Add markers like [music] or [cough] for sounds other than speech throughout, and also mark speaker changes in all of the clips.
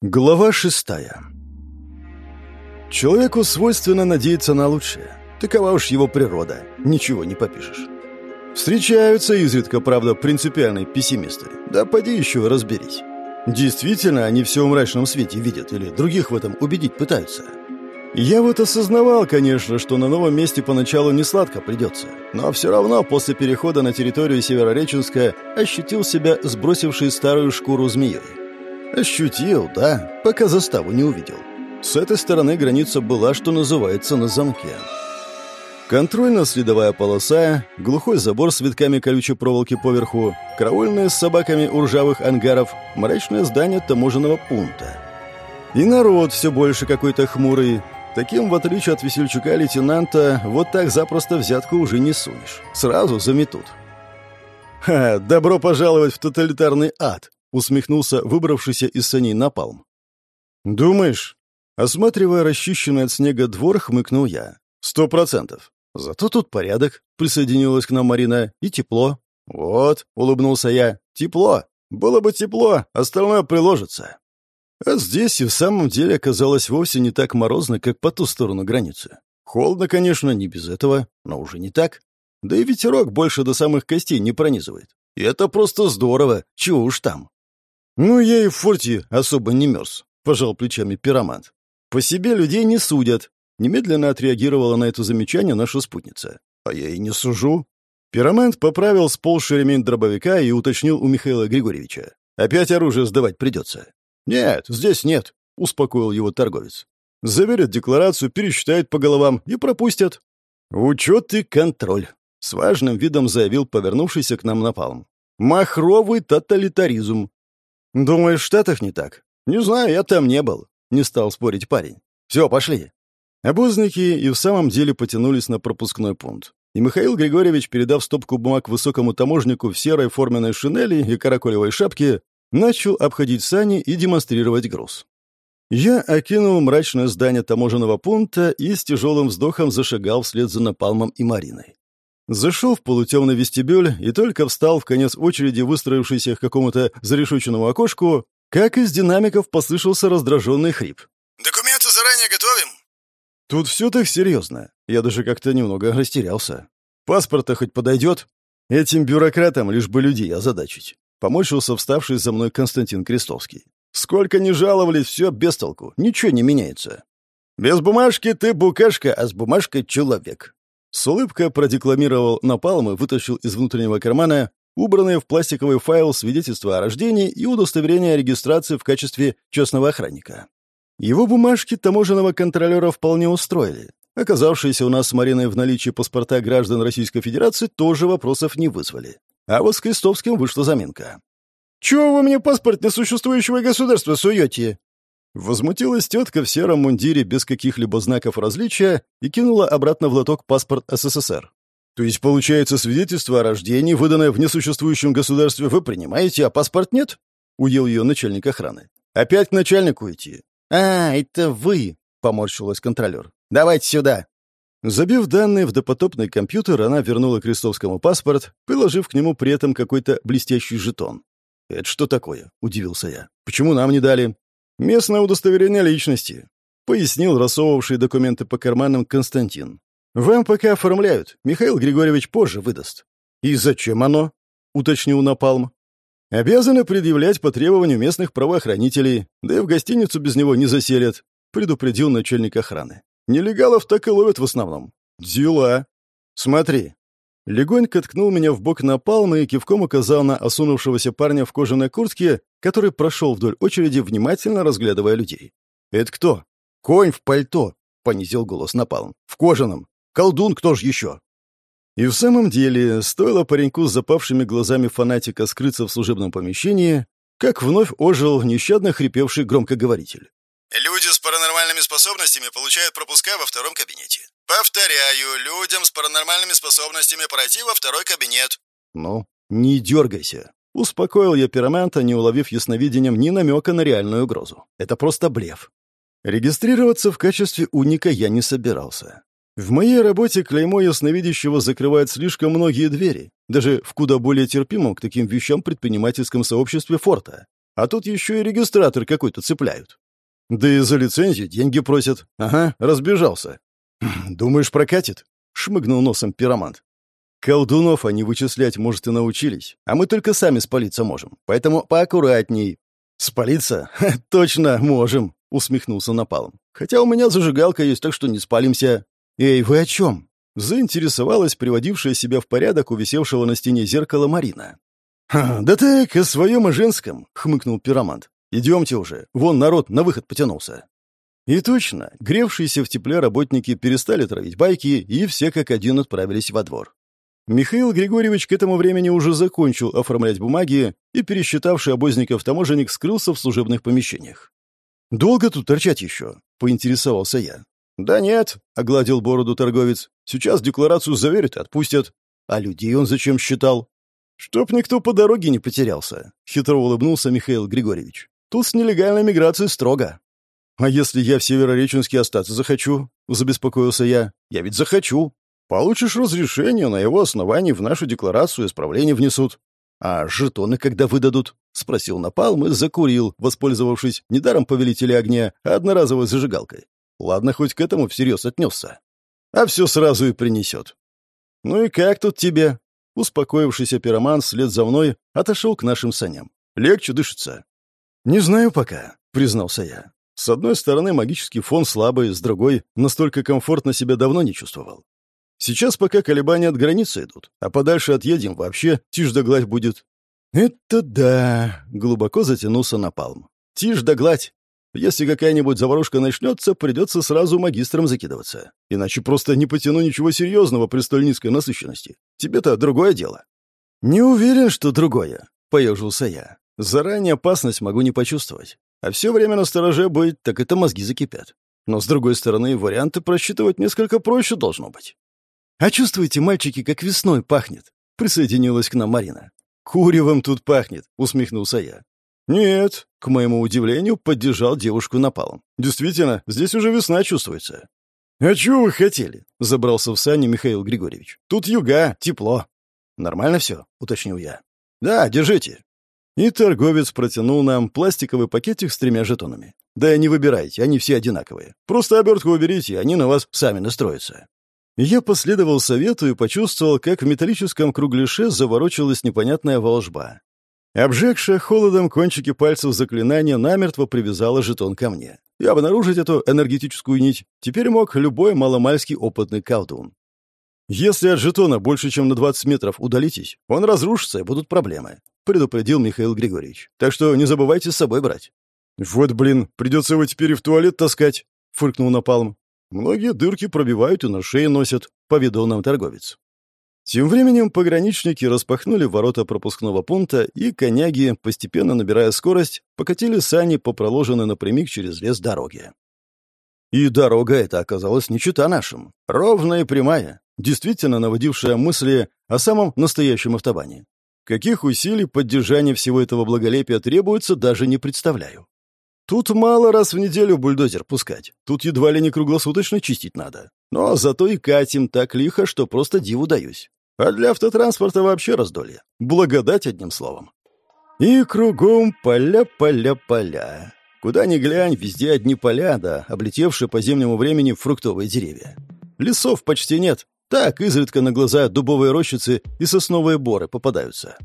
Speaker 1: Глава шестая. Человеку свойственно надеяться на лучшее. Такова уж его природа. Ничего не попишешь. Встречаются изредка, правда, принципиальные пессимисты. Да поди еще разберись. Действительно, они все в мрачном свете видят или других в этом убедить пытаются. Я вот осознавал, конечно, что на новом месте поначалу не сладко придется, но все равно после перехода на территорию Северореченска ощутил себя сбросивший старую шкуру змеей. Ощутил, да, пока заставу не увидел. С этой стороны граница была, что называется, на замке. Контрольно-следовая полоса, глухой забор с витками колючей проволоки поверху, караульные с собаками у ржавых ангаров, мрачное здание таможенного пункта. И народ все больше какой-то хмурый. Таким, в отличие от весельчака-лейтенанта, вот так запросто взятку уже не сунешь. Сразу заметут. «Ха, добро пожаловать в тоталитарный ад!» — усмехнулся выбравшийся из саней напалм. «Думаешь?» Осматривая расчищенный от снега двор, хмыкнул я. «Сто процентов. Зато тут порядок», — присоединилась к нам Марина, — «и тепло». «Вот», — улыбнулся я, — «тепло. Было бы тепло, остальное приложится». А здесь и в самом деле оказалось вовсе не так морозно, как по ту сторону границы. Холодно, конечно, не без этого, но уже не так. Да и ветерок больше до самых костей не пронизывает. И это просто здорово, чего уж там. «Ну, я и в форте особо не мерз», — пожал плечами пиромант. «По себе людей не судят», — немедленно отреагировала на это замечание наша спутница. «А я и не сужу». Пиромант поправил сползший ремень дробовика и уточнил у Михаила Григорьевича. «Опять оружие сдавать придется». «Нет, здесь нет», — успокоил его торговец. «Заверят декларацию, пересчитают по головам и пропустят». «Учет и контроль», — с важным видом заявил повернувшийся к нам напалм. «Махровый тоталитаризм. «Думаешь, в Штатах не так?» «Не знаю, я там не был», — не стал спорить парень. «Все, пошли». Обозники и в самом деле потянулись на пропускной пункт. И Михаил Григорьевич, передав стопку бумаг высокому таможнику в серой форменной шинели и каракулевой шапке, начал обходить сани и демонстрировать груз. Я окинул мрачное здание таможенного пункта и с тяжелым вздохом зашагал вслед за Напалмом и Мариной. Зашел в полутемный вестибюль и только встал в конец очереди, выстроившейся к какому-то зарешученному окошку, как из динамиков послышался раздраженный хрип.
Speaker 2: «Документы заранее готовим?»
Speaker 1: Тут все так серьезно. Я даже как-то немного растерялся. Паспорта хоть подойдет? Этим бюрократам лишь бы людей озадачить. Помочился вставший за мной Константин Крестовский. Сколько ни жаловались, все без толку. Ничего не меняется. Без бумажки ты букашка, а с бумажкой человек. С улыбкой продекламировал Напалм и вытащил из внутреннего кармана убранные в пластиковый файл свидетельства о рождении и удостоверение о регистрации в качестве частного охранника. Его бумажки таможенного контролера вполне устроили. Оказавшиеся у нас с Мариной в наличии паспорта граждан Российской Федерации тоже вопросов не вызвали. А вот с Крестовским вышла заминка. «Чего вы мне паспорт несуществующего государства суете?» Возмутилась тетка в сером мундире без каких-либо знаков различия и кинула обратно в лоток паспорт СССР. То есть, получается, свидетельство о рождении, выданное в несуществующем государстве, вы принимаете, а паспорт нет? Уел ее начальник охраны. Опять к начальнику идти. А, это вы, поморщилась контролер. Давайте сюда. Забив данные в допотопный компьютер, она вернула Крестовскому паспорт, приложив к нему при этом какой-то блестящий жетон. «Это что такое?» — удивился я. «Почему нам не дали?» «Местное удостоверение личности», — пояснил рассовывавший документы по карманам Константин. «Вам пока оформляют. Михаил Григорьевич позже выдаст». «И зачем оно?» — уточнил Напалм. «Обязаны предъявлять по требованию местных правоохранителей, да и в гостиницу без него не заселят», — предупредил начальник охраны. «Нелегалов так и ловят в основном». «Дела». «Смотри». Легонько ткнул меня в бок напалма и кивком указал на осунувшегося парня в кожаной куртке, который прошел вдоль очереди, внимательно разглядывая людей. «Это кто?» «Конь в пальто», — понизил голос Напалм. «В кожаном. Колдун кто ж еще?» И в самом деле, стоило пареньку с запавшими глазами фанатика скрыться в служебном помещении, как вновь ожил нещадно хрипевший громкоговоритель.
Speaker 2: «Люди с паранормальными способностями получают пропуска во втором кабинете. Повторяю, людям с паранормальными способностями пройти во второй кабинет».
Speaker 1: «Ну, не дергайся», Успокоил я пироманта, не уловив ясновидением ни намека на реальную угрозу. Это просто блеф. Регистрироваться в качестве уника я не собирался. В моей работе клеймо ясновидящего закрывает слишком многие двери, даже в куда более терпимом к таким вещам предпринимательском сообществе форта. А тут еще и регистратор какой-то цепляют. Да и за лицензию деньги просят. Ага, разбежался. «Хм, «Думаешь, прокатит?» — шмыгнул носом пиромант. «Колдунов они вычислять, может, и научились, а мы только сами спалиться можем, поэтому поаккуратней». «Спалиться? Ха, точно можем!» — усмехнулся Напалм. «Хотя у меня зажигалка есть, так что не спалимся». «Эй, вы о чем?» — заинтересовалась приводившая себя в порядок у висевшего на стене зеркала Марина. «Да так, о своем и женском», — хмыкнул пиромант. «Идемте уже, вон народ на выход потянулся». И точно, гревшиеся в тепле работники перестали травить байки, и все как один отправились во двор. Михаил Григорьевич к этому времени уже закончил оформлять бумаги, и пересчитавший обозников таможенник скрылся в служебных помещениях. «Долго тут торчать еще?» — поинтересовался я. «Да нет», — огладил бороду торговец. «Сейчас декларацию заверят и отпустят». «А людей он зачем считал?» «Чтоб никто по дороге не потерялся», — хитро улыбнулся Михаил Григорьевич. «Тут с нелегальной миграцией строго». «А если я в Северореченске остаться захочу?» — забеспокоился я. «Я ведь захочу. Получишь разрешение, на его основании в нашу декларацию исправление внесут». «А жетоны когда выдадут?» — спросил Напалм и закурил, воспользовавшись недаром повелителя огня, а одноразовой зажигалкой. Ладно, хоть к этому всерьез отнесся. А все сразу и принесет. «Ну и как тут тебе?» Успокоившийся пироман вслед за мной отошел к нашим саням. «Легче дышится». «Не знаю пока», — признался я. С одной стороны, магический фон слабый, с другой, настолько комфортно себя давно не чувствовал. Сейчас пока колебания от границы идут, а подальше отъедем, вообще тишь да гладь будет. «Это да», — глубоко затянулся напалм. «Тишь да гладь. Если какая-нибудь заварушка начнется, придется сразу магистром закидываться. Иначе просто не потяну ничего серьезного при столь низкой насыщенности. Тебе-то другое дело». «Не уверен, что другое», — поежился я. «Заранее опасность могу не почувствовать. А все время на стороже быть, так это мозги закипят. Но, с другой стороны, варианты просчитывать несколько проще должно быть. «А чувствуете, мальчики, как весной пахнет?» — присоединилась к нам Марина. «Куревом тут пахнет», — усмехнулся я. «Нет», — к моему удивлению, поддержал девушку напалом. «Действительно, здесь уже весна чувствуется». «А чего вы хотели?» — забрался в сани Михаил Григорьевич. «Тут юга, тепло». «Нормально все?» — уточнил я. «Да, держите». И торговец протянул нам пластиковый пакетик с тремя жетонами. «Да не выбирайте, они все одинаковые. Просто обертку уберите, они на вас сами настроятся». Я последовал совету и почувствовал, как в металлическом кругляше заворочилась непонятная волжба. Обжегшая холодом кончики пальцев заклинания намертво привязала жетон ко мне. И обнаружить эту энергетическую нить теперь мог любой маломальский опытный колдун. «Если от жетона больше, чем на 20 метров удалитесь, он разрушится, и будут проблемы», — предупредил Михаил Григорьевич. «Так что не забывайте с собой брать». «Вот, блин, придется его теперь и в туалет таскать», — фыркнул Напалм. «Многие дырки пробивают и на шее носят», — поведал нам торговец. Тем временем пограничники распахнули ворота пропускного пункта, и коняги, постепенно набирая скорость, покатили сани по проложенной напрямик через лес дороге. И дорога эта оказалась не чита нашим. Ровная и прямая, действительно наводившая мысли о самом настоящем автобане. Каких усилий поддержания всего этого благолепия требуется, даже не представляю. Тут мало раз в неделю бульдозер пускать. Тут едва ли не круглосуточно чистить надо. Но зато и катим так лихо, что просто диву даюсь. А для автотранспорта вообще раздолье. Благодать одним словом. И кругом поля, поля, поля. Куда ни глянь, везде одни поля, да облетевшие по зимнему времени фруктовые деревья. Лесов почти нет. Так, изредка на глаза дубовые рощицы и сосновые боры попадаются.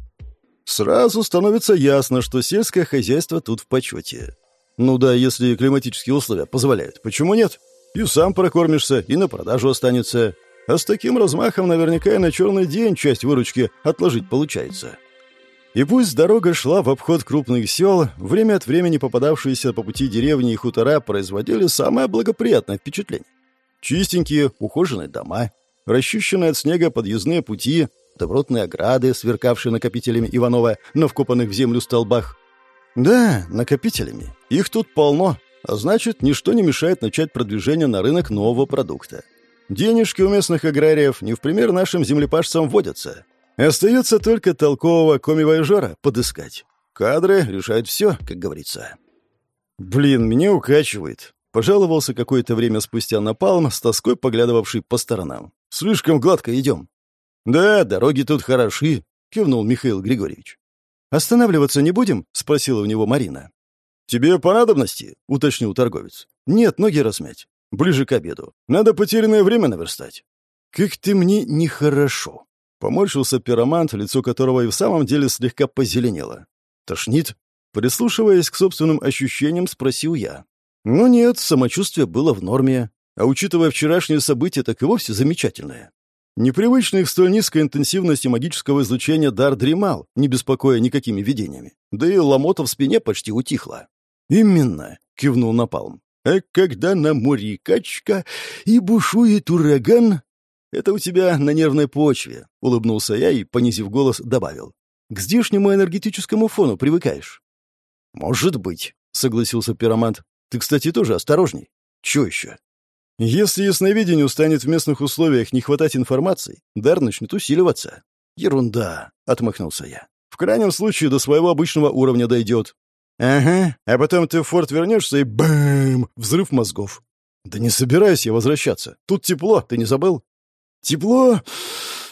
Speaker 1: Сразу становится ясно, что сельское хозяйство тут в почете. Ну да, если климатические условия позволяют. Почему нет? И сам прокормишься, и на продажу останется. А с таким размахом наверняка и на черный день часть выручки отложить получается. И пусть дорога шла в обход крупных сел, время от времени попадавшиеся по пути деревни и хутора производили самое благоприятное впечатление. Чистенькие, ухоженные дома, расчищенные от снега подъездные пути, добротные ограды, сверкавшие накопителями Иванова на вкопанных в землю столбах, да, накопителями. Их тут полно, а значит, ничто не мешает начать продвижение на рынок нового продукта. Денежки у местных аграриев не в пример нашим землепашцам водятся. Остается только толкового коми-вояжера подыскать. Кадры решают все, как говорится. «Блин, меня укачивает», — пожаловался какое-то время спустя Напалм, с тоской поглядывавший по сторонам. «Слишком гладко идем». «Да, дороги тут хороши», — кивнул Михаил Григорьевич. «Останавливаться не будем?» — спросила у него Марина. «Тебе по надобности?» — уточнил торговец. «Нет, ноги размять. Ближе к обеду. Надо потерянное время наверстать». «Как ты мне нехорошо!» — поморщился пиромант, лицо которого и в самом деле слегка позеленело. «Тошнит?» Прислушиваясь к собственным ощущениям, спросил я. «Ну нет, самочувствие было в норме. А учитывая вчерашние события, так и вовсе замечательное. Непривычный к столь низкой интенсивности магического излучения дар дремал, не беспокоя никакими видениями. Да и ломота в спине почти утихла. «Именно», — кивнул Напалм. «А когда на море качка и бушует ураган...» «Это у тебя на нервной почве», — улыбнулся я и, понизив голос, добавил. «К здешнему энергетическому фону привыкаешь». «Может быть», — согласился пиромант. «Ты, кстати, тоже осторожней». «Чё еще?» Если ясновидению станет в местных условиях не хватать информации, дар начнет усиливаться. Ерунда, отмахнулся я. В крайнем случае до своего обычного уровня дойдет. Ага, а потом ты в форт вернешься и бэм! Взрыв мозгов. Да не собираюсь я возвращаться. Тут тепло, ты не забыл? Тепло?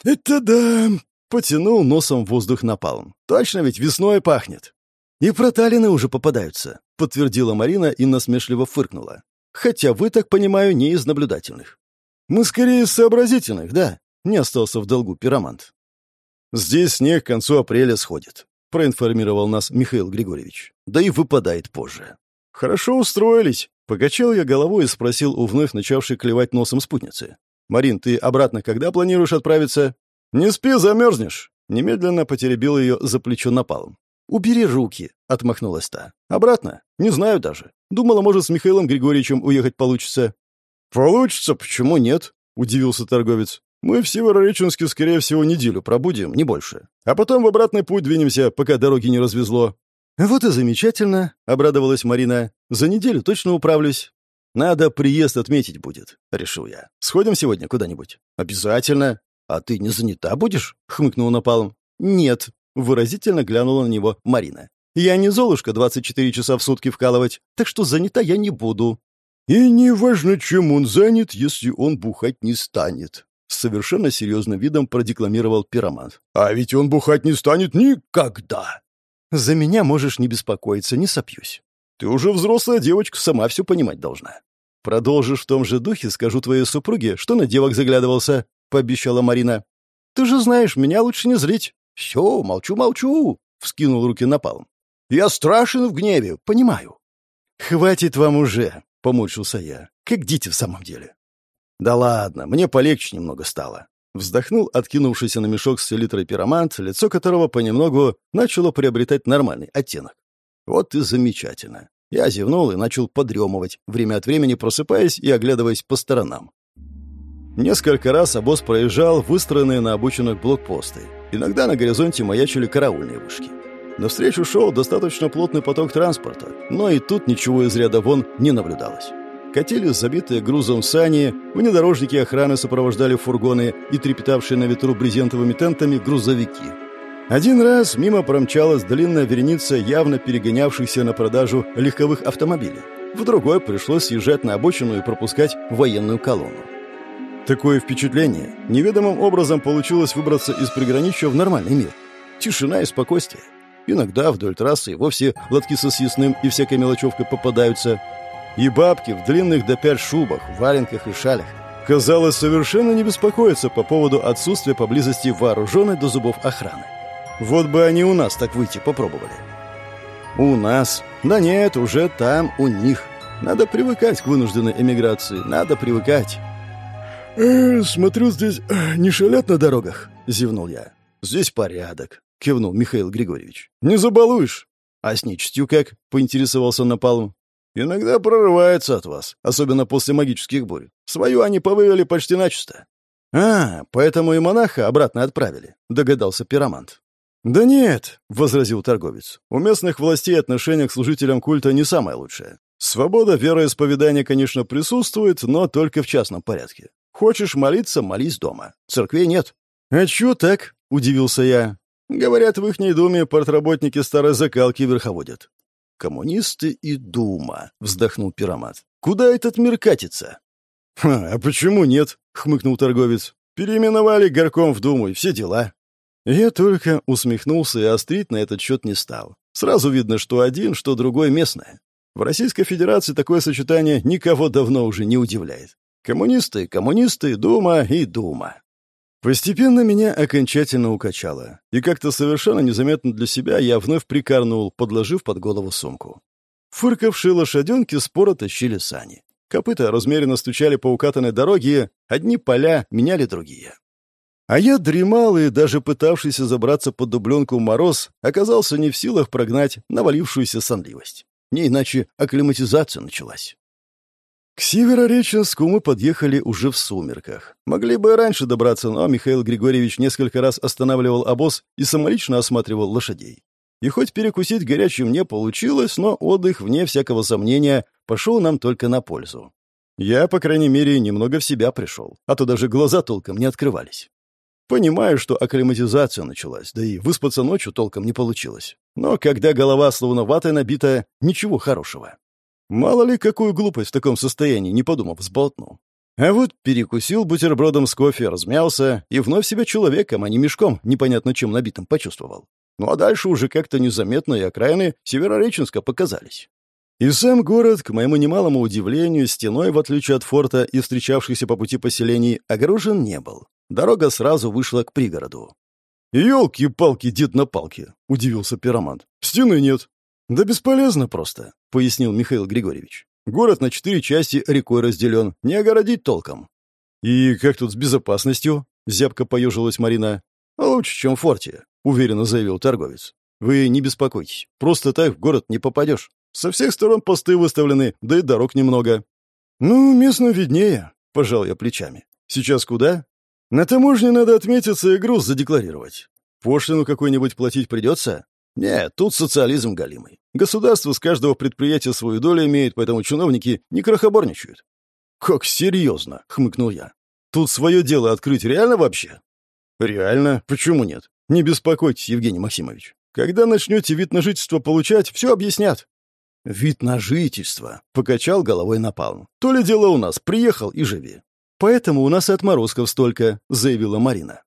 Speaker 1: Это да. Потянул носом воздух напалм. Точно ведь весной пахнет. И проталины уже попадаются, подтвердила Марина и насмешливо фыркнула. Хотя вы, так понимаю, не из наблюдательных. Мы скорее из сообразительных, да. Не остался в долгу пиромант. Здесь снег к концу апреля сходит, проинформировал нас Михаил Григорьевич. Да и выпадает позже. Хорошо устроились. Покачал я головой и спросил у вновь начавшей клевать носом спутницы. «Марин, ты обратно когда планируешь отправиться?» «Не спи, замерзнешь!» Немедленно потеребил ее за плечо напалом. «Убери руки», — отмахнулась та. «Обратно? Не знаю даже. Думала, может, с Михаилом Григорьевичем уехать получится». «Получится? Почему нет?» — удивился торговец. «Мы в Северореченске, скорее всего, неделю пробудем, не больше. А потом в обратный путь двинемся, пока дороги не развезло». «Вот и замечательно», — обрадовалась Марина. «За неделю точно управлюсь». «Надо приезд отметить будет», — решил я. «Сходим сегодня куда-нибудь?» «Обязательно». «А ты не занята будешь?» — хмыкнул Напалм. «Нет», Выразительно глянула на него Марина. «Я не Золушка 24 часа в сутки вкалывать, так что занята я не буду». «И не важно, чем он занят, если он бухать не станет», — совершенно серьезным видом продекламировал пиромант. «А ведь он бухать не станет никогда!» «За меня можешь не беспокоиться, не сопьюсь. Ты уже взрослая девочка, сама все понимать должна». «Продолжишь в том же духе, скажу твоей супруге, что на девок заглядывался», — пообещала Марина. «Ты же знаешь, меня лучше не злить». «Все, молчу-молчу!» — вскинул руки на палм. «Я страшен в гневе, понимаю». «Хватит вам уже!» — поморщился я. «Как дети в самом деле». «Да ладно, мне полегче немного стало». Вздохнул откинувшийся на мешок с селитрой пиромант, лицо которого понемногу начало приобретать нормальный оттенок. Вот и замечательно. Я зевнул и начал подремывать, время от времени просыпаясь и оглядываясь по сторонам. Несколько раз обоз проезжал выстроенные на обочинах блокпосты, Иногда на горизонте маячили караульные вышки. Навстречу шел достаточно плотный поток транспорта, но и тут ничего из ряда вон не наблюдалось. Катили забитые грузом сани, внедорожники охраны сопровождали фургоны и трепетавшие на ветру брезентовыми тентами грузовики. Один раз мимо промчалась длинная вереница явно перегонявшихся на продажу легковых автомобилей. В другой пришлось съезжать на обочину и пропускать военную колонну. Такое впечатление. Неведомым образом получилось выбраться из приграничья в нормальный мир. Тишина и спокойствие. Иногда вдоль трассы вовсе лотки со съестным и всякой мелочевкой попадаются. И бабки в длинных до пять шубах, валенках и шалях. Казалось, совершенно не беспокоятся по поводу отсутствия поблизости вооруженной до зубов охраны. Вот бы они у нас так выйти попробовали. У нас? Да нет, уже там, у них. Надо привыкать к вынужденной эмиграции, надо привыкать. «Э, «Смотрю, здесь э, не шалят на дорогах», — зевнул я. «Здесь порядок», — кивнул Михаил Григорьевич. «Не забалуешь». «А с нечистью как?» — поинтересовался Напалм. «Иногда прорывается от вас, особенно после магических бурь. Свою они повывели почти начисто». «А, поэтому и монаха обратно отправили», — догадался пиромант. «Да нет», — возразил торговец. «У местных властей отношение к служителям культа не самое лучшее. Свобода вероисповедания, конечно, присутствует, но только в частном порядке. Хочешь молиться — молись дома. Церквей нет». «А чё так?» — удивился я. «Говорят, в ихней думе портработники старой закалки верховодят». «Коммунисты и дума», — вздохнул пиромат. «Куда этот мир катится?» «А почему нет?» — хмыкнул торговец. «Переименовали горком в думу, и все дела». Я только усмехнулся и острить на этот счет не стал. Сразу видно, что один, что другой местное. В Российской Федерации такое сочетание никого давно уже не удивляет. Коммунисты, коммунисты, Дума и Дума. Постепенно меня окончательно укачало, и как-то совершенно незаметно для себя я вновь прикорнул, подложив под голову сумку. Фыркавшие лошаденки споро тащили сани. Копыта размеренно стучали по укатанной дороге, одни поля меняли другие. А я дремал и, даже пытавшийся забраться под дубленку мороз, оказался не в силах прогнать навалившуюся сонливость. Не иначе акклиматизация началась. К Северореченску мы подъехали уже в сумерках. Могли бы и раньше добраться, но Михаил Григорьевич несколько раз останавливал обоз и самолично осматривал лошадей. И хоть перекусить горячим не получилось, но отдых, вне всякого сомнения, пошел нам только на пользу. Я, по крайней мере, немного в себя пришел, а то даже глаза толком не открывались. Понимаю, что акклиматизация началась, да и выспаться ночью толком не получилось. Но когда голова словно ватой набита, ничего хорошего. Мало ли, какую глупость в таком состоянии, не подумав, сболтнул. А вот перекусил бутербродом с кофе, размялся и вновь себя человеком, а не мешком, непонятно чем набитым, почувствовал. Ну а дальше уже как-то незаметно и окраины Северореченска показались. И сам город, к моему немалому удивлению, стеной, в отличие от форта и встречавшихся по пути поселений, огорожен не был. Дорога сразу вышла к пригороду. «Елки-палки, дед на палке!» — удивился пиромант. «Стены нет. «Да бесполезно просто», — пояснил Михаил Григорьевич. «Город на четыре части рекой разделен, не огородить толком». «И как тут с безопасностью?» — зябко поежилась Марина. «Лучше, чем в форте», — уверенно заявил торговец. «Вы не беспокойтесь, просто так в город не попадешь. Со всех сторон посты выставлены, да и дорог немного». «Ну, местно виднее», — пожал я плечами. «Сейчас куда?» «На таможне надо отметиться и груз задекларировать. Пошлину какой-нибудь платить придется?» Нет, тут социализм галимый. Государство с каждого предприятия свою долю имеет, поэтому чиновники не крохоборничают. «Как серьезно?» — хмыкнул я. «Тут свое дело открыть реально вообще?» «Реально? Почему нет? Не беспокойтесь, Евгений Максимович. Когда начнете вид на жительство получать, все объяснят». «Вид на жительство», — покачал головой Напалм. «То ли дело у нас, приехал и живи». «Поэтому у нас и отморозков столько», — заявила Марина.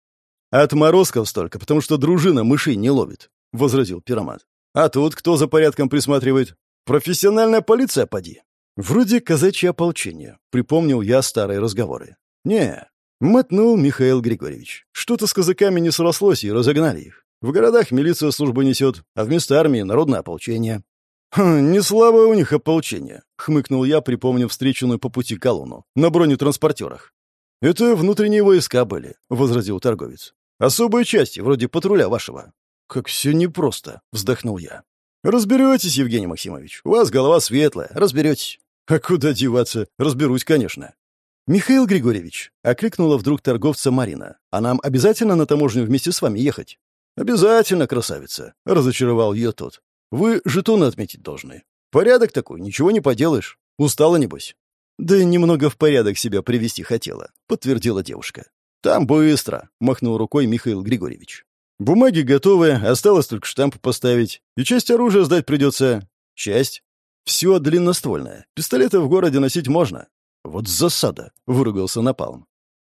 Speaker 1: «Отморозков столько, потому что дружина мышей не ловит возразил пиромат. «А тут кто за порядком присматривает? Профессиональная полиция, поди». «Вроде казачье ополчение», — припомнил я старые разговоры. «Не», — мотнул Михаил Григорьевич. «Что-то с казаками не срослось, и разогнали их. В городах милиция службу несет, а вместо армии народное ополчение». «Хм, не слабое у них ополчение», — хмыкнул я, припомнив встреченную по пути колонну на бронетранспортерах. «Это внутренние войска были», — возразил торговец. «Особые части, вроде патруля вашего. «Как все непросто», — вздохнул я. «Разберетесь, Евгений Максимович. У вас голова светлая. Разберетесь». «А куда деваться? Разберусь, конечно». «Михаил Григорьевич», — окликнула вдруг торговца Марина, «а нам обязательно на таможню вместе с вами ехать?» «Обязательно, красавица», — разочаровал ее тот. «Вы жетоны отметить должны. Порядок такой, ничего не поделаешь. Устала, небось?» «Да немного в порядок себя привести хотела», — подтвердила девушка. «Там быстро», — махнул рукой Михаил Григорьевич. Бумаги готовы, осталось только штамп поставить. И часть оружия сдать придется. Часть. Все длинноствольное. Пистолеты в городе носить можно. Вот засада, выругался Напалм.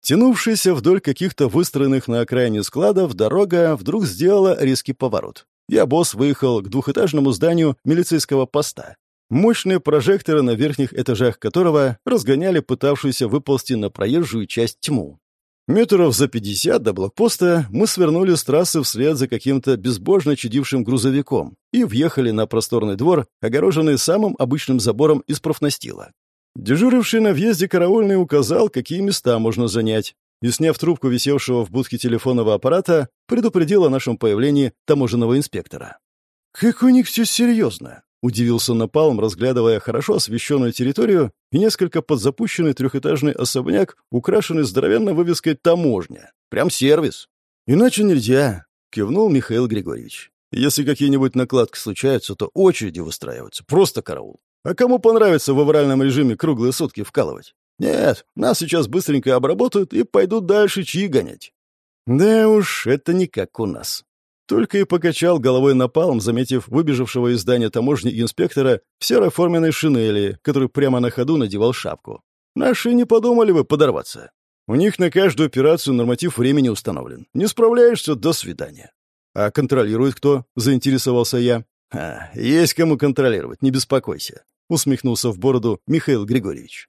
Speaker 1: Тянувшаяся вдоль каких-то выстроенных на окраине складов дорога вдруг сделала резкий поворот. Я босс выехал к двухэтажному зданию милицейского поста. Мощные прожекторы на верхних этажах которого разгоняли пытавшуюся выползти на проезжую часть тьму. Метров за пятьдесят до блокпоста мы свернули с трассы вслед за каким-то безбожно чудившим грузовиком и въехали на просторный двор, огороженный самым обычным забором из профнастила. Дежуривший на въезде караульный указал, какие места можно занять, и, сняв трубку висевшего в будке телефонного аппарата, предупредил о нашем появлении таможенного инспектора. «Как у них все серьезно!» Удивился Напалм, разглядывая хорошо освещенную территорию и несколько подзапущенный трехэтажный особняк, украшенный здоровенной вывеской «Таможня». Прям сервис. «Иначе нельзя», — кивнул Михаил Григорьевич. «Если какие-нибудь накладки случаются, то очереди выстраиваются. Просто караул. А кому понравится в авральном режиме круглые сутки вкалывать? Нет, нас сейчас быстренько обработают и пойдут дальше чьи гонять». «Да уж, это не как у нас», только и покачал головой напалм, заметив выбежавшего из здания таможни инспектора в серой форменной шинели, который прямо на ходу надевал шапку. Наши не подумали бы подорваться. У них на каждую операцию норматив времени установлен. Не справляешься — до свидания. А контролирует кто? Заинтересовался я. А, есть кому контролировать, не беспокойся. Усмехнулся в бороду Михаил Григорьевич.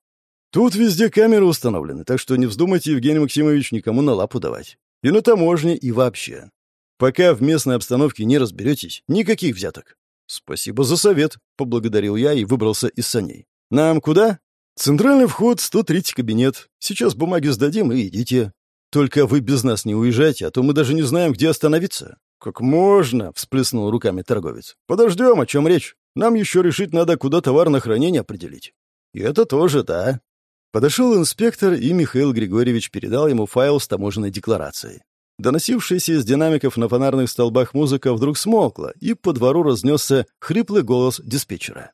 Speaker 1: Тут везде камеры установлены, так что не вздумайте, Евгений Максимович, никому на лапу давать. И на таможне, и вообще. Пока в местной обстановке не разберетесь, никаких взяток. Спасибо за совет, поблагодарил я и выбрался из саней. Нам куда? Центральный вход, 103 кабинет. Сейчас бумаги сдадим и идите. Только вы без нас не уезжайте, а то мы даже не знаем, где остановиться. Как можно, всплеснул руками торговец. Подождем, о чем речь. Нам еще решить надо, куда товар на хранение определить. И это тоже, да. Подошел инспектор, и Михаил Григорьевич передал ему файл с таможенной декларацией. Доносившаяся из динамиков на фонарных столбах музыка вдруг смолкла, и по двору разнесся хриплый голос диспетчера.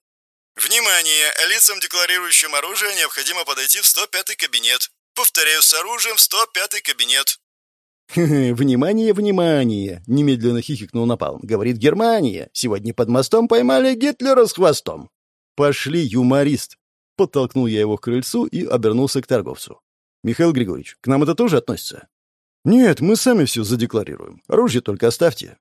Speaker 2: «Внимание! Лицам, декларирующим оружие, необходимо подойти в 105-й кабинет. Повторяю, с оружием в 105-й кабинет». [laughs]
Speaker 1: «Внимание, внимание!» — немедленно хихикнул Напалм. «Говорит Германия. Сегодня под мостом поймали Гитлера с хвостом». «Пошли, юморист!» Подтолкнул я его к крыльцу и обернулся к торговцу. «Михаил Григорьевич, к нам это тоже относится?» «Нет, мы сами все задекларируем. Оружие только оставьте».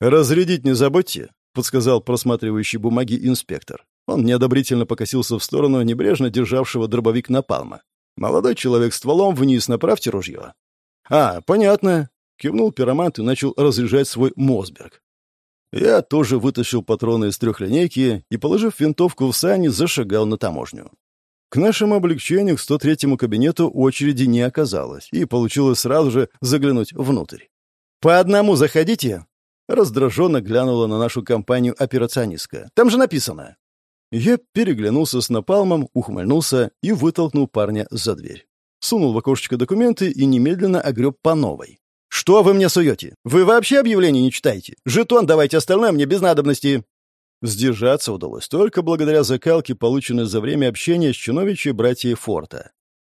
Speaker 1: «Разрядить не забудьте», — подсказал просматривающий бумаги инспектор. Он неодобрительно покосился в сторону небрежно державшего дробовик Напалма. «Молодой человек стволом вниз, направьте ружье». «А, понятно», — кивнул пиромант и начал разряжать свой Мосберг. Я тоже вытащил патроны из трехлинейки и, положив винтовку в сани, зашагал на таможню. К нашему облегчению к 103-му кабинету очереди не оказалось, и получилось сразу же заглянуть внутрь. «По одному заходите!» Раздраженно глянула на нашу компанию операционистка. «Там же написано!» Я переглянулся с напалмом, ухмыльнулся и вытолкнул парня за дверь. Сунул в окошечко документы и немедленно огреб по новой. «Что вы мне суете? Вы вообще объявление не читаете? Жетон давайте остальное мне без надобности!» Сдержаться удалось только благодаря закалке, полученной за время общения с чиновичей братьев Форта.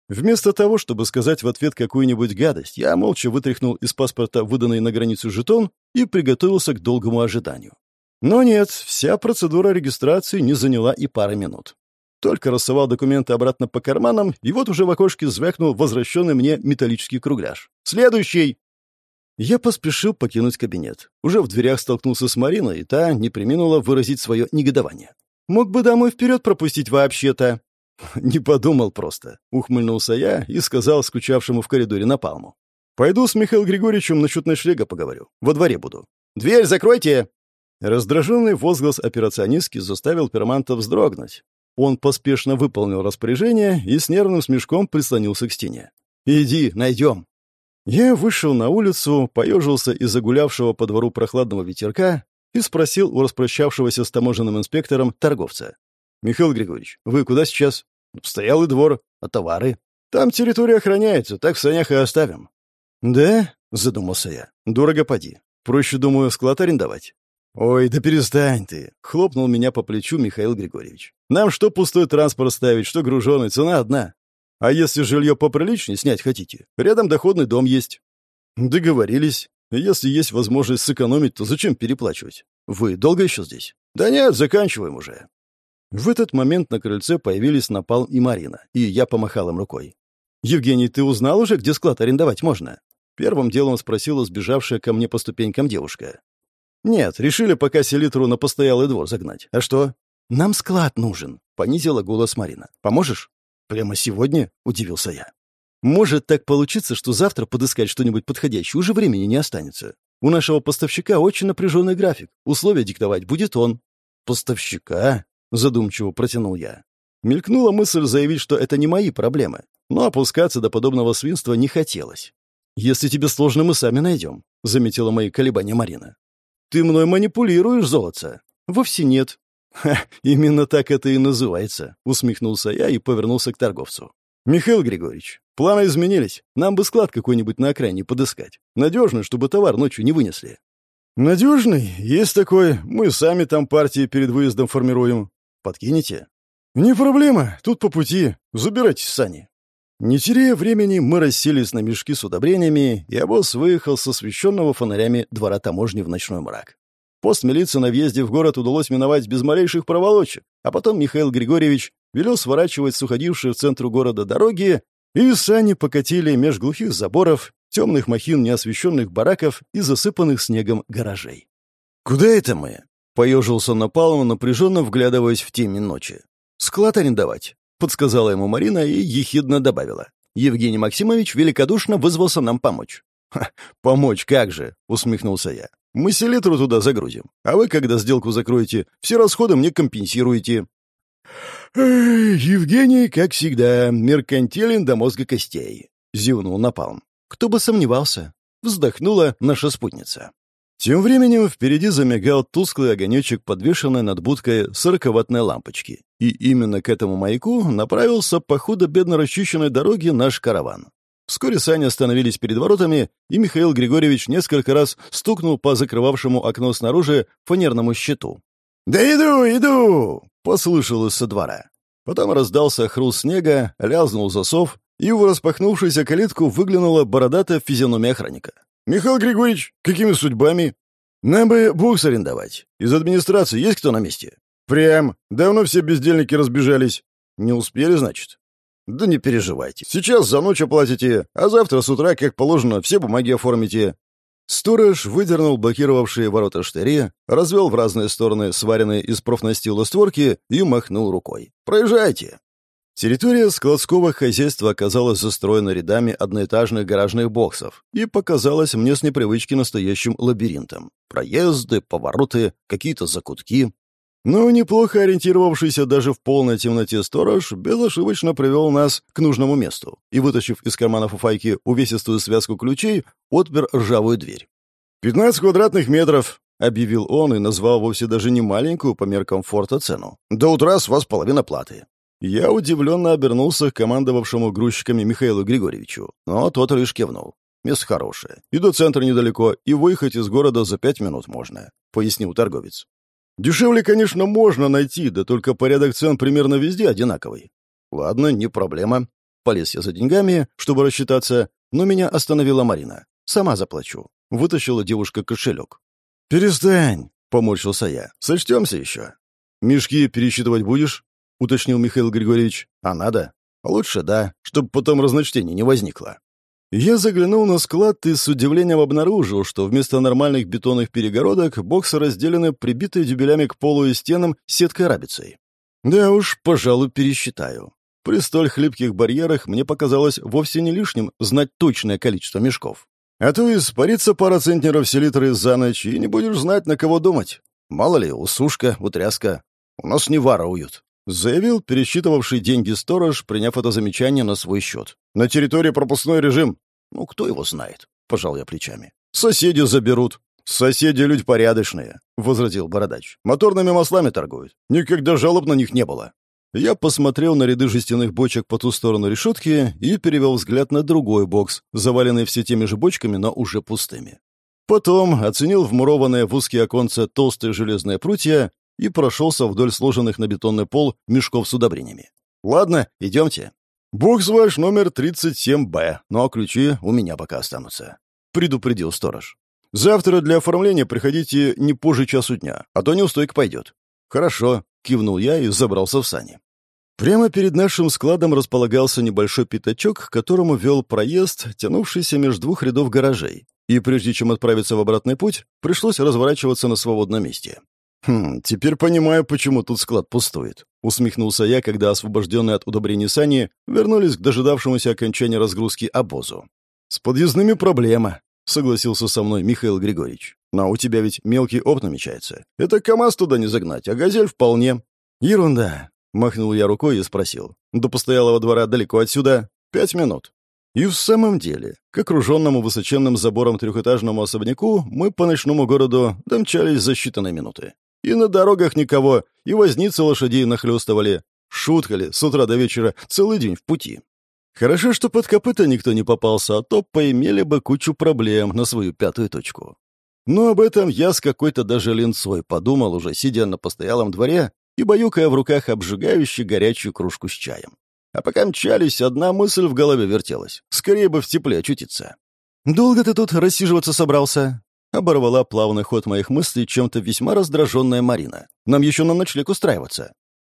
Speaker 1: Вместо того, чтобы сказать в ответ какую-нибудь гадость, я молча вытряхнул из паспорта выданный на границу жетон и приготовился к долгому ожиданию. Но нет, вся процедура регистрации не заняла и пары минут. Только рассовал документы обратно по карманам, и вот уже в окошке звякнул возвращенный мне металлический кругляш. «Следующий!» Я поспешил покинуть кабинет. Уже в дверях столкнулся с Мариной, и та не приминула выразить свое негодование. «Мог бы домой вперед пропустить вообще-то». [laughs] «Не подумал просто», — ухмыльнулся я и сказал скучавшему в коридоре Напалму. «Пойду с Михаилом Григорьевичем насчет ночлега поговорю. Во дворе буду». «Дверь закройте!» Раздраженный возглас операционистки заставил Перманта вздрогнуть. Он поспешно выполнил распоряжение и с нервным смешком прислонился к стене. «Иди, найдем». Я вышел на улицу, поежился из загулявшего по двору прохладного ветерка и спросил у распрощавшегося с таможенным инспектором торговца. «Михаил Григорьевич, вы куда сейчас?» «Стоялый двор. А товары?» «Там территория охраняется, так в санях и оставим». «Да?» — задумался я. «Дорого поди. Проще, думаю, склад арендовать». «Ой, да перестань ты!» — хлопнул меня по плечу Михаил Григорьевич. «Нам что пустой транспорт ставить, что груженый, цена одна. А если жилье поприличнее снять хотите, рядом доходный дом есть». «Договорились. Если есть возможность сэкономить, то зачем переплачивать? Вы долго еще здесь?» «Да нет, заканчиваем уже». В этот момент на крыльце появились Напал и Марина, и я помахал им рукой. «Евгений, ты узнал уже, где склад арендовать можно?» Первым делом спросила сбежавшая ко мне по ступенькам девушка. «Нет, решили пока селитру на постоялый двор загнать. А что?» «Нам склад нужен», — понизила голос Марина. «Поможешь?» «Прямо сегодня?» — удивился я. «Может так получиться, что завтра подыскать что-нибудь подходящее уже времени не останется. У нашего поставщика очень напряженный график. Условия диктовать будет он». «Поставщика?» — задумчиво протянул я. Мелькнула мысль заявить, что это не мои проблемы, но опускаться до подобного свинства не хотелось. «Если тебе сложно, мы сами найдем», — заметила мои колебания Марина. «Ты мной манипулируешь, золотце?» «Вовсе нет. «Ха, [laughs] именно так это и называется», — усмехнулся я и повернулся к торговцу. «Михаил Григорьевич, планы изменились. Нам бы склад какой-нибудь на окраине подыскать. Надежный, чтобы товар ночью не вынесли». «Надежный? Есть такой. Мы сами там партии перед выездом формируем. Подкинете?» «Не проблема. Тут по пути. Забирайтесь сани». Не теряя времени, мы расселись на мешки с удобрениями, и обоз выехал с освещенного фонарями двора таможни в ночной мрак. Пост милиции на въезде в город удалось миновать без малейших проволочек, а потом Михаил Григорьевич велел сворачивать с уходившей в центр города дороги И сани покатили меж глухих заборов, темных махин неосвещенных бараков и засыпанных снегом гаражей. «Куда это мы?» — поежился Напалм, напряженно вглядываясь в темень ночи. «Склад арендовать», — подсказала ему Марина и ехидно добавила. «Евгений Максимович великодушно вызвался нам помочь». «Ха, помочь как же!» — усмехнулся я. «Мы селитру туда загрузим, а вы, когда сделку закроете, все расходы мне компенсируете». «Евгений, как всегда, меркантилен до мозга костей», — зевнул Напалм. «Кто бы сомневался?» — вздохнула наша спутница. Тем временем впереди замигал тусклый огонечек, подвешенный над будкой сороковатной лампочки. И именно к этому маяку направился по худо-бедно расчищенной дороге наш караван. Вскоре сани остановились перед воротами, и Михаил Григорьевич несколько раз стукнул по закрывавшему окно снаружи фанерному щиту. «Да иду, иду!» — послышалось со двора. Потом раздался хруст снега, лязнул засов, и в распахнувшуюся калитку выглянула бородатая физиономия охранника. «Михаил Григорьевич, какими судьбами?» «Нам бы букс арендовать. Из администрации есть кто на месте?» «Прям. Давно все бездельники разбежались». «Не успели, значит?» «Да не переживайте. Сейчас за ночь оплатите, а завтра с утра, как положено, все бумаги оформите. Сторож выдернул блокировавшие ворота штыри, развел в разные стороны сваренные из профнастила створки и махнул рукой. «Проезжайте!» Территория складского хозяйства оказалась застроена рядами одноэтажных гаражных боксов и показалась мне с непривычки настоящим лабиринтом. Проезды, повороты, какие-то закутки. Но неплохо ориентировавшийся даже в полной темноте сторож безошибочно привел нас к нужному месту и, вытащив из кармана фуфайки увесистую связку ключей, отпер ржавую дверь. «Пятнадцать квадратных метров», — объявил он и назвал вовсе даже не маленькую по меркам форта цену. «До утра с вас половина платы». Я удивленно обернулся к командовавшему грузчиками Михаилу Григорьевичу, но тот лишь кивнул. «Место хорошее. И до центра недалеко, и выехать из города за пять минут можно», — пояснил торговец. Дешевле, конечно, можно найти, да только порядок цен примерно везде одинаковый. Ладно, не проблема. Полез я за деньгами, чтобы рассчитаться, но меня остановила Марина. Сама заплачу. Вытащила девушка кошелек. «Перестань!» — поморщился я. «Сочтемся еще». «Мешки пересчитывать будешь?» — уточнил Михаил Григорьевич. «А надо?» «Лучше да, чтобы потом разночтений не возникло». Я заглянул на склад и с удивлением обнаружил, что вместо нормальных бетонных перегородок боксы разделены прибитые дюбелями к полу и стенам сеткой рабицей. Да уж, пожалуй, пересчитаю. При столь хлипких барьерах мне показалось вовсе не лишним знать точное количество мешков. А то испарится пара центнеров селитры за ночь, и не будешь знать, на кого думать. Мало ли, усушка, утряска. У нас не воруют. Заявил пересчитывавший деньги сторож, приняв это замечание на свой счет. «На территории пропускной режим». «Ну, кто его знает?» — пожал я плечами. «Соседи заберут». «Соседи люди порядочные», — возразил бородач. «Моторными маслами торгуют. Никогда жалоб на них не было». Я посмотрел на ряды жестяных бочек по ту сторону решетки и перевел взгляд на другой бокс, заваленный все теми же бочками, но уже пустыми. Потом оценил вмурованные в узкие оконца толстые железные прутья и прошелся вдоль сложенных на бетонный пол мешков с удобрениями. «Ладно, идемте. Бокс ваш номер 37Б, но ключи у меня пока останутся», — предупредил сторож. «Завтра для оформления приходите не позже часу дня, а то неустойка пойдет». «Хорошо», — кивнул я и забрался в сани. Прямо перед нашим складом располагался небольшой пятачок, к которому вел проезд, тянувшийся между двух рядов гаражей. И прежде чем отправиться в обратный путь, пришлось разворачиваться на свободном месте. «Хм, теперь понимаю, почему тут склад пустует», — усмехнулся я, когда освобожденные от удобрений сани вернулись к дожидавшемуся окончания разгрузки обозу. «С подъездными проблема», — согласился со мной Михаил Григорьевич. «Но у тебя ведь мелкий опт намечается. Это КамАЗ туда не загнать, а «Газель» вполне». «Ерунда», — махнул я рукой и спросил. «До постоялого двора далеко отсюда? Пять минут». И в самом деле, к окруженному высоченным забором трехэтажному особняку мы по ночному городу домчались за считанные минуты. И на дорогах никого, и возницы лошадей нахлёстывали. Шутка ли, с утра до вечера, целый день в пути. Хорошо, что под копыта никто не попался, а то поимели бы кучу проблем на свою пятую точку. Но об этом я с какой-то даже линцой подумал, уже сидя на постоялом дворе и баюкая в руках обжигающую горячую кружку с чаем. А пока мчались, одна мысль в голове вертелась. Скорее бы в тепле очутиться. «Долго ты тут рассиживаться собрался?» Оборвала плавный ход моих мыслей чем-то весьма раздраженная Марина. «Нам еще на ночлег устраиваться».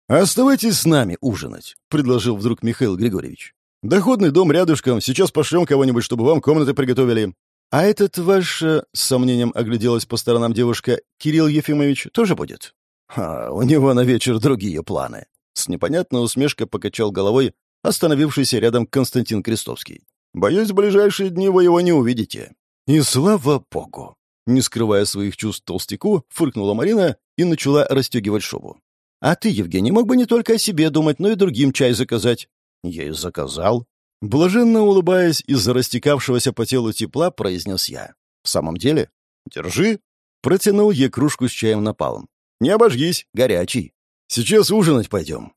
Speaker 1: «Оставайтесь с нами ужинать», — предложил вдруг Михаил Григорьевич. Доходный дом рядышком, сейчас пошлем кого-нибудь, чтобы вам комнаты приготовили. А этот ваш, э, с сомнением огляделась по сторонам девушка, Кирилл Ефимович, тоже будет? Ха, у него на вечер другие планы. С непонятной усмешкой покачал головой остановившийся рядом Константин Крестовский. Боюсь, в ближайшие дни вы его не увидите. И слава богу! Не скрывая своих чувств толстяку, фыркнула Марина и начала расстегивать шубу. «А ты, Евгений, мог бы не только о себе думать, но и другим чай заказать». «Я и заказал». Блаженно улыбаясь из-за растекавшегося по телу тепла, произнес я. «В самом деле? Держи». Протянул ей кружку с чаем напалом. «Не обожгись, горячий. Сейчас ужинать пойдем».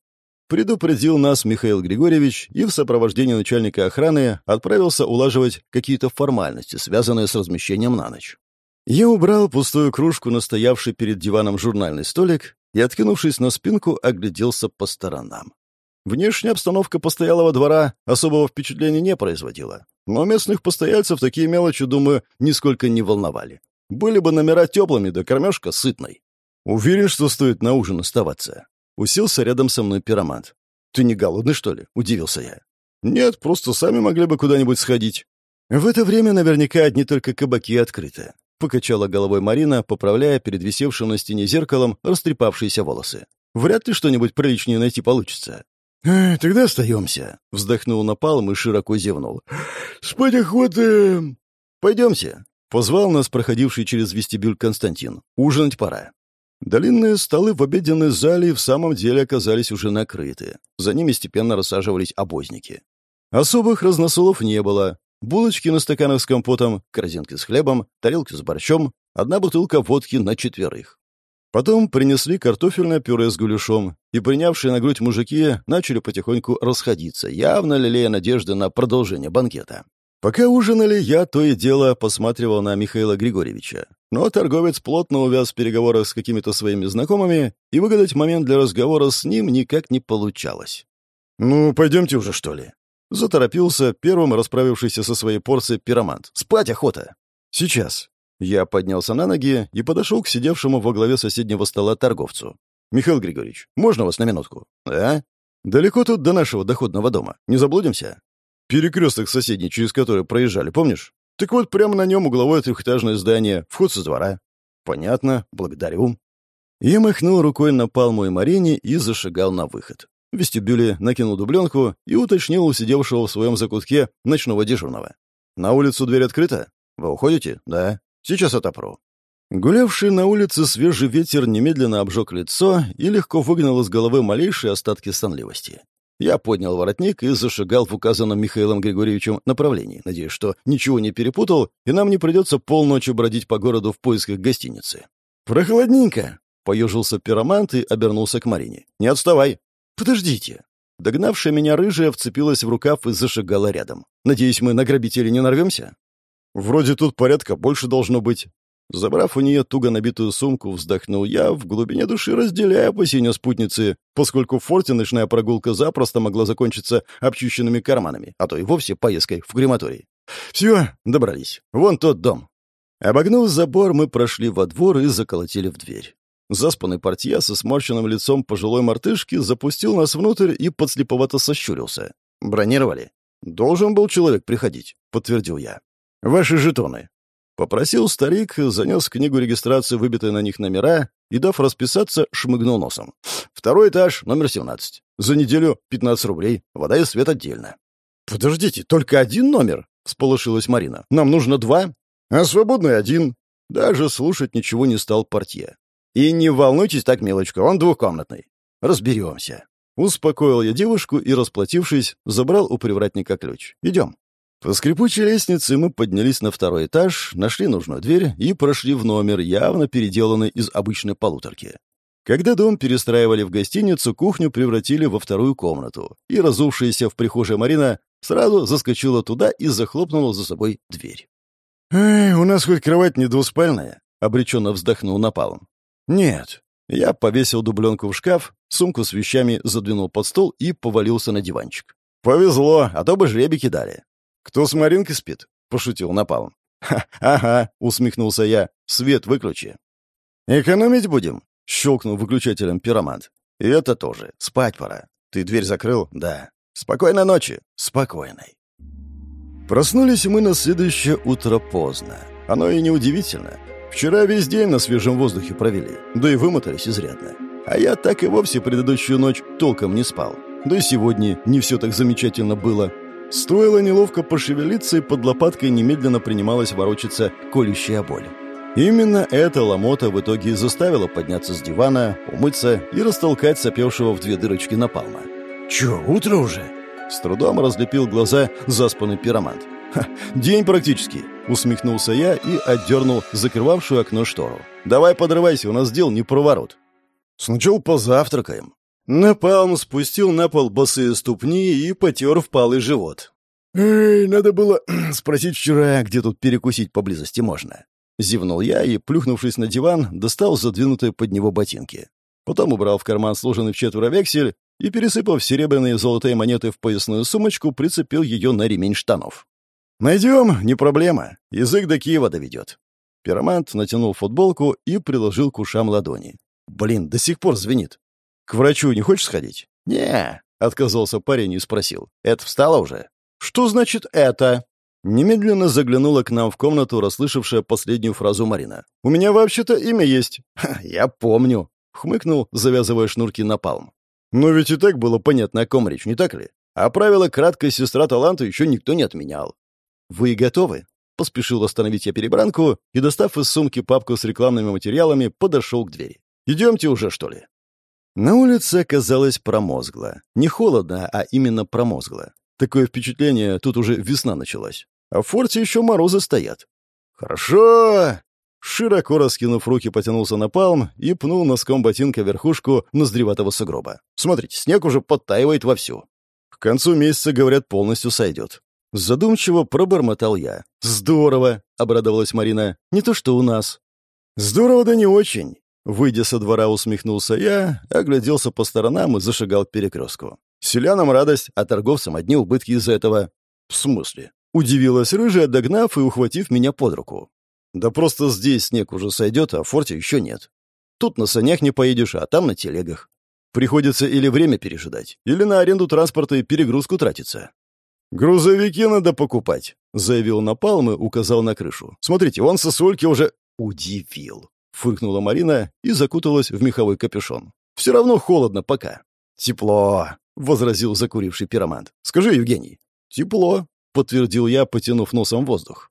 Speaker 1: Предупредил нас Михаил Григорьевич и в сопровождении начальника охраны отправился улаживать какие-то формальности, связанные с размещением на ночь. Я убрал пустую кружку на стоявший перед диваном журнальный столик и, откинувшись на спинку, огляделся по сторонам. Внешняя обстановка постоялого двора особого впечатления не производила, но местных постояльцев такие мелочи, думаю, нисколько не волновали. Были бы номера теплыми, да кормежка сытной. Уверен, что стоит на ужин оставаться. Уселся рядом со мной пиромант. «Ты не голодный, что ли?» — удивился я. «Нет, просто сами могли бы куда-нибудь сходить». В это время наверняка одни только кабаки открыты. Покачала головой Марина, поправляя перед висевшим на стене зеркалом растрепавшиеся волосы. «Вряд ли что-нибудь приличнее найти получится». «Э, «Тогда остаемся», — вздохнул напалм и широко зевнул. «Спать охота...» «Пойдемте», — позвал нас проходивший через вестибюль Константин. «Ужинать пора». Длинные столы в обеденной зале в самом деле оказались уже накрыты. За ними степенно рассаживались обозники. Особых разносолов не было, Булочки на стаканах с компотом, корзинки с хлебом, тарелки с борщом, одна бутылка водки на четверых. Потом принесли картофельное пюре с гуляшом, и принявшие на грудь мужики начали потихоньку расходиться, явно лелея надежды на продолжение банкета. Пока ужинали, я то и дело посматривал на Михаила Григорьевича. Но торговец плотно увяз в переговорах с какими-то своими знакомыми, и выгадать момент для разговора с ним никак не получалось. «Ну, пойдемте уже, что ли?» Заторопился первым расправившийся со своей порцией пиромант. «Спать охота!» «Сейчас». Я поднялся на ноги и подошел к сидевшему во главе соседнего стола торговцу. «Михаил Григорьевич, можно вас на минутку?» «Да?» «Далеко тут до нашего доходного дома. Не заблудимся?» «Перекресток соседний, через который проезжали, помнишь?» «Так вот, прямо на нем угловое трехэтажное здание, вход со двора». «Понятно, благодарю». Я махнул рукой на Палму и Марине и зашагал на выход. В вестибюле накинул дубленку и уточнил у сидевшего в своем закутке ночного дежурного. «На улицу дверь открыта? Вы уходите?» «Да. Сейчас отопру». Гулявший на улице свежий ветер немедленно обжег лицо и легко выгнал из головы малейшие остатки сонливости. Я поднял воротник и зашагал в указанном Михаилом Григорьевичем направлении, надеясь, что ничего не перепутал, и нам не придется полночи бродить по городу в поисках гостиницы. «Прохладненько!» — поежился пиромант и обернулся к Марине. «Не отставай!» «Подождите!» Догнавшая меня рыжая вцепилась в рукав и зашагала рядом. «Надеюсь, мы на грабителей не нарвемся?» «Вроде тут порядка больше должно быть». Забрав у нее туго набитую сумку, вздохнул я, в глубине души разделяя опасения спутницы, поскольку в форте ночная прогулка запросто могла закончиться обчищенными карманами, а то и вовсе поездкой в крематорий. «Все, добрались. Вон тот дом». Обогнув забор, мы прошли во двор и заколотили в дверь. Заспанный портье со сморщенным лицом пожилой мартышки запустил нас внутрь и подслеповато сощурился. «Бронировали?» «Должен был человек приходить», — подтвердил я. «Ваши жетоны». Попросил старик, занес книгу регистрации, выбитые на них номера, и, дав расписаться, шмыгнул носом. «Второй этаж, номер 17. За неделю 15 рублей, вода и свет отдельно». «Подождите, только один номер?» — всполошилась Марина. «Нам нужно два?» «А свободный один». Даже слушать ничего не стал портье. И не волнуйтесь так, милочка, он двухкомнатный. Разберемся. Успокоил я девушку и, расплатившись, забрал у привратника ключ. Идем. По скрипучей лестнице мы поднялись на второй этаж, нашли нужную дверь и прошли в номер, явно переделанный из обычной полуторки. Когда дом перестраивали в гостиницу, кухню превратили во вторую комнату, и разувшаяся в прихожей Марина сразу заскочила туда и захлопнула за собой дверь. «Эй, у нас хоть кровать не двуспальная», — обреченно вздохнул напалом. «Нет». Я повесил дубленку в шкаф, сумку с вещами задвинул под стол и повалился на диванчик. «Повезло, а то бы жребий кидали». «Кто с Маринкой спит?» — пошутил Напалм. «Ха, ага», — усмехнулся я. «Свет выключи». «Экономить будем?» — щелкнул выключателем пиромант. «И это тоже. Спать пора. Ты дверь закрыл?» «Да». Спокойной ночи. Спокойной. Проснулись мы на следующее утро поздно. Оно и неудивительно. Вчера весь день на свежем воздухе провели, да и вымотались изрядно. А я так и вовсе предыдущую ночь толком не спал. Да и сегодня не все так замечательно было. Стоило неловко пошевелиться, и под лопаткой немедленно принималась ворочаться колющая боль. Именно эта ломота в итоге заставила подняться с дивана, умыться и растолкать сопевшего в две дырочки напалма.
Speaker 3: «Чё, утро уже?»
Speaker 1: С трудом разлепил глаза заспанный пиромант. «Ха, день практически», — усмехнулся я и отдернул закрывавшую окно штору. «Давай подрывайся, у нас дел не проворот». «Сначала позавтракаем». Напалм спустил на пол босые ступни и потер впалый живот. «Эй, надо было [clears throat] спросить вчера, где тут перекусить поблизости можно». Зевнул я и, плюхнувшись на диван, достал задвинутые под него ботинки. Потом убрал в карман сложенный в четверо вексель и, пересыпав серебряные и золотые монеты в поясную сумочку, прицепил ее на ремень штанов. «Найдем, не проблема. Язык до Киева доведет». Пиромант натянул футболку и приложил к ушам ладони. «Блин, до сих пор звенит. К врачу не хочешь сходить?» «Не», — отказался парень и спросил. «Это встало уже?» «Что значит «это»?» Немедленно заглянула к нам в комнату, расслышавшая последнюю фразу Марина. «У меня вообще-то имя есть». «Я помню», — хмыкнул, завязывая шнурки на палм. «Но ведь и так было понятно, о ком речь, не так ли? А правило «краткая сестра таланта» еще никто не отменял. «Вы готовы?» Поспешил остановить я перебранку и, достав из сумки папку с рекламными материалами, подошел к двери. «Идемте уже, что ли?» На улице оказалось промозгло. Не холодно, а именно промозгло. Такое впечатление, тут уже весна началась. А в форте еще морозы стоят. «Хорошо!» Широко раскинув руки, потянулся на палм и пнул носком ботинка верхушку ноздреватого сугроба. «Смотрите, снег уже подтаивает вовсю. К концу месяца, говорят, полностью сойдет». Задумчиво пробормотал я. «Здорово!» — обрадовалась Марина. «Не то что у нас». «Здорово, да не очень!» Выйдя со двора, усмехнулся я, огляделся по сторонам и зашагал к перекрестку. «Селянам радость, а торговцам одни убытки из-за этого». «В смысле?» — удивилась рыжая, догнав и ухватив меня под руку. Да просто здесь снег уже сойдет, а в форте еще нет. Тут на санях не поедешь, а там на телегах. Приходится или время пережидать, или на аренду транспорта и перегрузку тратиться. «Грузовики надо покупать», — заявил Напалм и указал на крышу. «Смотрите, он сосульки уже...» «Удивил», — фыркнула Марина и закуталась в меховой капюшон. «Все равно холодно пока». «Тепло», — возразил закуривший пиромант. «Скажи, Евгений». «Тепло», — подтвердил я, потянув носом воздух.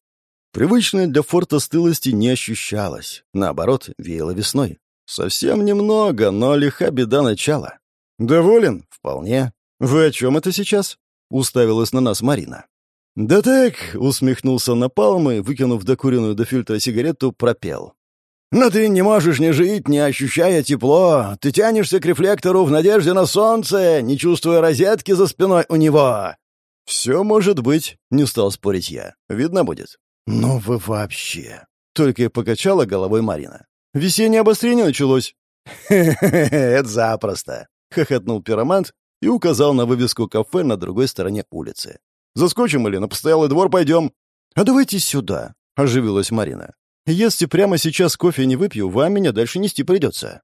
Speaker 1: Привычной для форта стылости не ощущалось. Наоборот, веяло весной. Совсем немного, но лиха беда начала. «Доволен? Вполне. Вы о чем это сейчас?» — уставилась на нас Марина. «Да так», — усмехнулся Напалм и, выкинув докуренную до фильтра сигарету, пропел. «Но ты не можешь не жить, не ощущая тепло. Ты тянешься к рефлектору в надежде на солнце, не чувствуя розетки за спиной у него». «Все может быть», — не стал спорить я. «Видно будет». «Ну вы вообще!» — только и покачала головой Марина. «Весеннее обострение началось». «Хе-хе-хе, это запросто!» — хохотнул пиромант и указал на вывеску кафе на другой стороне улицы. «Заскочим или на постоялый двор пойдем?» «А давайте сюда», — оживилась Марина. «Если прямо сейчас кофе не выпью, вам меня дальше нести придется».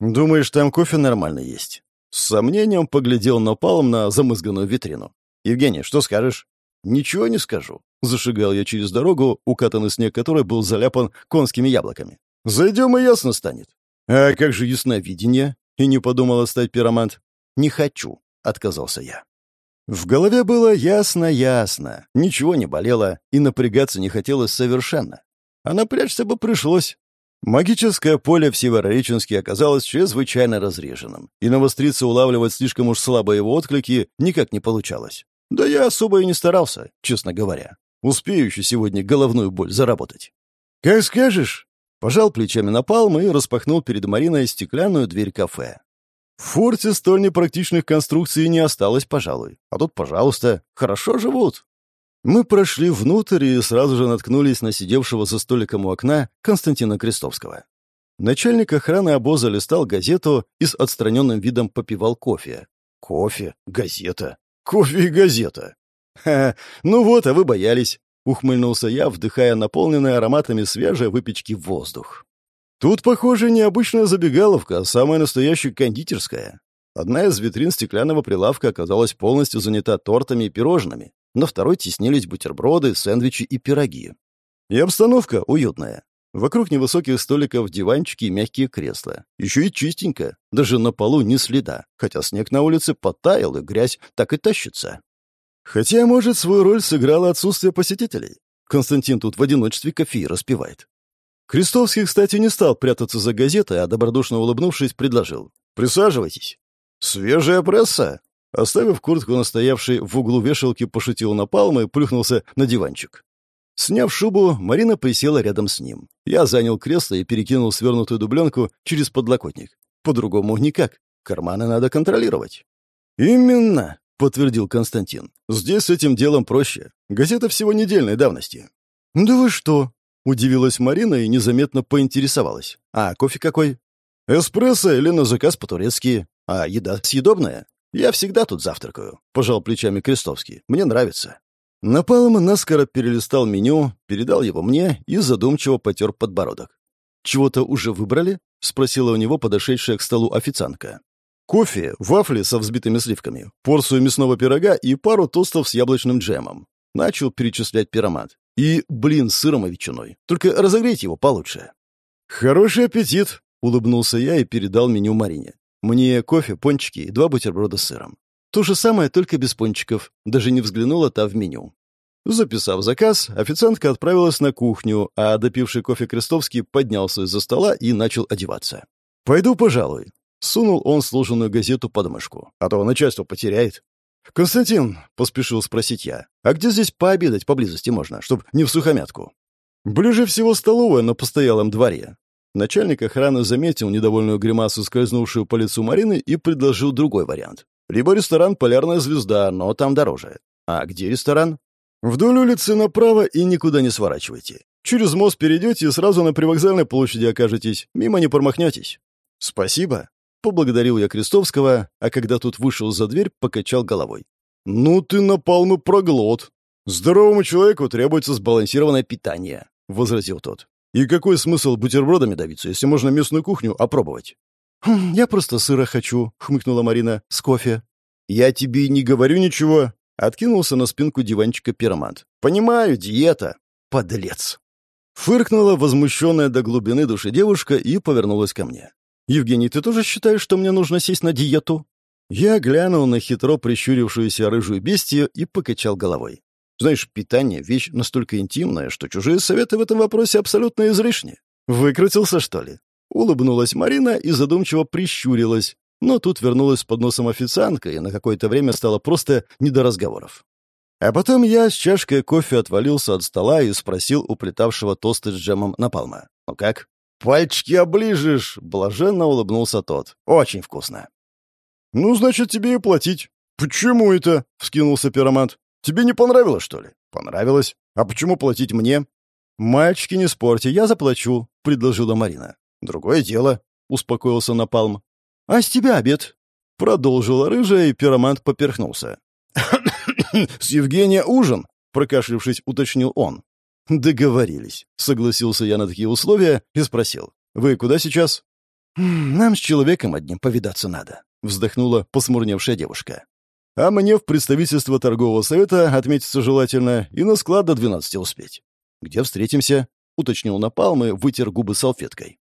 Speaker 1: «Думаешь, там кофе нормально есть?» С сомнением поглядел на палом на замызганную витрину. «Евгений, что скажешь?» «Ничего не скажу. Зашагал я через дорогу, укатанный снег которой был заляпан конскими яблоками. «Зайдем, и ясно станет». «А как же ясновидение?» И не подумал стать пиромант. «Не хочу», — отказался я. В голове было ясно-ясно, ничего не болело, и напрягаться не хотелось совершенно. А напрячься бы пришлось. Магическое поле в Северореченске оказалось чрезвычайно разреженным, и навостриться улавливать слишком уж слабые его отклики никак не получалось. Да я особо и не старался, честно говоря. Успею еще сегодня головную боль заработать. «Как скажешь!» Пожал плечами на палм и распахнул перед Мариной стеклянную дверь кафе. В форте столь непрактичных конструкций не осталось, пожалуй. А тут, пожалуйста, хорошо живут. Мы прошли внутрь и сразу же наткнулись на сидевшего за столиком у окна Константина Крестовского. Начальник охраны обоза листал газету и с отстраненным видом попивал кофе. Кофе, газета, кофе и газета. «Ха, ну вот, а вы боялись», — ухмыльнулся я, вдыхая наполненный ароматами свежей выпечки воздух. «Тут, похоже, не обычная забегаловка, а самая настоящая кондитерская. Одна из витрин стеклянного прилавка оказалась полностью занята тортами и пирожными, на второй теснились бутерброды, сэндвичи и пироги. И обстановка уютная. Вокруг невысоких столиков диванчики и мягкие кресла. Еще и чистенько. Даже на полу ни следа, хотя снег на улице подтаял, и грязь так и тащится. Хотя, может, свою роль сыграло отсутствие посетителей. Константин тут в одиночестве кофе распивает. Крестовский, кстати, не стал прятаться за газетой, а добродушно улыбнувшись, предложил. «Присаживайтесь». «Свежая пресса?» Оставив куртку настоявшей в углу вешалки, пошутил напалм и плюхнулся на диванчик. Сняв шубу, Марина присела рядом с ним. Я занял кресло и перекинул свернутую дубленку через подлокотник. По-другому никак. Карманы надо контролировать. «Именно», — подтвердил Константин. «Здесь с этим делом проще. Газета всего недельной давности». «Да вы что?» — удивилась Марина и незаметно поинтересовалась. «А кофе какой?» «Эспрессо или на заказ по-турецки. А еда съедобная? Я всегда тут завтракаю», — пожал плечами Крестовский. «Мне нравится». Напалм наскоро перелистал меню, передал его мне и задумчиво потер подбородок. «Чего-то уже выбрали?» — спросила у него подошедшая к столу официантка. «Кофе, вафли со взбитыми сливками, порцию мясного пирога и пару тостов с яблочным джемом». Начал перечислять пиромат. «И блин с сыром и ветчиной. Только разогрейте его получше». «Хороший аппетит!» — улыбнулся я и передал меню Марине. «Мне кофе, пончики и два бутерброда с сыром. То же самое, только без пончиков. Даже не взглянула та в меню. Записав заказ, официантка отправилась на кухню, а допивший кофе Крестовский поднялся из-за стола и начал одеваться. «Пойду, пожалуй». Сунул он сложенную газету под мышку, а то начальство потеряет. «Константин», — поспешил спросить я, «а где здесь пообедать поблизости можно, чтобы не в сухомятку?» «Ближе всего столовая на постоялом дворе». Начальник охраны заметил недовольную гримасу, скользнувшую по лицу Марины, и предложил другой вариант. Либо ресторан «Полярная звезда», но там дороже. А где ресторан? Вдоль улицы направо и никуда не сворачивайте. Через мост перейдете и сразу на привокзальной площади окажетесь. Мимо не промахнетесь. Спасибо. Поблагодарил я Крестовского, а когда тут вышел за дверь, покачал головой. «Ну ты напал на проглот. Здоровому человеку требуется сбалансированное питание», — возразил тот. «И какой смысл бутербродами давиться, если можно местную кухню опробовать?» «Хм, «Я просто сыра хочу», — хмыкнула Марина, — «с кофе». «Я тебе не говорю ничего», — откинулся на спинку диванчика пиромант. «Понимаю, диета». «Подлец». Фыркнула возмущенная до глубины души девушка и повернулась ко мне. «Евгений, ты тоже считаешь, что мне нужно сесть на диету?» Я глянул на хитро прищурившуюся рыжую бестию и покачал головой. Знаешь, питание — вещь настолько интимная, что чужие советы в этом вопросе абсолютно излишни. Выкрутился, что ли? Улыбнулась Марина и задумчиво прищурилась, но тут вернулась с подносом официантка, и на какое-то время стало просто не до разговоров. А потом я с чашкой кофе отвалился от стола и спросил у плетавшего тосты с джемом напалма. «Ну как?» «Пальчики оближешь!» — блаженно улыбнулся тот. «Очень вкусно». «Ну, значит, тебе и платить». «Почему это?» — вскинулся пиромант. «Тебе не понравилось, что ли?» «Понравилось. А почему платить мне?» «Мальчики, не спорьте, я заплачу», — предложила Марина. «Другое дело», — успокоился Напалм. «А с тебя обед?» — продолжила рыжая, и пиромант поперхнулся. [coughs] «С Евгения ужин», — прокашлившись, уточнил он. «Договорились», — согласился я на такие условия и спросил. «Вы куда сейчас?» «Нам с человеком одним повидаться надо», — вздохнула посмурневшая девушка. «А мне в представительство торгового совета отметиться желательно и на склад до двенадцати успеть». «Где встретимся?» — уточнил Напалм и вытер губы салфеткой.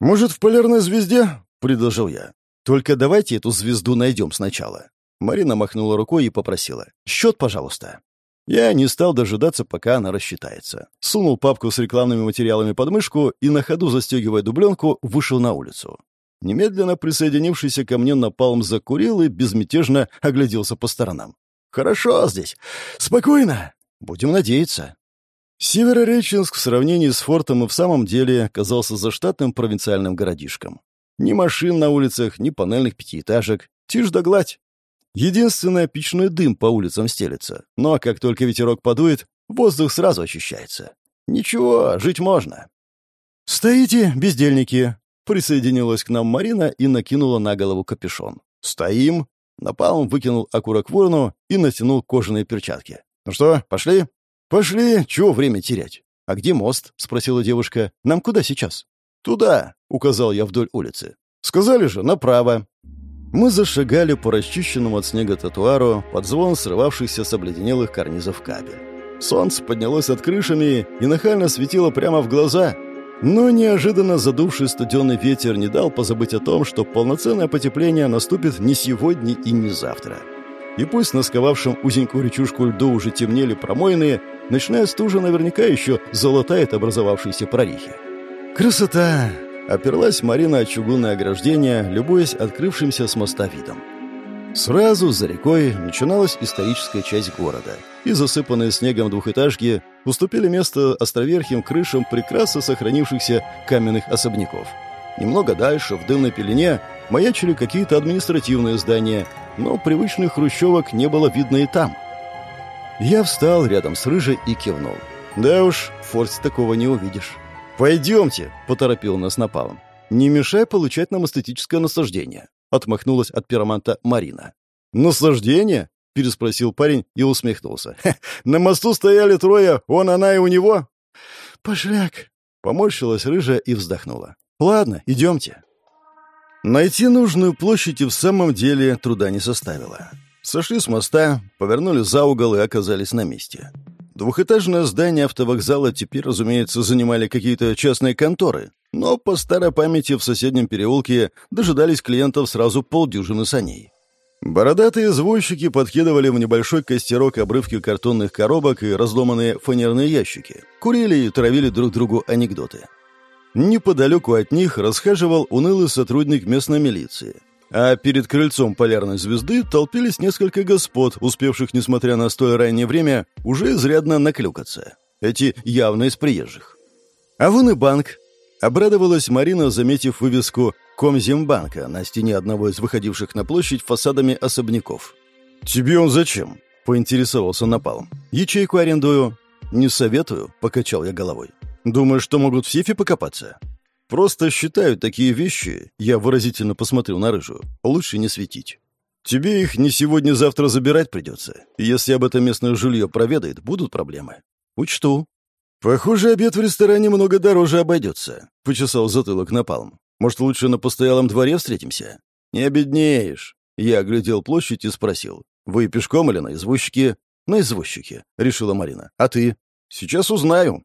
Speaker 1: «Может, в полярной звезде?» — предложил я. «Только давайте эту звезду найдем сначала». Марина махнула рукой и попросила. «Счет, пожалуйста». Я не стал дожидаться, пока она рассчитается. Сунул папку с рекламными материалами под мышку и, на ходу застегивая дубленку, вышел на улицу. Немедленно присоединившийся ко мне напалм закурил и безмятежно огляделся по сторонам. «Хорошо здесь. Спокойно. Будем надеяться». Северореченск в сравнении с фортом и в самом деле оказался заштатным провинциальным городишком. Ни машин на улицах, ни панельных пятиэтажек. Тишь да гладь. Единственное, печной дым по улицам стелется. Но как только ветерок подует, воздух сразу очищается. Ничего, жить можно. «Стоите, бездельники!» Присоединилась к нам Марина и накинула на голову капюшон. «Стоим!» Напалм выкинул окурок в урну и натянул кожаные перчатки. «Ну что, пошли?» «Пошли, чего время терять?» «А где мост?» — спросила девушка. «Нам куда сейчас?» «Туда», — указал я вдоль улицы. «Сказали же, направо». Мы зашагали по расчищенному от снега тротуару под звон срывавшихся с обледенелых карнизов кабель. Солнце поднялось от крышами и нахально светило прямо в глаза. Но неожиданно задувший студенный ветер не дал позабыть о том, что полноценное потепление наступит не сегодня и не завтра. И пусть на сковавшем узенькую речушку льду уже темнели промоины, ночная стужа наверняка еще золотает образовавшиеся прорехи. «Красота!» — оперлась Марина от чугунное ограждение, любуясь открывшимся с моста видом. Сразу за рекой начиналась историческая часть города, и засыпанные снегом двухэтажки уступили место островерхим крышам прекрасно сохранившихся каменных особняков. Немного дальше, в дымной пелене, маячили какие-то административные здания, но привычных хрущевок не было видно и там. Я встал рядом с Рыжей и кивнул. «Да уж, в форте такого не увидишь». «Пойдемте», — поторопил нас напалом. «Не мешай получать нам эстетическое наслаждение», — отмахнулась от пироманта Марина. «Наслаждение?» — переспросил парень и усмехнулся. «На мосту стояли трое, он, она и у него». «Пошляк!» — поморщилась рыжая и вздохнула. «Ладно, идемте». Найти нужную площадь и в самом деле труда не составило. Сошли с моста, повернули за угол и оказались на месте. Двухэтажное здание автовокзала теперь, разумеется, занимали какие-то частные конторы, но по старой памяти в соседнем переулке дожидались клиентов сразу полдюжины саней. Бородатые извозчики подкидывали в небольшой костерок обрывки картонных коробок и разломанные фанерные ящики, курили и травили друг другу анекдоты. Неподалеку от них расхаживал унылый сотрудник местной милиции. А перед крыльцом полярной звезды толпились несколько господ, успевших, несмотря на столь раннее время, уже изрядно наклюкаться. Эти явно из приезжих. А вон и банк. Обрадовалась Марина, заметив вывеску Комзимбанка на стене одного из выходивших на площадь фасадами особняков. «Тебе он зачем?» — поинтересовался Напалм. «Ячейку арендую». «Не советую», — покачал я головой. Думаешь, что могут в сейфе покопаться? Просто считают такие вещи, я выразительно посмотрел на рыжую, лучше не светить. Тебе их не сегодня-завтра забирать придется. если об этом местное жилье проведает, будут проблемы. Учту. Похоже, обед в ресторане много дороже обойдется, почесал затылок напалм. Может, лучше на постоялом дворе встретимся? Не обеднеешь. Я оглядел площадь и спросил. Вы пешком или на извозчике? На извозчике, решила Марина. А ты? Сейчас узнаю.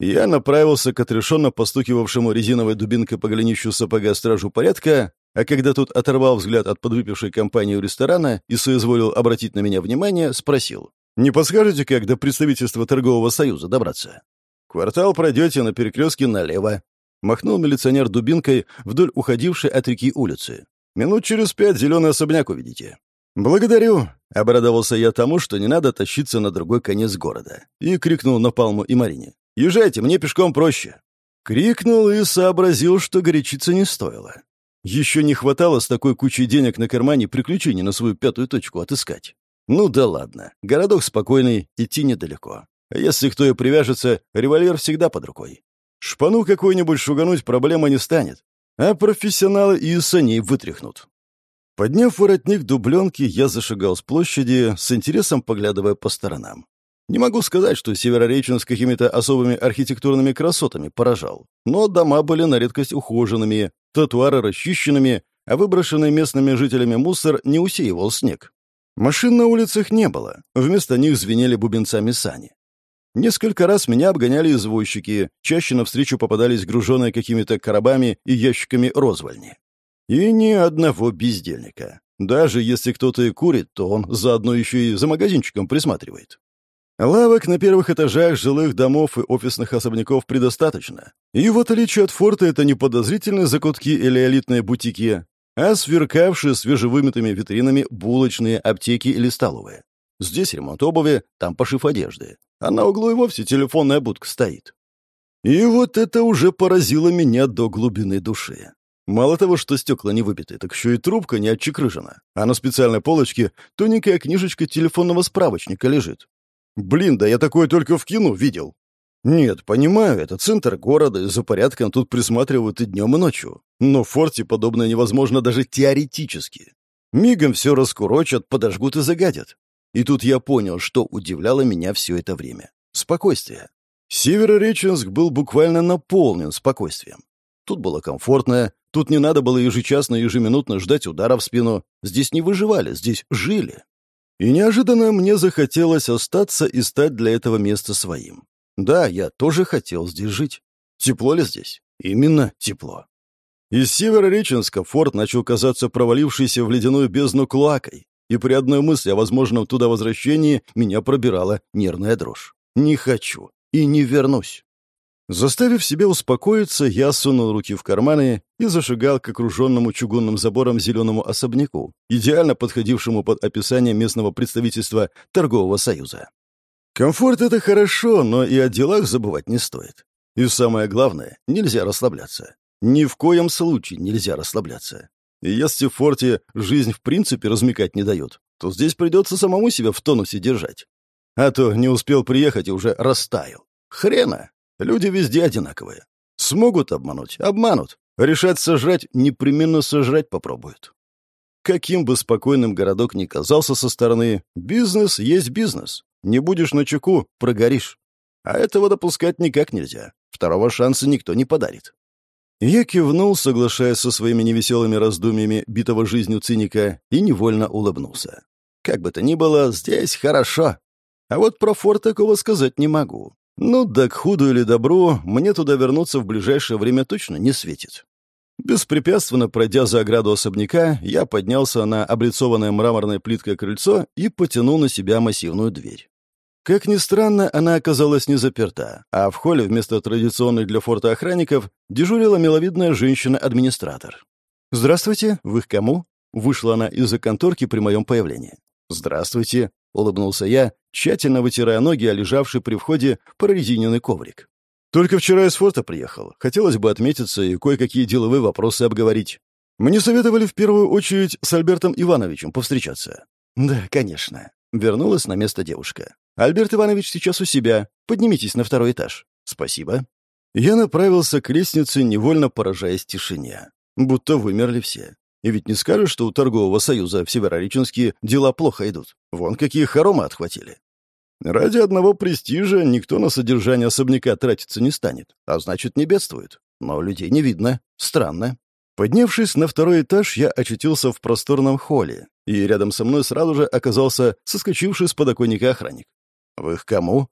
Speaker 1: Я направился к отрешенно постукивавшему резиновой дубинкой по голенищу сапога стражу порядка, а когда тут оторвал взгляд от подвыпившей компании у ресторана и соизволил обратить на меня внимание, спросил. «Не подскажете, как до представительства торгового союза добраться?» «Квартал пройдете на перекрестке налево», — махнул милиционер дубинкой вдоль уходившей от реки улицы. «Минут через пять зеленый особняк увидите». «Благодарю», — обрадовался я тому, что не надо тащиться на другой конец города, и крикнул на Палму и Марине. Езжайте, мне пешком проще». Крикнул и сообразил, что горячиться не стоило. Еще не хватало с такой кучей денег на кармане приключений на свою пятую точку отыскать. Ну да ладно, городок спокойный, идти недалеко. Если кто и привяжется, револьвер всегда под рукой. Шпану какой-нибудь шугануть проблема не станет, а профессионалы и саней вытряхнут. Подняв воротник дубленки, я зашагал с площади, с интересом поглядывая по сторонам. Не могу сказать, что Северореченск какими-то особыми архитектурными красотами поражал, но дома были на редкость ухоженными, тротуары расчищенными, а выброшенный местными жителями мусор не усеивал снег. Машин на улицах не было, вместо них звенели бубенцами сани. Несколько раз меня обгоняли извозчики, чаще навстречу попадались груженные какими-то коробами и ящиками розвальни. И ни одного бездельника. Даже если кто-то и курит, то он заодно еще и за магазинчиком присматривает. Лавок на первых этажах жилых домов и офисных особняков предостаточно. И в отличие от форта это не подозрительные закутки или элитные бутики, а сверкавшие свежевымытыми витринами булочные, аптеки или столовые. Здесь ремонт обуви, там пошив одежды. А на углу и вовсе телефонная будка стоит. И вот это уже поразило меня до глубины души. Мало того, что стекла не выбиты, так еще и трубка не отчекрыжена, а на специальной полочке тоненькая книжечка телефонного справочника лежит. Блин, да я такое только в кино видел. Нет, понимаю, это центр города, и за порядком тут присматривают и днем, и ночью. Но в форте подобное невозможно даже теоретически. Мигом все раскурочат, подожгут и загадят. И тут я понял, что удивляло меня все это время. Спокойствие. Северореченск был буквально наполнен спокойствием. Тут было комфортно, Тут не надо было ежечасно ежеминутно ждать удара в спину. Здесь не выживали, здесь жили. И неожиданно мне захотелось остаться и стать для этого места своим. Да, я тоже хотел здесь жить. Тепло ли здесь? Именно тепло. Из Северореченска форт начал казаться провалившейся в ледяную бездну клоакой, и при одной мысли о возможном туда возвращении меня пробирала нервная дрожь. Не хочу и не вернусь. Заставив себя успокоиться, я сунул руки в карманы и зашагал к окруженному чугунным забором зеленому особняку, идеально подходившему под описание местного представительства торгового союза. Комфорт — это хорошо, но и о делах забывать не стоит. И самое главное, нельзя расслабляться. Ни в коем случае нельзя расслабляться. Если в форте жизнь в принципе размекать не дает, то здесь придется самому себя в тонусе держать. А то не успел приехать и уже растаял. Хрена! Люди везде одинаковые. Смогут обмануть — обманут. Решать сожрать — непременно сожрать попробуют. Каким бы спокойным городок ни казался со стороны, бизнес есть бизнес. Не будешь на чеку — прогоришь. А этого допускать никак нельзя. Второго шанса никто не подарит. Я кивнул, соглашаясь со своими невеселыми раздумьями битого жизнью циника, и невольно улыбнулся. Как бы то ни было, здесь хорошо. А вот про форт такого сказать не могу. Ну, да к худу или добру, мне туда вернуться в ближайшее время точно не светит. Беспрепятственно пройдя за ограду особняка, я поднялся на облицованное мраморной плиткой крыльцо и потянул на себя массивную дверь. Как ни странно, она оказалась не заперта, а в холле вместо традиционных для форта охранников дежурила миловидная женщина-администратор. «Здравствуйте, вы к кому?» Вышла она из-за конторки при моем появлении. «Здравствуйте», — улыбнулся я, тщательно вытирая ноги, о лежавший при входе прорезиненный коврик. «Только вчера из форта приехал. Хотелось бы отметиться и кое-какие деловые вопросы обговорить. Мне советовали в первую очередь с Альбертом Ивановичем повстречаться». «Да, конечно», — вернулась на место девушка. «Альберт Иванович сейчас у себя. Поднимитесь на второй этаж». «Спасибо». Я направился к лестнице, невольно поражаясь тишине. Будто вымерли все. И ведь не скажешь, что у торгового союза в Северореченске дела плохо идут. Вон какие хоромы отхватили. Ради одного престижа никто на содержание особняка тратиться не станет, а значит, не бедствует. Но людей не видно. Странно. Поднявшись на второй этаж, я очутился в просторном холле, и рядом со мной сразу же оказался соскочивший с подоконника охранник. «Вы к кому?»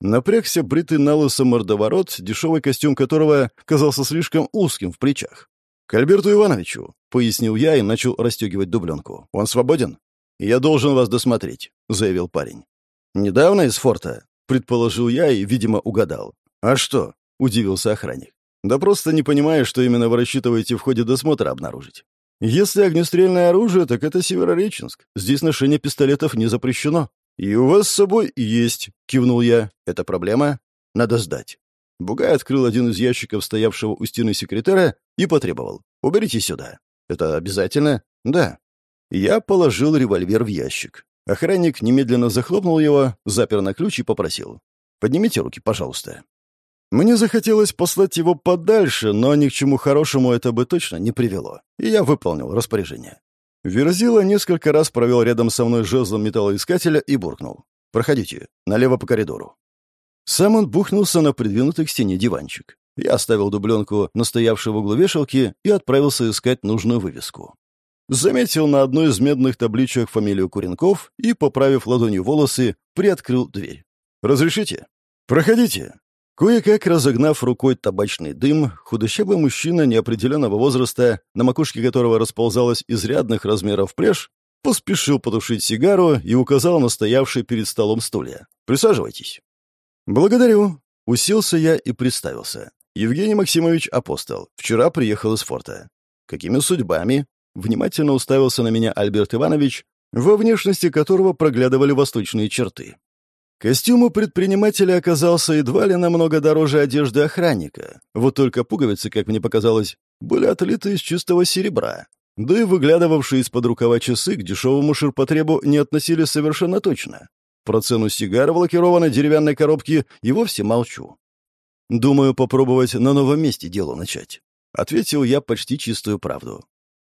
Speaker 1: Напрягся бритый на мордоворот, дешевый костюм которого казался слишком узким в плечах. «К Альберту Ивановичу», — пояснил я и начал расстегивать дубленку. «Он свободен?» «Я должен вас досмотреть», — заявил парень. «Недавно из форта?» — предположил я и, видимо, угадал. «А что?» — удивился охранник. «Да просто не понимаю, что именно вы рассчитываете в ходе досмотра обнаружить. Если огнестрельное оружие, так это Северореченск. Здесь ношение пистолетов не запрещено». «И у вас с собой есть», — кивнул я. «Это проблема? Надо сдать». Бугай открыл один из ящиков, стоявшего у стены секретаря, и потребовал. «Уберите сюда». «Это обязательно?» «Да». Я положил револьвер в ящик. Охранник немедленно захлопнул его, запер на ключ и попросил. «Поднимите руки, пожалуйста». Мне захотелось послать его подальше, но ни к чему хорошему это бы точно не привело, и я выполнил распоряжение. Верзила несколько раз провел рядом со мной жезлом металлоискателя и буркнул. «Проходите, налево по коридору». Сам он бухнулся на придвинутый к стене диванчик. Я оставил дубленку, настоявшую в углу вешалки, и отправился искать нужную вывеску. Заметил на одной из медных табличек фамилию Куренков и, поправив ладонью волосы, приоткрыл дверь. «Разрешите?» «Проходите». Кое-как разогнав рукой табачный дым, худощавый мужчина неопределенного возраста, на макушке которого расползалась изрядных размеров плешь, поспешил потушить сигару и указал на стоявший перед столом стулья. «Присаживайтесь». «Благодарю». Уселся я и представился. Евгений Максимович Апостол. Вчера приехал из форта. Какими судьбами? Внимательно уставился на меня Альберт Иванович, во внешности которого проглядывали восточные черты. Костюм у предпринимателя оказался едва ли намного дороже одежды охранника. Вот только пуговицы, как мне показалось, были отлиты из чистого серебра. Да и выглядывавшие из-под рукава часы к дешевому ширпотребу не относились совершенно точно. Про цену сигар в лакированной деревянной коробке и вовсе молчу. «Думаю, попробовать на новом месте дело начать», — ответил я почти чистую правду.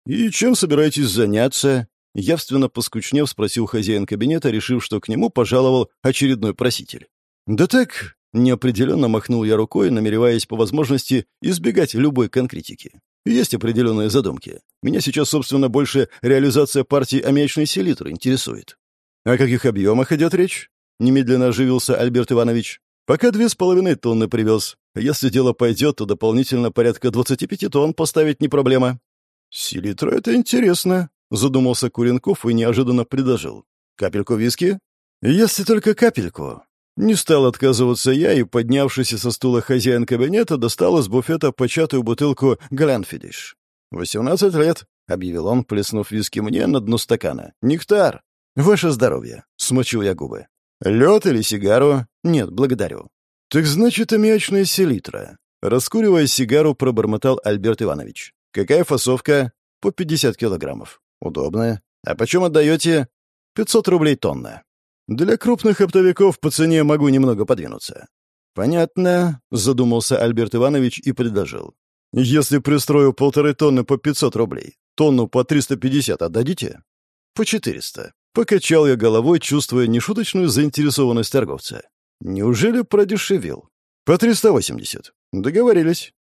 Speaker 1: «И чем собираетесь заняться?» Явственно поскучнев спросил хозяин кабинета, решив, что к нему пожаловал очередной проситель. «Да так...» — неопределенно махнул я рукой, намереваясь по возможности избегать любой конкретики. Есть определенные задумки. Меня сейчас, собственно, больше реализация партии аммиачной селитры интересует. О каких объемах идет речь? Немедленно оживился Альберт Иванович. Пока две с половиной тонны привез. Если дело пойдет, то дополнительно порядка 25 тонн поставить не проблема. Селитра — это интересно, задумался Куренков и неожиданно предложил. Капельку виски? Если только капельку. Не стал отказываться я и, поднявшись со стула хозяин кабинета, достал из буфета початую бутылку «Гленфидиш». «Восемнадцать лет», — объявил он, плеснув виски мне на дно стакана. «Нектар! Ваше здоровье!» — смочил я губы. «Лед или сигару?» «Нет, благодарю». «Так значит, аммиачная селитра». Раскуривая сигару, пробормотал Альберт Иванович. «Какая фасовка?» «По пятьдесят килограммов». «Удобно. А почем отдаете?» «Пятьсот рублей тонна». Для крупных оптовиков по цене могу немного подвинуться. Понятно, задумался Альберт Иванович и предложил. Если пристрою полторы тонны по 500 рублей, тонну по 350 отдадите? По 400. Покачал я головой, чувствуя нешуточную заинтересованность торговца. Неужели продешевил? По 380. Договорились.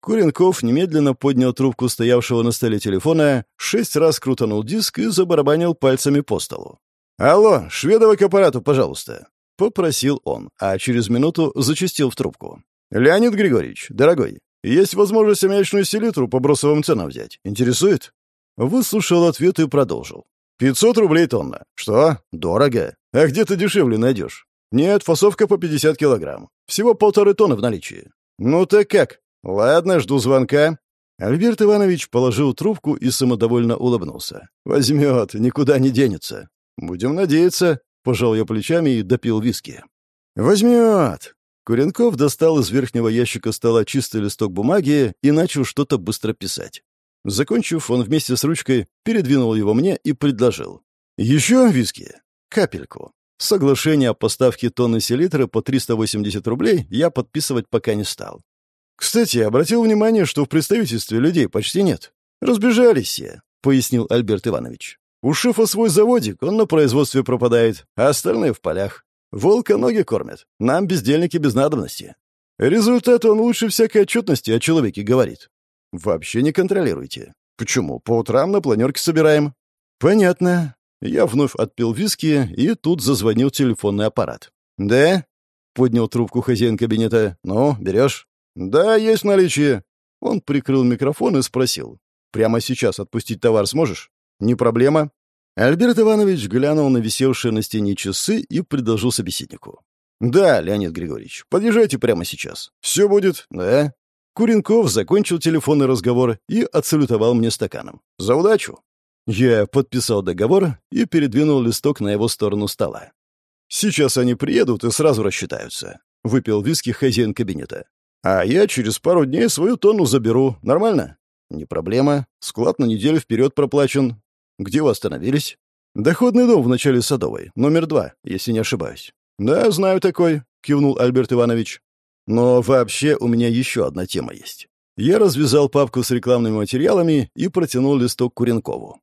Speaker 1: Куренков немедленно поднял трубку стоявшего на столе телефона, шесть раз крутанул диск и забарабанил пальцами по столу. «Алло, Шведова к аппарату, пожалуйста», — попросил он, а через минуту зачастил в трубку. «Леонид Григорьевич, дорогой, есть возможность аммиачную селитру по бросовым ценам взять. Интересует?» Выслушал ответ и продолжил. «Пятьсот рублей тонна. Что? Дорого. А где ты дешевле найдешь? Нет, фасовка по пятьдесят килограмм. Всего полторы тонны в наличии. Ну так как? Ладно, жду звонка». Альберт Иванович положил трубку и самодовольно улыбнулся. «Возьмет, никуда не денется. «Будем надеяться», — пожал я плечами и допил виски. «Возьмет!» Куренков достал из верхнего ящика стола чистый листок бумаги и начал что-то быстро писать. Закончив, он вместе с ручкой передвинул его мне и предложил. «Еще виски? Капельку. Соглашение о поставке тонны селитры по 380 рублей я подписывать пока не стал. Кстати, обратил внимание, что в представительстве людей почти нет. Разбежались все», — пояснил Альберт Иванович. У шефа свой заводик, он на производстве пропадает, а остальные в полях. Волка ноги кормят. Нам, бездельники, без надобности. Результат он лучше всякой отчетности о человеке говорит. Вообще не контролируйте. Почему? По утрам на планерке собираем. Понятно. Я вновь отпил виски, и тут зазвонил телефонный аппарат. «Да?» — поднял трубку хозяин кабинета. «Ну, берешь?» «Да, есть наличие». Он прикрыл микрофон и спросил. «Прямо сейчас отпустить товар сможешь?» «Не проблема». Альберт Иванович глянул на висевшие на стене часы и предложил собеседнику. «Да, Леонид Григорьевич, подъезжайте прямо сейчас. Все будет, да?» Куренков закончил телефонный разговор и отсалютовал мне стаканом. «За удачу!» Я подписал договор и передвинул листок на его сторону стола. «Сейчас они приедут и сразу рассчитаются», — выпил виски хозяин кабинета. «А я через пару дней свою тонну заберу. Нормально?» «Не проблема. Склад на неделю вперед проплачен. «Где вы остановились?» «Доходный дом в начале Садовой, номер два, если не ошибаюсь». «Да, знаю такой», — кивнул Альберт Иванович. «Но вообще у меня еще одна тема есть». Я развязал папку с рекламными материалами и протянул листок Куренкову.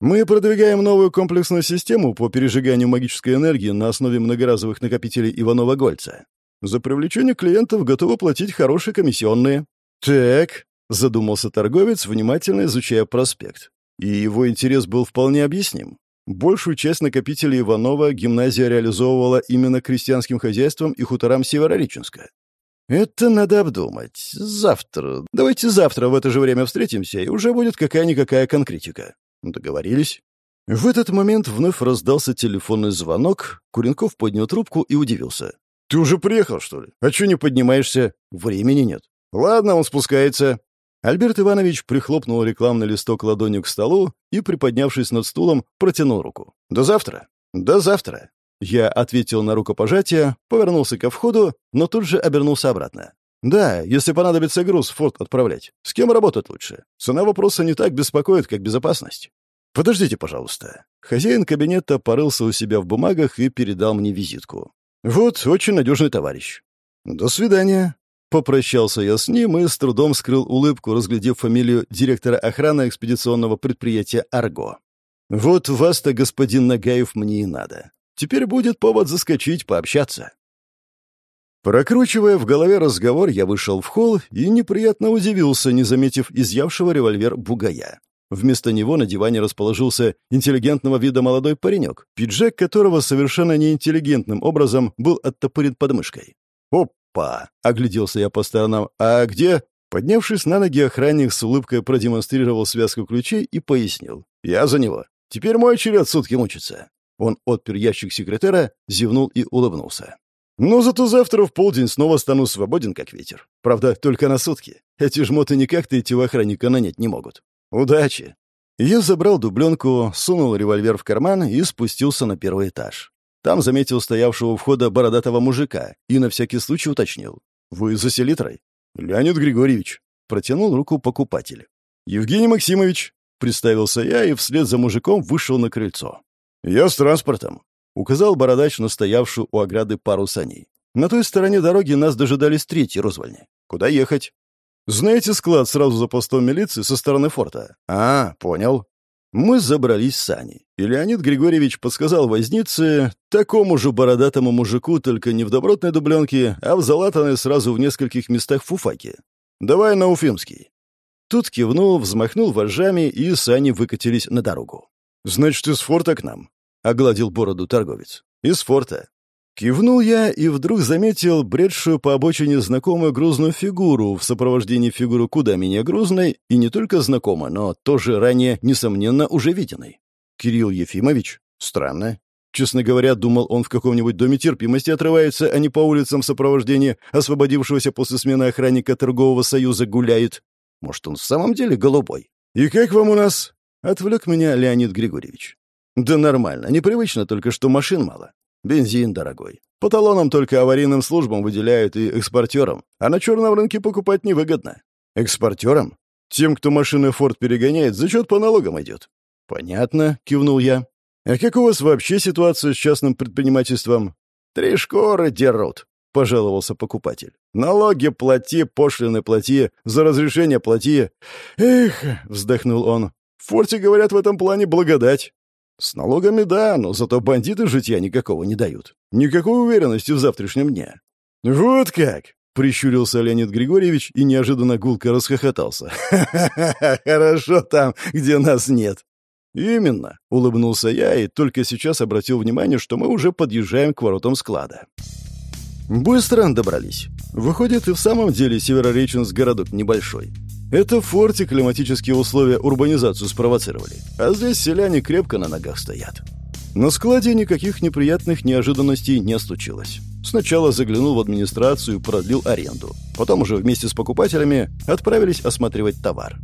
Speaker 1: Мы продвигаем новую комплексную систему по пережиганию магической энергии на основе многоразовых накопителей Иванова-Гольца. За привлечение клиентов готовы платить хорошие комиссионные. Так, задумался торговец, внимательно изучая проспект. И его интерес был вполне объясним. Большую часть накопителей Иванова гимназия реализовывала именно крестьянским хозяйством и хуторам Северореченска. «Это надо обдумать. Завтра. Давайте завтра в это же время встретимся, и уже будет какая-никакая конкретика». Договорились. В этот момент вновь раздался телефонный звонок, Куренков поднял трубку и удивился. «Ты уже приехал, что ли? А чё не поднимаешься? Времени нет». «Ладно, он спускается». Альберт Иванович прихлопнул рекламный листок ладонью к столу и, приподнявшись над стулом, протянул руку. «До завтра!» «До завтра!» Я ответил на рукопожатие, повернулся ко входу, но тут же обернулся обратно. «Да, если понадобится груз в форт отправлять. С кем работать лучше? Цена вопроса не так беспокоит, как безопасность». «Подождите, пожалуйста». Хозяин кабинета порылся у себя в бумагах и передал мне визитку. «Вот, очень надежный товарищ». «До свидания». Попрощался я с ним и с трудом скрыл улыбку, разглядев фамилию директора охраны экспедиционного предприятия «Арго». «Вот вас-то, господин Нагаев, мне и надо. Теперь будет повод заскочить, пообщаться». Прокручивая в голове разговор, я вышел в холл и неприятно удивился, не заметив изъявшего револьвер бугая. Вместо него на диване расположился интеллигентного вида молодой паренек, пиджак которого совершенно неинтеллигентным образом был оттопырен под мышкой. «Опа!» — огляделся я по сторонам. «А где?» Поднявшись на ноги, охранник с улыбкой продемонстрировал связку ключей и пояснил. «Я за него. Теперь мой черед сутки мучиться». Он отпер ящик секретаря, зевнул и улыбнулся. «Но зато завтра в полдень снова стану свободен, как ветер. Правда, только на сутки. Эти жмоты никак-то идти в охранника нанять не могут. Удачи!» Я забрал дубленку, сунул револьвер в карман и спустился на первый этаж. Там заметил стоявшего у входа бородатого мужика и на всякий случай уточнил. «Вы за селитрой?» «Леонид Григорьевич», — протянул руку покупатель. «Евгений Максимович», — представился я и вслед за мужиком вышел на крыльцо. «Я с транспортом», — указал бородач на стоявшую у ограды пару саней. «На той стороне дороги нас дожидались третьи розвальни. Куда ехать?» «Знаете склад сразу за постом милиции со стороны форта?» «А, понял». Мы забрались в сани, и Леонид Григорьевич подсказал вознице такому же бородатому мужику, только не в добротной дубленке, а в залатанной сразу в нескольких местах фуфаке. «Давай на Уфимский». Тут кивнул, взмахнул вожжами, и сани выкатились на дорогу. «Значит, из форта к нам?» — огладил бороду торговец. «Из форта. Кивнул я и вдруг заметил бредшую по обочине знакомую грузную фигуру в сопровождении фигуры куда менее грузной и не только знакомой, но тоже ранее, несомненно, уже виденной. Кирилл Ефимович? Странно. Честно говоря, думал, он в каком-нибудь доме терпимости отрывается, а не по улицам в сопровождении освободившегося после смены охранника торгового союза гуляет. Может, он в самом деле голубой? «И как вам у нас?» — отвлек меня Леонид Григорьевич. «Да нормально. Непривычно только, что машин мало. Бензин дорогой. По талонам только аварийным службам выделяют и экспортерам, а на черном рынке покупать невыгодно. Экспортерам? Тем, кто машины Форд перегоняет, зачет по налогам идет. Понятно, кивнул я. А как у вас вообще ситуация с частным предпринимательством? Три шкуры дерут, пожаловался покупатель. Налоги плати, пошлины плати, за разрешение плати. Эх, вздохнул он. В форте, говорят, в этом плане благодать. С налогами да, но зато бандиты житья никакого не дают. Никакой уверенности в завтрашнем дне. Вот как! Прищурился Леонид Григорьевич и неожиданно гулко расхохотался. «Ха-ха-ха! Хорошо там, где нас нет!» «Именно!» — улыбнулся я и только сейчас обратил внимание, что мы уже подъезжаем к воротам склада. Быстро добрались. Выходит, и в самом деле Северореченск городок небольшой. Это в форте климатические условия урбанизацию спровоцировали, а здесь селяне крепко на ногах стоят. На складе никаких неприятных неожиданностей не случилось. Сначала заглянул в администрацию продлил аренду. Потом уже вместе с покупателями отправились осматривать товар.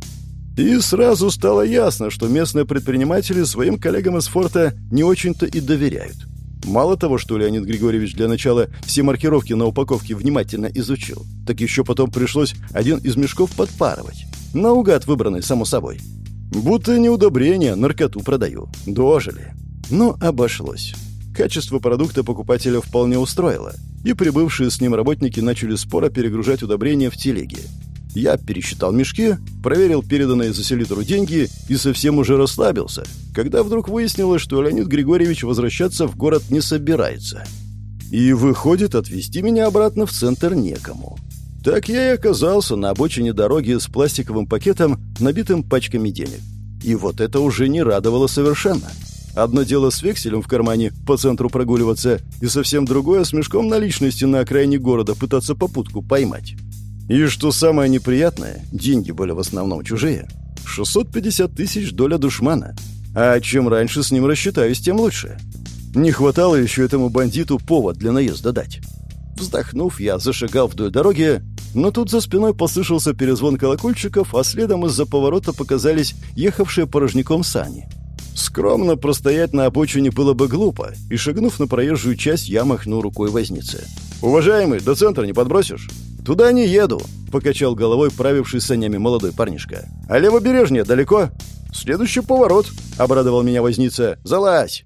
Speaker 1: И сразу стало ясно, что местные предприниматели своим коллегам из форта не очень-то и доверяют. Мало того, что Леонид Григорьевич для начала все маркировки на упаковке внимательно изучил, так еще потом пришлось один из мешков подпарывать. Наугад выбранный, само собой. Будто не удобрение, наркоту продаю. Дожили. Но обошлось. Качество продукта покупателя вполне устроило, и прибывшие с ним работники начали споро перегружать удобрения в телеги. Я пересчитал мешки, проверил переданные за селитру деньги и совсем уже расслабился, когда вдруг выяснилось, что Леонид Григорьевич возвращаться в город не собирается. И выходит, отвезти меня обратно в центр некому. Так я и оказался на обочине дороги с пластиковым пакетом, набитым пачками денег. И вот это уже не радовало совершенно. Одно дело с векселем в кармане по центру прогуливаться, и совсем другое с мешком наличности на окраине города пытаться попутку поймать. И что самое неприятное, деньги были в основном чужие. 650 тысяч доля душмана. А чем раньше с ним рассчитаюсь, тем лучше. Не хватало еще этому бандиту повод для наезда дать. Вздохнув, я зашагал вдоль дороги, но тут за спиной послышался перезвон колокольчиков, а следом из-за поворота показались ехавшие порожняком сани. Скромно простоять на обочине было бы глупо, и, шагнув на проезжую часть, я махнул рукой вознице. «Уважаемый, до центра не подбросишь?» «Туда не еду», — покачал головой правивший санями молодой парнишка. «А левобережнее далеко?» «Следующий поворот», — обрадовал меня возница. «Залазь!»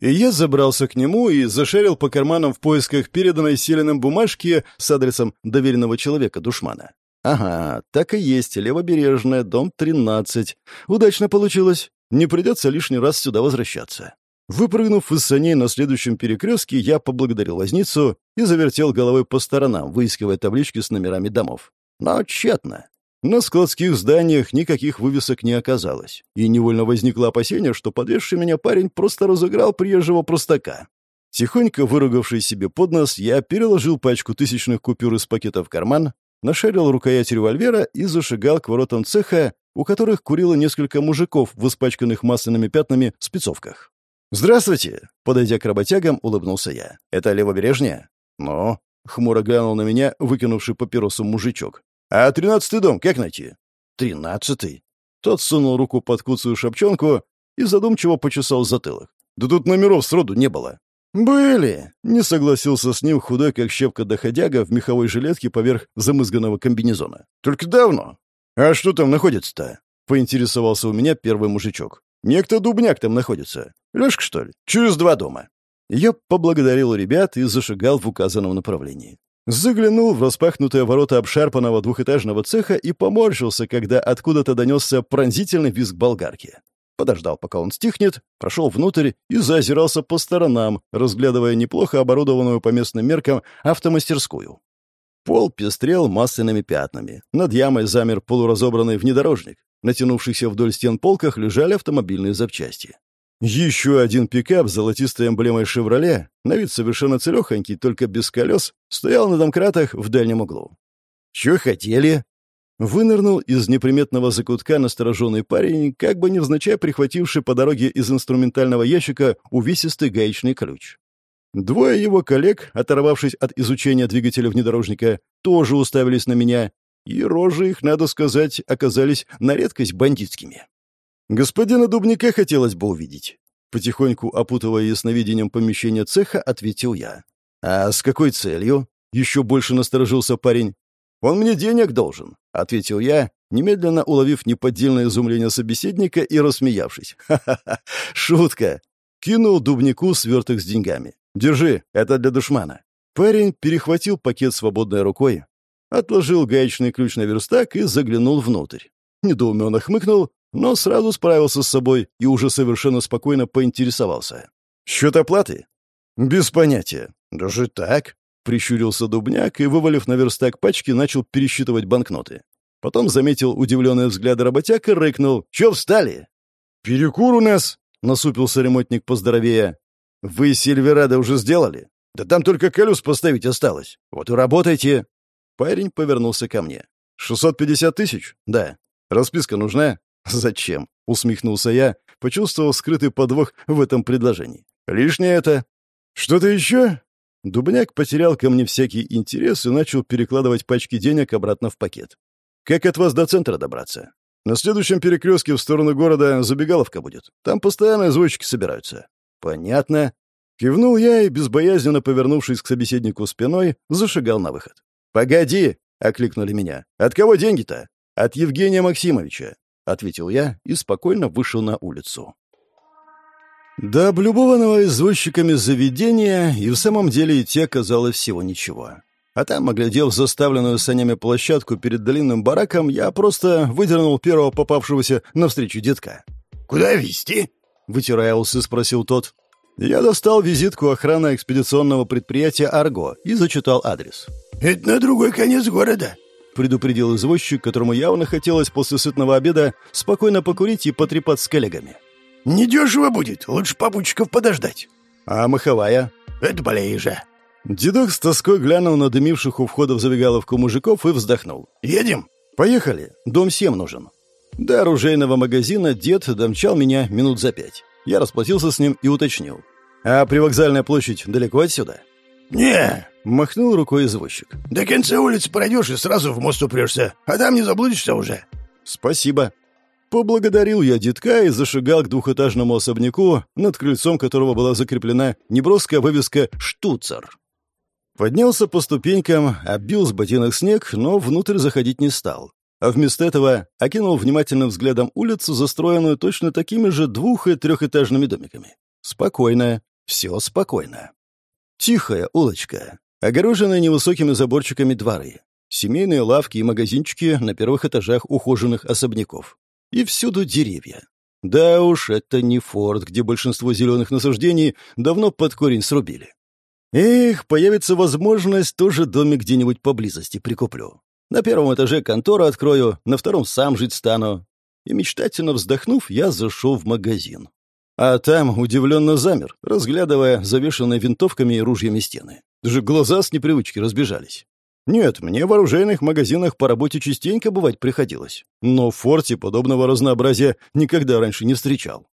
Speaker 1: И я забрался к нему и зашарил по карманам в поисках переданной Селиным бумажки с адресом доверенного человека душмана. Ага, так и есть, левобережная, дом 13. Удачно получилось. Не придется лишний раз сюда возвращаться. Выпрыгнув из саней на следующем перекрестке, я поблагодарил возницу и завертел головой по сторонам, выискивая таблички с номерами домов. Но тщетно. На складских зданиях никаких вывесок не оказалось, и невольно возникло опасение, что подвесший меня парень просто разыграл приезжего простака. Тихонько выругавшись себе под нос, я переложил пачку тысячных купюр из пакета в карман, нашарил рукоять револьвера и зашагал к воротам цеха, у которых курило несколько мужиков в испачканных масляными пятнами спецовках. «Здравствуйте!» — подойдя к работягам, улыбнулся я. «Это левобережье?» «Ну?» — хмуро глянул на меня, выкинувший папиросу мужичок. «А тринадцатый дом как найти?» «Тринадцатый?» Тот сунул руку под куцую шапчонку и задумчиво почесал затылок. «Да тут номеров сроду не было». «Были!» — не согласился с ним худой, как щепка доходяга, в меховой жилетке поверх замызганного комбинезона. «Только давно». «А что там находится-то?» — поинтересовался у меня первый мужичок. «Некто дубняк там находится. Лёшка, что ли? Через два дома». Я поблагодарил ребят и зашагал в указанном направлении. Заглянул в распахнутые ворота обшарпанного двухэтажного цеха и поморщился, когда откуда-то донесся пронзительный визг болгарки. Подождал, пока он стихнет, прошел внутрь и заозирался по сторонам, разглядывая неплохо оборудованную по местным меркам автомастерскую. Пол пестрел масляными пятнами. Над ямой замер полуразобранный внедорожник. Натянувшихся вдоль стен полках лежали автомобильные запчасти. Еще один пикап с золотистой эмблемой «Шевроле», на вид совершенно целехонький, только без колес, стоял на домкратах в дальнем углу. «Че хотели?» Вынырнул из неприметного закутка настороженный парень, как бы невзначай прихвативший по дороге из инструментального ящика увесистый гаечный ключ. Двое его коллег, оторвавшись от изучения двигателя внедорожника, тоже уставились на меня, и рожи их, надо сказать, оказались на редкость бандитскими. «Господина Дубника хотелось бы увидеть». Потихоньку опутывая ясновидением помещение цеха, ответил я. «А с какой целью?» Еще больше насторожился парень. «Он мне денег должен», — ответил я, немедленно уловив неподдельное изумление собеседника и рассмеявшись. «Ха-ха-ха! Шутка!» Кинул дубнику сверток с деньгами. «Держи, это для душмана». Парень перехватил пакет свободной рукой, отложил гаечный ключ на верстак и заглянул внутрь. Недоуменно хмыкнул, но сразу справился с собой и уже совершенно спокойно поинтересовался. «Счет оплаты?» «Без понятия». «Даже так?» — прищурился Дубняк и, вывалив на верстак пачки, начал пересчитывать банкноты. Потом заметил удивленные взгляды работяг и рыкнул. «Чё встали?» «Перекур у нас!» — насупился ремонтник поздоровее. «Вы Сильверадо уже сделали? Да там только колес поставить осталось. Вот и работайте!» Парень повернулся ко мне. «Шестьсот пятьдесят тысяч?» «Да». «Расписка нужна?» «Зачем?» — усмехнулся я, почувствовав скрытый подвох в этом предложении. «Лишнее это». «Что-то еще?» Дубняк потерял ко мне всякий интерес и начал перекладывать пачки денег обратно в пакет. «Как от вас до центра добраться?» «На следующем перекрестке в сторону города забегаловка будет. Там постоянно извозчики собираются». «Понятно». Кивнул я и, безбоязненно повернувшись к собеседнику спиной, зашагал на выход. «Погоди!» — окликнули меня. «От кого деньги-то?» «От Евгения Максимовича. — ответил я и спокойно вышел на улицу. До облюбованного извозчиками заведения и в самом деле идти оказалось всего ничего. А там, оглядев заставленную санями площадку перед длинным бараком, я просто выдернул первого попавшегося навстречу детка.
Speaker 3: «Куда везти?» — вытирая усы, спросил тот.
Speaker 1: Я достал визитку охраны экспедиционного предприятия «Арго» и зачитал адрес.
Speaker 3: «Это на другой конец города», —
Speaker 1: предупредил извозчик, которому явно хотелось после сытного обеда спокойно покурить и потрепать с коллегами.
Speaker 3: «Недешево будет, лучше попутчиков подождать».
Speaker 1: «А маховая?»
Speaker 3: «Это ближе».
Speaker 1: Дедок с тоской глянул на дымивших у входа в забегаловку мужиков и вздохнул.
Speaker 3: «Едем?»
Speaker 1: «Поехали. Дом 7 нужен». До оружейного магазина дед домчал меня минут за пять. Я расплатился с ним и уточнил. «А привокзальная площадь далеко отсюда?»
Speaker 3: «Не!»
Speaker 1: — махнул рукой извозчик.
Speaker 3: «До конца улицы пройдешь и сразу в мост упрешься, а там не заблудишься уже».
Speaker 1: «Спасибо». Поблагодарил я детка и зашагал к двухэтажному особняку, над крыльцом которого была закреплена неброская вывеска «Штуцер». Поднялся по ступенькам, оббил с ботинок снег, но внутрь заходить не стал. А вместо этого окинул внимательным взглядом улицу, застроенную точно такими же двух- и трехэтажными домиками. Спокойно, все спокойно. Тихая улочка, огороженная невысокими заборчиками дворы, семейные лавки и магазинчики на первых этажах ухоженных особняков. И всюду деревья. Да уж, это не форт, где большинство зеленых насаждений давно под корень срубили. Эх, появится возможность, тоже домик где-нибудь поблизости прикуплю. На первом этаже контору открою, на втором сам жить стану. И мечтательно вздохнув, я зашел в магазин. А там удивленно замер, разглядывая завешенные винтовками и ружьями стены. Даже глаза с непривычки разбежались. Нет, мне в оружейных магазинах по работе частенько бывать приходилось. Но в форте подобного разнообразия никогда раньше не встречал.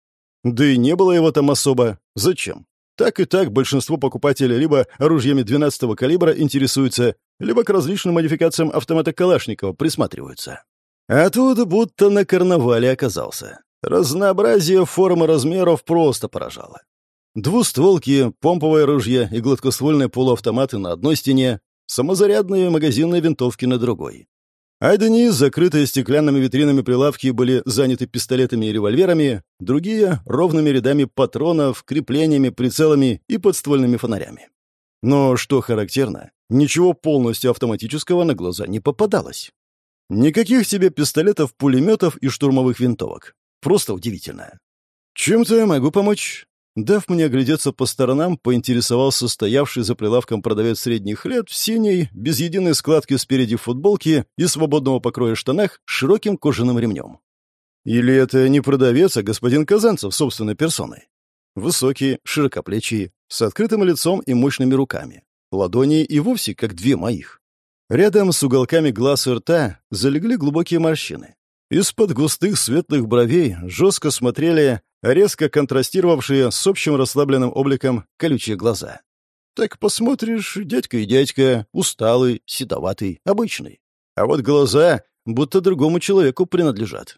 Speaker 1: Да и не было его там особо. Зачем? Так и так большинство покупателей либо оружиями 12-го калибра интересуются, либо к различным модификациям автомата Калашникова присматриваются. А тут будто на карнавале оказался. Разнообразие форм и размеров просто поражало. Двустволки, помповое ружье и гладкоствольные полуавтоматы на одной стене, самозарядные магазинные винтовки на другой. Одни, закрытые стеклянными витринами прилавки, были заняты пистолетами и револьверами, другие — ровными рядами патронов, креплениями, прицелами и подствольными фонарями. Но, что характерно, ничего полностью автоматического на глаза не попадалось. Никаких тебе пистолетов, пулеметов и штурмовых винтовок. Просто удивительно. «Чем-то я могу помочь?» Дав мне оглядеться по сторонам, поинтересовался стоявший за прилавком продавец средних лет в синей, без единой складки спереди футболки и свободного покроя штанах с широким кожаным ремнем. Или это не продавец, а господин Казанцев собственной персоной? Высокий, широкоплечий, с открытым лицом и мощными руками. Ладони и вовсе как две моих. Рядом с уголками глаз и рта залегли глубокие морщины. Из-под густых светлых бровей жестко смотрели резко контрастировавшие с общим расслабленным обликом колючие глаза. Так посмотришь, дядька и дядька, усталый, седоватый, обычный. А вот глаза будто другому человеку принадлежат.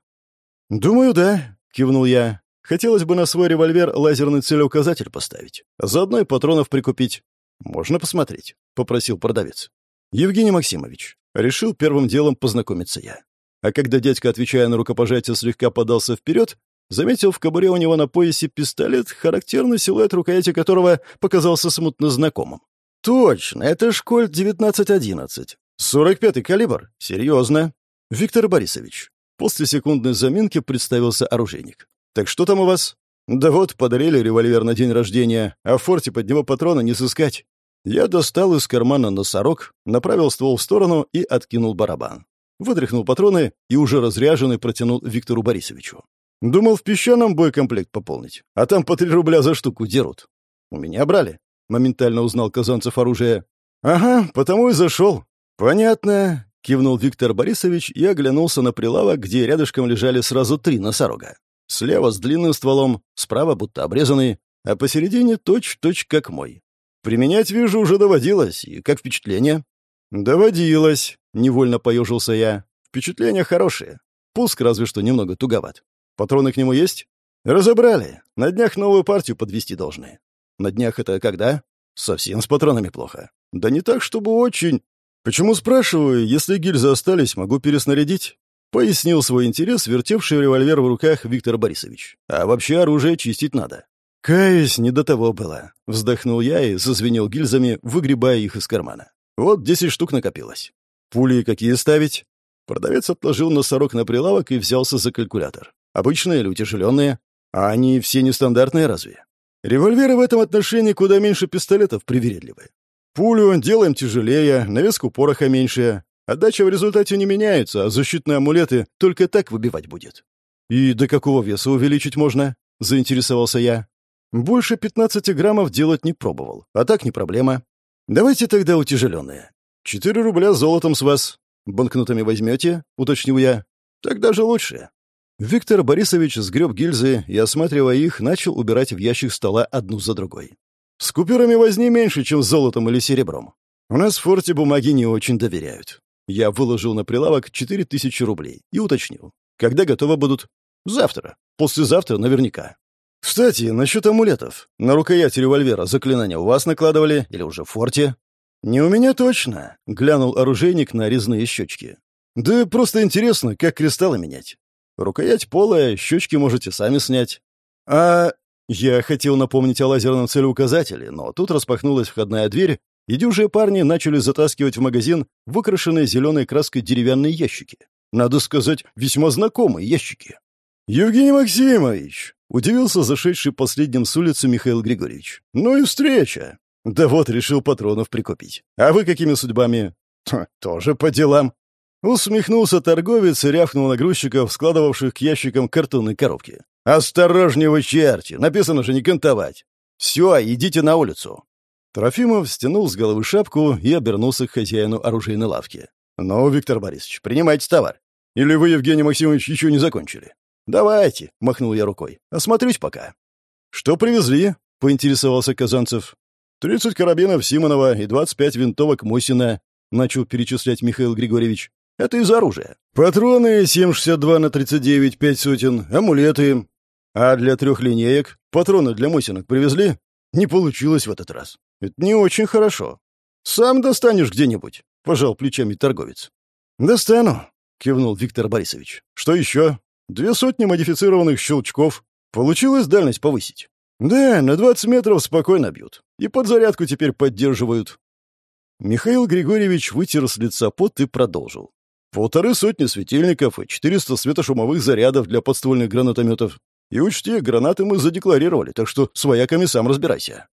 Speaker 1: «Думаю, да», — кивнул я. «Хотелось бы на свой револьвер лазерный целеуказатель поставить, заодно и патронов прикупить. Можно посмотреть», — попросил продавец. «Евгений Максимович». Решил первым делом познакомиться я. А когда дядька, отвечая на рукопожатие, слегка подался вперед, Заметил в кобуре у него на поясе пистолет, характерный силуэт рукояти которого показался смутно знакомым. «Точно, это Школьт 1911. 45-й калибр. Серьезно. Виктор Борисович». После секундной заминки представился оружейник. «Так что там у вас?» «Да вот, подарили револьвер на день рождения, а в форте под него патрона не сыскать». Я достал из кармана носорог, направил ствол в сторону и откинул барабан. Вытряхнул патроны и уже разряженный протянул Виктору Борисовичу. Думал в песчаном бойкомплект пополнить, а там по три рубля за штуку дерут. У меня брали. Моментально узнал Казанцев оружие. Ага, потому и зашел. Понятно. Кивнул Виктор Борисович и оглянулся на прилавок, где рядышком лежали сразу три носорога. Слева с длинным стволом, справа будто обрезанный, а посередине точь-точь как мой. Применять, вижу, уже доводилось, и как впечатление? Доводилось, невольно поежился я. Впечатления хорошие. Пуск разве что немного туговат. Патроны к нему есть? Разобрали. На днях новую партию подвести должны. На днях это когда? Совсем с патронами плохо. Да не так, чтобы очень. Почему спрашиваю, если гильзы остались, могу переснарядить? Пояснил свой интерес, вертевший револьвер в руках Виктор Борисович. А вообще оружие чистить надо. Каюсь, не до того было. Вздохнул я и зазвенел гильзами, выгребая их из кармана. Вот десять штук накопилось. Пули какие ставить? Продавец отложил носорог на прилавок и взялся за калькулятор. Обычные или утяжеленные? А они все нестандартные разве? Револьверы в этом отношении куда меньше пистолетов привередливы. Пулю делаем тяжелее, навеску пороха меньше. Отдача в результате не меняется, а защитные амулеты только так выбивать будет. «И до какого веса увеличить можно?» — заинтересовался я. «Больше 15 граммов делать не пробовал, а так не проблема. Давайте тогда утяжеленные. Четыре рубля золотом с вас. Банкнотами возьмете?» — уточнил я. «Так даже лучше. Виктор Борисович сгреб гильзы и, осматривая их, начал убирать в ящик стола одну за другой. «С купюрами возни меньше, чем с золотом или серебром. У нас в форте бумаги не очень доверяют». Я выложил на прилавок 4000 рублей и уточнил. «Когда готовы будут?» «Завтра. Послезавтра наверняка». «Кстати, насчет амулетов. На рукояти револьвера заклинания у вас накладывали или уже в форте?» «Не у меня точно», — глянул оружейник на резные щечки. «Да просто интересно, как кристаллы менять. Рукоять полая, щечки можете сами снять. А я хотел напомнить о лазерном целеуказателе, но тут распахнулась входная дверь, и дюжие парни начали затаскивать в магазин выкрашенные зеленой краской деревянные ящики. Надо сказать, весьма знакомые ящики. «Евгений Максимович!» — удивился зашедший последним с улицы Михаил Григорьевич. «Ну и встреча!» «Да вот, решил патронов прикупить. А вы какими судьбами?» «Тоже по делам». Усмехнулся торговец и рявкнул на грузчиков, складывавших к ящикам картонные коробки. «Осторожнее вы, черти! Написано же не кантовать! Все, идите на улицу!» Трофимов стянул с головы шапку и обернулся к хозяину оружейной лавки. «Ну, Виктор Борисович, принимайте товар. Или вы, Евгений Максимович, еще не закончили?» «Давайте», — махнул я рукой. «Осмотрюсь пока». «Что привезли?» — поинтересовался Казанцев. «Тридцать карабинов Симонова и двадцать пять винтовок Мусина», — начал перечислять Михаил Григорьевич. «Это из оружия. Патроны 7,62 на 39, пять сотен, амулеты. А для трех линеек патроны для Мусинок привезли? Не получилось в этот раз. Это не очень хорошо. Сам достанешь где-нибудь», — пожал плечами торговец. «Достану», — кивнул Виктор Борисович. «Что еще? Две сотни модифицированных щелчков. Получилось дальность повысить?» «Да, на 20 метров спокойно бьют. И подзарядку теперь поддерживают». Михаил Григорьевич вытер с лица пот и продолжил. «Полторы сотни светильников и 400 светошумовых зарядов для подствольных гранатометов. И учти, гранаты мы задекларировали, так что с вояками сам разбирайся».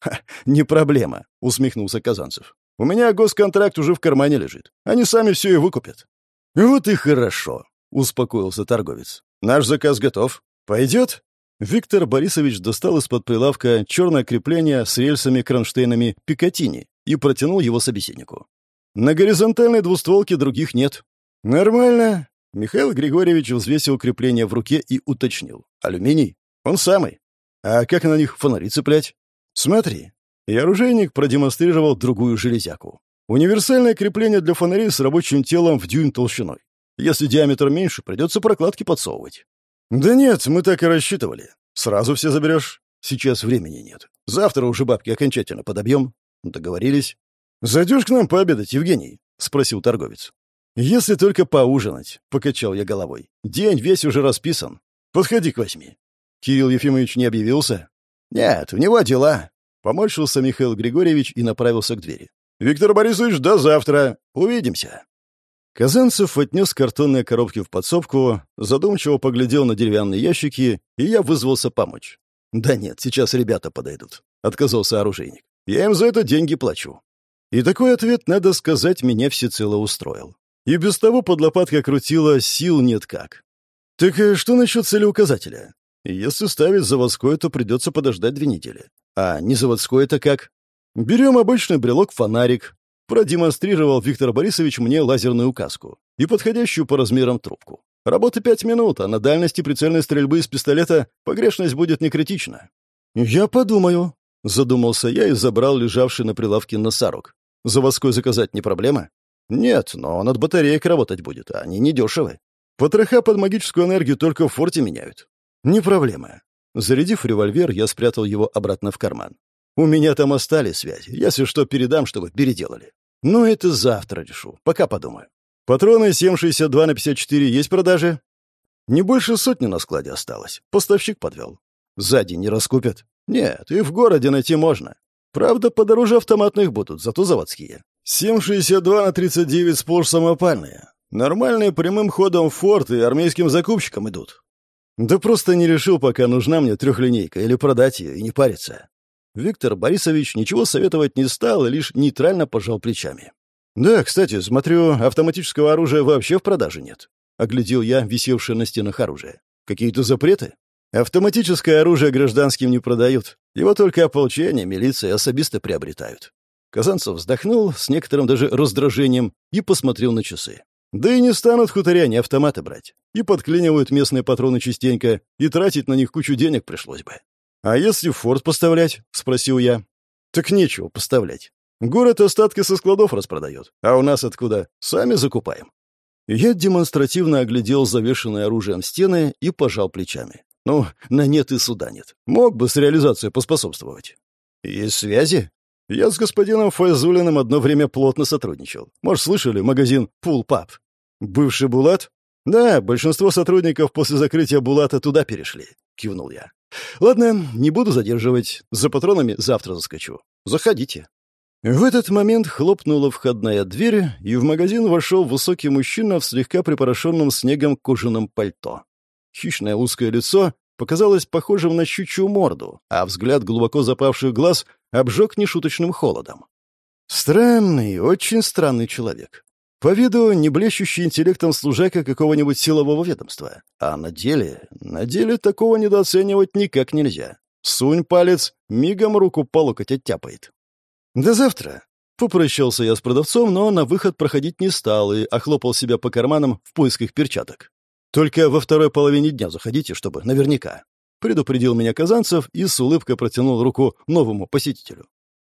Speaker 1: «Ха, не проблема», — усмехнулся Казанцев. «У меня госконтракт уже в кармане лежит. Они сами все и выкупят». «Вот и хорошо», — успокоился торговец. «Наш заказ готов. Пойдет?» Виктор Борисович достал из-под прилавка черное крепление с рельсами-кронштейнами Пикатини и протянул его собеседнику. «На горизонтальной двустволке других нет». «Нормально». Михаил Григорьевич взвесил крепление в руке и уточнил. «Алюминий? Он самый. А как на них фонари цеплять?» «Смотри». И оружейник продемонстрировал другую железяку. Универсальное крепление для фонарей с рабочим телом в дюйм толщиной. Если диаметр меньше, придется прокладки подсовывать. «Да нет, мы так и рассчитывали. Сразу все заберешь? Сейчас времени нет. Завтра уже бабки окончательно подобьем. Договорились. Зайдешь к нам пообедать, Евгений?» — спросил торговец. «Если только поужинать», — покачал я головой. «День весь уже расписан. Подходи к восьми». Кирилл Ефимович не объявился? «Нет, у него дела», — поморщился Михаил Григорьевич и направился к двери. «Виктор Борисович, до завтра. Увидимся». Казанцев отнес картонные коробки в подсобку, задумчиво поглядел на деревянные ящики, и я вызвался помочь. «Да нет, сейчас ребята подойдут», — отказался оружейник. «Я им за это деньги плачу». И такой ответ, надо сказать, меня всецело устроил. И без того под лопаткой крутило, сил нет как. «Так э, что насчет целеуказателя? Если ставить заводской, то придется подождать две недели. А не заводской это как? Берем обычный брелок-фонарик, Продемонстрировал Виктор Борисович мне лазерную указку и подходящую по размерам трубку. Работа пять минут, а на дальности прицельной стрельбы из пистолета погрешность будет не критична. «Я подумаю», — задумался я и забрал лежавший на прилавке носорог. «Заводской заказать не проблема?» «Нет, но он от батареек работать будет, а они недешевы. Потроха под магическую энергию только в форте меняют». «Не проблема». Зарядив револьвер, я спрятал его обратно в карман. У меня там остались связи. Если что, передам, чтобы переделали. Но это завтра решу. Пока подумаю. Патроны 7,62 на 54 есть продажи? Не больше сотни на складе осталось. Поставщик подвел. Сзади не раскупят? Нет, и в городе найти можно. Правда, подороже автоматных будут, зато заводские. 7,62 на 39 сплошь самопальные. Нормальные прямым ходом в форт и армейским закупщикам идут. Да просто не решил, пока нужна мне трехлинейка, или продать ее и не париться. Виктор Борисович ничего советовать не стал и лишь нейтрально пожал плечами. «Да, кстати, смотрю, автоматического оружия вообще в продаже нет», — оглядел я висевшее на стенах оружие. «Какие-то запреты?» «Автоматическое оружие гражданским не продают. Его только ополчение, милиция и особисты приобретают». Казанцев вздохнул с некоторым даже раздражением и посмотрел на часы. «Да и не станут хуторяне автоматы брать. И подклинивают местные патроны частенько, и тратить на них кучу денег пришлось бы. «А если в форт поставлять?» — спросил я. «Так нечего поставлять. Город остатки со складов распродает. А у нас откуда? Сами закупаем». Я демонстративно оглядел завешенные оружием стены и пожал плечами. «Ну, на нет и суда нет. Мог бы с реализацией поспособствовать». «Есть связи?» Я с господином Файзулиным одно время плотно сотрудничал. Может, слышали магазин «Пул Пап»? Бывший Булат? Да, большинство сотрудников после закрытия Булата туда перешли, кивнул я. Ладно, не буду задерживать. За патронами завтра заскочу. Заходите. В этот момент хлопнула входная дверь, и в магазин вошел высокий мужчина в слегка припорошенном снегом кожаном пальто. Хищное узкое лицо показалось похожим на щучью морду, а взгляд глубоко запавших глаз обжег нешуточным холодом. Странный, очень странный человек. По виду не блещущий интеллектом служака какого-нибудь силового ведомства. А на деле, на деле такого недооценивать никак нельзя. Сунь палец, мигом руку по локоть оттяпает. «До завтра», Попрощался я с продавцом, но на выход проходить не стал и охлопал себя по карманам в поисках перчаток. «Только во второй половине дня заходите, чтобы наверняка», — предупредил меня Казанцев и с улыбкой протянул руку новому посетителю.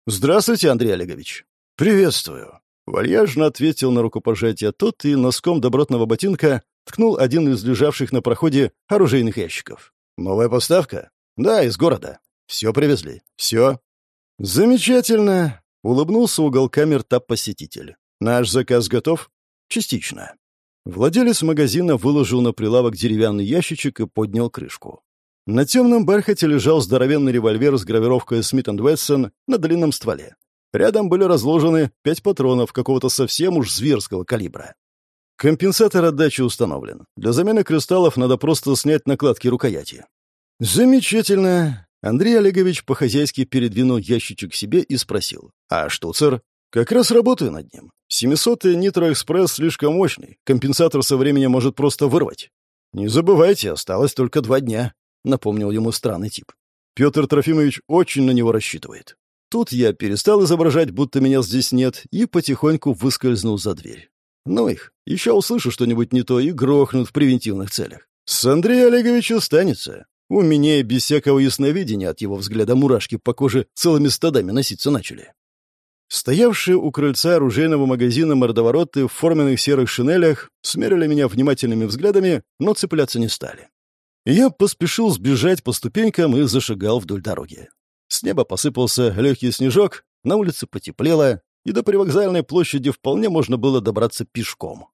Speaker 1: «Здравствуйте, Андрей Олегович». «Приветствую», — вальяжно ответил на рукопожатие тот и носком добротного ботинка ткнул один из лежавших на проходе оружейных ящиков. «Новая поставка?» «Да, из города. Все привезли. Все». «Замечательно. Улыбнулся уголками рта посетитель. «Наш заказ готов?» «Частично». Владелец магазина выложил на прилавок деревянный ящичек и поднял крышку. На темном бархате лежал здоровенный револьвер с гравировкой Смит Вессон на длинном стволе. Рядом были разложены пять патронов какого-то совсем уж зверского калибра. Компенсатор отдачи установлен. Для замены кристаллов надо просто снять накладки рукояти. «Замечательно. Андрей Олегович по-хозяйски передвинул ящичек себе и спросил. «А штуцер?» «Как раз работаю над ним. 700-й Нитроэкспресс слишком мощный. Компенсатор со временем может просто вырвать». «Не забывайте, осталось только два дня», — напомнил ему странный тип. Петр Трофимович очень на него рассчитывает. Тут я перестал изображать, будто меня здесь нет, и потихоньку выскользнул за дверь. Ну их, еще услышу что-нибудь не то и грохнут в превентивных целях. С Андрея Олеговича станется. У меня без всякого ясновидения от его взгляда мурашки по коже целыми стадами носиться начали. Стоявшие у крыльца оружейного магазина мордовороты в форменных серых шинелях смерили меня внимательными взглядами, но цепляться не стали. Я поспешил сбежать по ступенькам и зашагал вдоль дороги. С неба посыпался легкий снежок, на улице потеплело, и до привокзальной площади вполне можно было добраться пешком.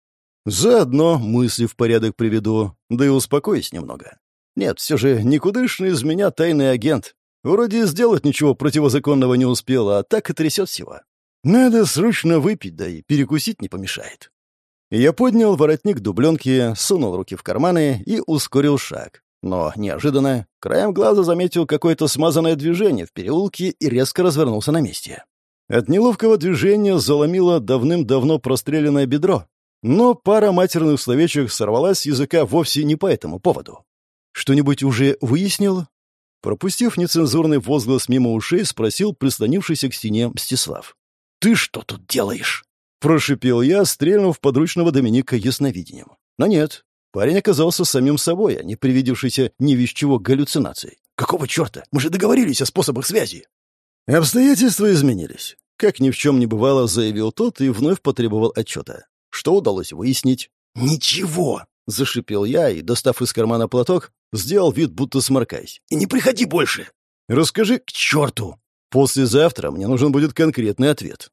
Speaker 1: Заодно мысли в порядок приведу, да и успокоюсь немного. Нет, все же никудышный из меня тайный агент. Вроде сделать ничего противозаконного не успел, а так и трясет всего. Надо срочно выпить, да и перекусить не помешает. Я поднял воротник дубленки, сунул руки в карманы и ускорил шаг. Но неожиданно краем глаза заметил какое-то смазанное движение в переулке и резко развернулся на месте. От неловкого движения заломило давным-давно простреленное бедро, но пара матерных словечек сорвалась с языка вовсе не по этому поводу. «Что-нибудь уже выяснил?» Пропустив нецензурный возглас мимо ушей, спросил прислонившийся к стене Мстислав. «Ты что тут делаешь?» Прошипел я, стрельнув подручного Доминика ясновидением. Но нет, парень оказался самим собой, а не привидевшийся ни весь чего галлюцинацией. «Какого черта? Мы же договорились о способах связи!» Обстоятельства изменились. Как ни в чем не бывало, заявил тот и вновь потребовал отчета. Что удалось выяснить? «Ничего!» — зашипел я и, достав из кармана платок, сделал вид, будто сморкаясь. «И не приходи больше!» «Расскажи к черту!» «Послезавтра мне нужен будет конкретный ответ».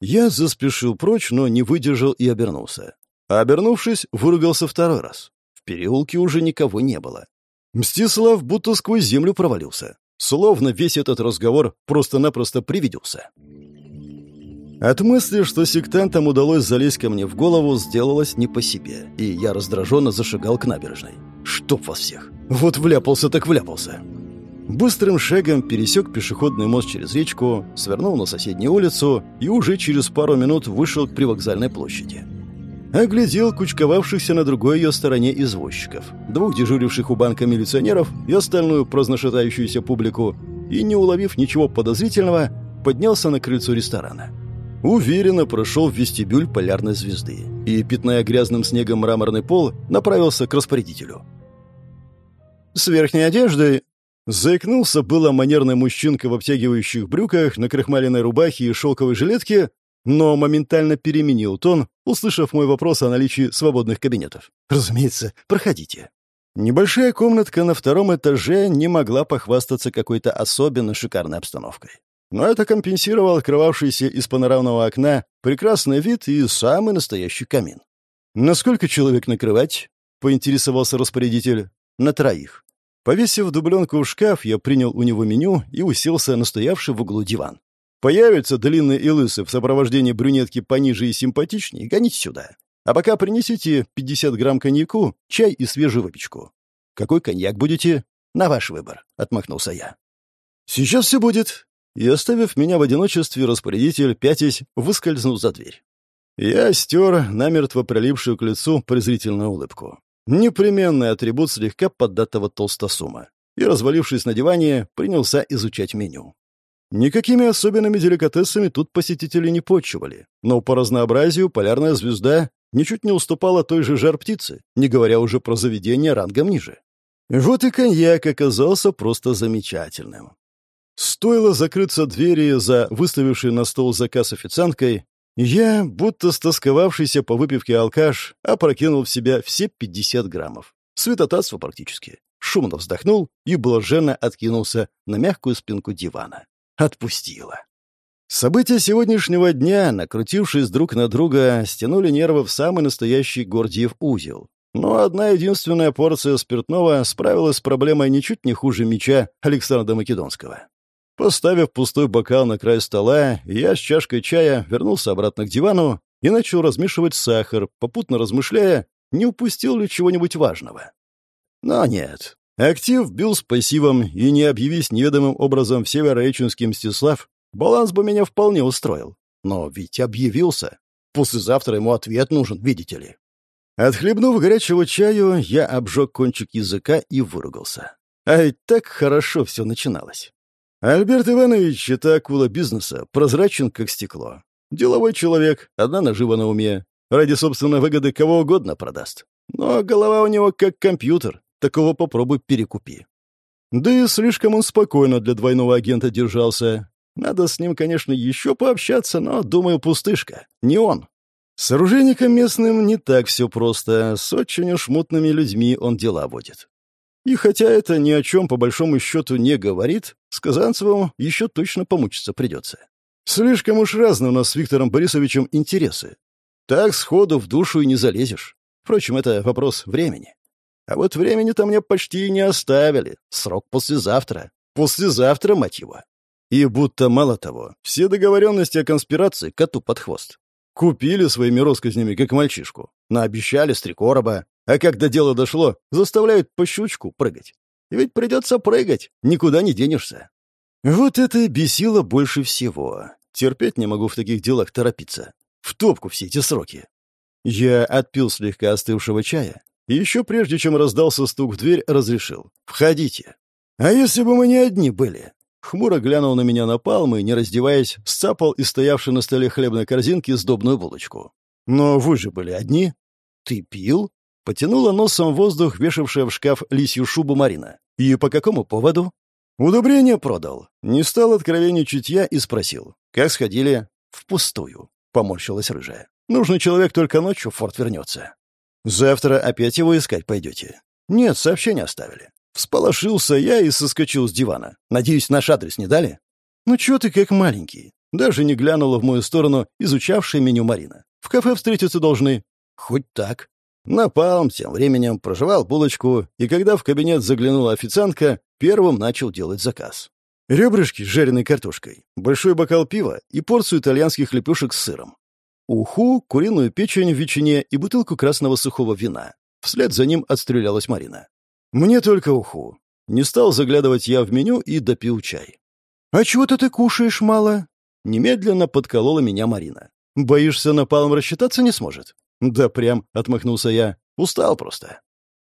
Speaker 1: Я заспешил прочь, но не выдержал и обернулся. А обернувшись, выругался второй раз. В переулке уже никого не было. Мстислав будто сквозь землю провалился. Словно весь этот разговор просто-напросто привиделся. От мысли, что сектантам удалось залезть ко мне в голову, сделалось не по себе, и я раздраженно зашагал к набережной. Чтоб вас всех! Вот вляпался так вляпался! Быстрым шагом пересек пешеходный мост через речку, свернул на соседнюю улицу и уже через пару минут вышел к привокзальной площади. Оглядел кучковавшихся на другой ее стороне извозчиков, двух дежуривших у банка милиционеров и остальную праздношатающуюся публику, и, не уловив ничего подозрительного, поднялся на крыльцо ресторана. Уверенно прошел в вестибюль полярной звезды и, пятная грязным снегом мраморный пол, направился к распорядителю. «С верхней одеждой...» Заикнулся было манерный мужчинка в обтягивающих брюках, на крахмаленной рубахе и шелковой жилетке, но моментально переменил тон, услышав мой вопрос о наличии свободных кабинетов. «Разумеется, проходите». Небольшая комнатка на втором этаже не могла похвастаться какой-то особенно шикарной обстановкой. Но это компенсировал открывавшийся из панорамного окна прекрасный вид и самый настоящий камин. «На сколько человек накрывать?» — поинтересовался распорядитель. «На троих». Повесив дубленку в шкаф, я принял у него меню и уселся на стоявший в углу диван. Появится длинный и лысый в сопровождении брюнетки пониже и симпатичнее, гоните сюда. А пока принесите 50 грамм коньяку, чай и свежую выпечку. Какой коньяк будете?» «На ваш выбор», — отмахнулся я. «Сейчас все будет». И, оставив меня в одиночестве, распорядитель, пятясь, выскользнул за дверь. Я стер намертво прилипшую к лицу презрительную улыбку. Непременный атрибут слегка поддатого толстосума. И, развалившись на диване, принялся изучать меню. Никакими особенными деликатесами тут посетители не почивали, но по разнообразию полярная звезда ничуть не уступала той же жар-птице, не говоря уже про заведение рангом ниже. Вот и коньяк оказался просто замечательным. Стоило закрыться двери за выставивший на стол заказ официанткой, я, будто стосковавшийся по выпивке алкаш, опрокинул в себя все 50 граммов. Светотатство практически. Шумно вздохнул и блаженно откинулся на мягкую спинку дивана. Отпустила. События сегодняшнего дня, накрутившись друг на друга, стянули нервы в самый настоящий Гордиев узел. Но одна единственная порция спиртного справилась с проблемой ничуть не хуже меча Александра Македонского. Поставив пустой бокал на край стола, я с чашкой чая вернулся обратно к дивану и начал размешивать сахар, попутно размышляя, не упустил ли чего-нибудь важного. Но нет. Актив бил с пассивом, и не объявись неведомым образом в Северореченский Мстислав, баланс бы меня вполне устроил. Но ведь объявился. Послезавтра ему ответ нужен, видите ли. Отхлебнув горячего чаю, я обжег кончик языка и выругался. А ведь так хорошо все начиналось. Альберт Иванович — это акула бизнеса, прозрачен, как стекло. Деловой человек, одна нажива на уме. Ради собственной выгоды кого угодно продаст. Но голова у него как компьютер. Такого попробуй перекупи. Да и слишком он спокойно для двойного агента держался. Надо с ним, конечно, еще пообщаться, но, думаю, пустышка. Не он. С оружейником местным не так все просто. С очень уж мутными людьми он дела водит. И хотя это ни о чем по большому счету не говорит, с Казанцевым еще точно помучиться придется. Слишком уж разные у нас с Виктором Борисовичем интересы. Так сходу в душу и не залезешь. Впрочем, это вопрос времени. А вот времени-то мне почти не оставили. Срок послезавтра. Послезавтра, мать его. И будто мало того, все договоренности о конспирации коту под хвост. Купили своими россказнями, как мальчишку. Наобещали с три. А когда дело дошло, заставляют по щучку прыгать. Ведь придется прыгать, никуда не денешься. Вот это бесило больше всего. Терпеть не могу в таких делах торопиться. В топку все эти сроки. Я отпил слегка остывшего чая, и еще прежде, чем раздался стук в дверь, разрешил. «Входите». «А если бы мы не одни были?» Хмуро глянул на меня на палмы и, не раздеваясь, сцапал из стоявшей на столе хлебной корзинки сдобную булочку. «Но вы же были одни?» «Ты пил?» Потянула носом воздух, вешавшая в шкаф лисью шубу Марина. «И по какому поводу?» «Удобрение продал». Не стал откровенничать я и спросил. «Как сходили?» «Впустую», — поморщилась рыжая. «Нужный человек только ночью в форт вернется». «Завтра опять его искать пойдете?» «Нет, сообщение оставили». Всполошился я и соскочил с дивана. «Надеюсь, наш адрес не дали?» «Ну чё ты как маленький?» Даже не глянула в мою сторону изучавшая меню Марина. «В кафе встретиться должны». «Хоть так». Напалм тем временем прожевал булочку, и когда в кабинет заглянула официантка, первым начал делать заказ. Ребрышки с жареной картошкой, большой бокал пива и порцию итальянских лепешек с сыром. Уху, куриную печень в ветчине и бутылку красного сухого вина. Вслед за ним отстрелялась Марина. «Мне только уху». Не стал заглядывать я в меню и допил чай. «А чего-то ты кушаешь мало?» Немедленно подколола меня Марина. «Боишься, напалм рассчитаться не сможет?» «Да прям», — отмахнулся я. «Устал просто».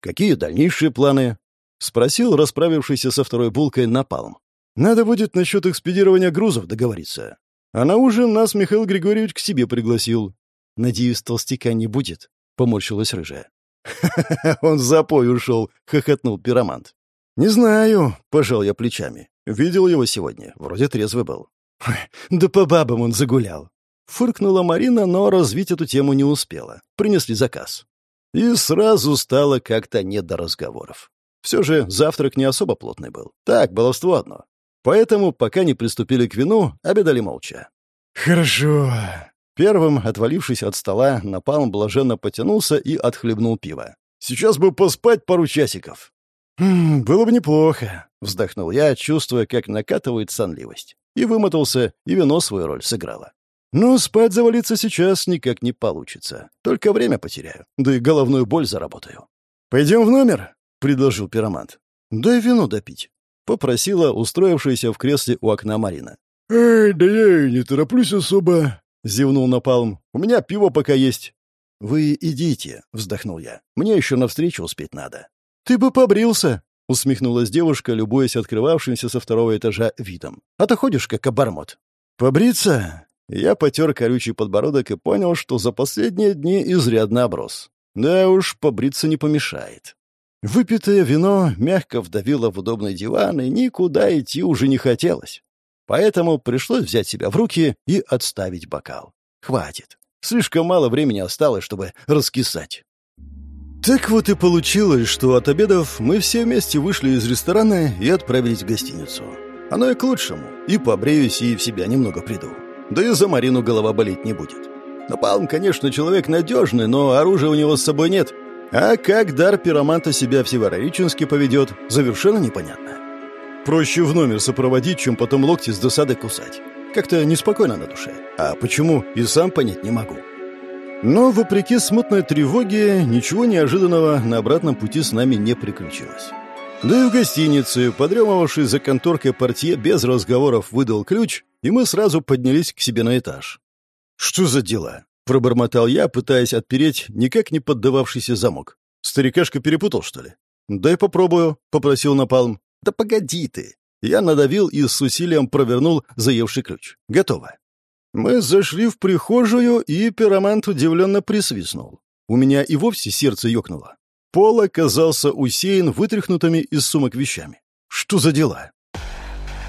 Speaker 1: «Какие дальнейшие планы?» — спросил расправившийся со второй булкой напалм. «Надо будет насчет экспедирования грузов договориться. А на ужин нас Михаил Григорьевич к себе пригласил. Надеюсь, толстяка не будет?» — поморщилась рыжая. «Ха-ха-ха, он в запой ушел», — хохотнул пиромант. «Не знаю», — пожал я плечами. «Видел его сегодня. Вроде трезвый был». «Да по бабам он загулял», Фыркнула Марина, но развить эту тему не успела. Принесли заказ. И сразу стало как-то не до разговоров. Все же завтрак не особо плотный был. Так, баловство одно. Поэтому, пока не приступили к вину, обедали молча. «Хорошо». Первым, отвалившись от стола, Напалм блаженно потянулся и отхлебнул пиво. «Сейчас бы поспать пару часиков». «Хм, «Было бы неплохо», — вздохнул я, чувствуя, как накатывает сонливость. И вымотался, и вино свою роль сыграло. Но спать завалиться сейчас никак не получится. Только время потеряю, да и головную боль заработаю. «Пойдем в номер?» — предложил пиромант. «Дай вино допить», — попросила устроившаяся в кресле у окна Марина.
Speaker 3: «Эй, да я и не тороплюсь особо», — зевнул Напалм.
Speaker 1: «У меня пиво пока есть». «Вы идите», — вздохнул я. «Мне еще навстречу успеть надо».
Speaker 3: «Ты бы побрился», —
Speaker 1: усмехнулась девушка, любуясь открывавшимся со второго этажа видом. «А ты ходишь, как обормот». «Побриться?» Я потер колючий подбородок и понял, что за последние дни изрядно оброс. Да уж, побриться не помешает. Выпитое вино мягко вдавило в удобный диван, и никуда идти уже не хотелось. Поэтому пришлось взять себя в руки и отставить бокал. Хватит. Слишком мало времени осталось, чтобы раскисать. Так вот и получилось, что от обедов мы все вместе вышли из ресторана и отправились в гостиницу. Оно и к лучшему. И побреюсь, и в себя немного приду. Да и за Марину голова болеть не будет. Напалм, конечно, человек надежный, но оружия у него с собой нет. А как дар пироманта себя всеворориченски поведет, совершенно непонятно. Проще в номер сопроводить, чем потом локти с досады кусать. Как-то неспокойно на душе. А почему, и сам понять не могу. Но, вопреки смутной тревоге, ничего неожиданного на обратном пути с нами не приключилось. Да и в гостинице, подремывавший за конторкой портье, без разговоров выдал ключ, и мы сразу поднялись к себе на этаж. «Что за дела?» — пробормотал я, пытаясь отпереть никак не поддававшийся замок. «Старикашка перепутал, что ли?» «Дай попробую», — попросил Напалм. «Да погоди ты!» Я надавил и с усилием провернул заевший ключ. «Готово». Мы зашли в прихожую, и пиромант удивленно присвистнул. У меня и вовсе сердце ёкнуло. Пол оказался усеян вытряхнутыми из сумок вещами. Что за дела?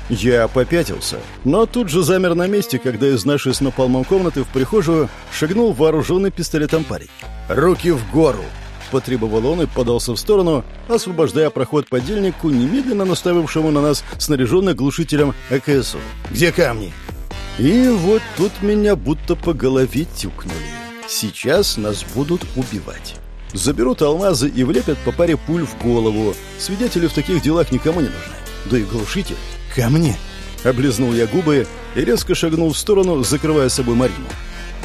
Speaker 1: Я попятился, но тут же замер на месте, когда из нашей с напалмом комнаты в прихожую шагнул вооруженный пистолетом парень. «Руки в гору!» — потребовал он и подался в сторону, освобождая проход подельнику, немедленно наставившему на нас снаряженный глушителем АКСУ.
Speaker 3: «Где камни?»
Speaker 1: И вот тут меня будто по голове тюкнули. Сейчас нас будут убивать. Заберут алмазы и влепят по паре пуль в голову. Свидетели в таких делах никому не нужны. Да и глушитель.
Speaker 3: «Ко мне!»
Speaker 1: Облизнул я губы и резко шагнул в сторону, закрывая собой Марину.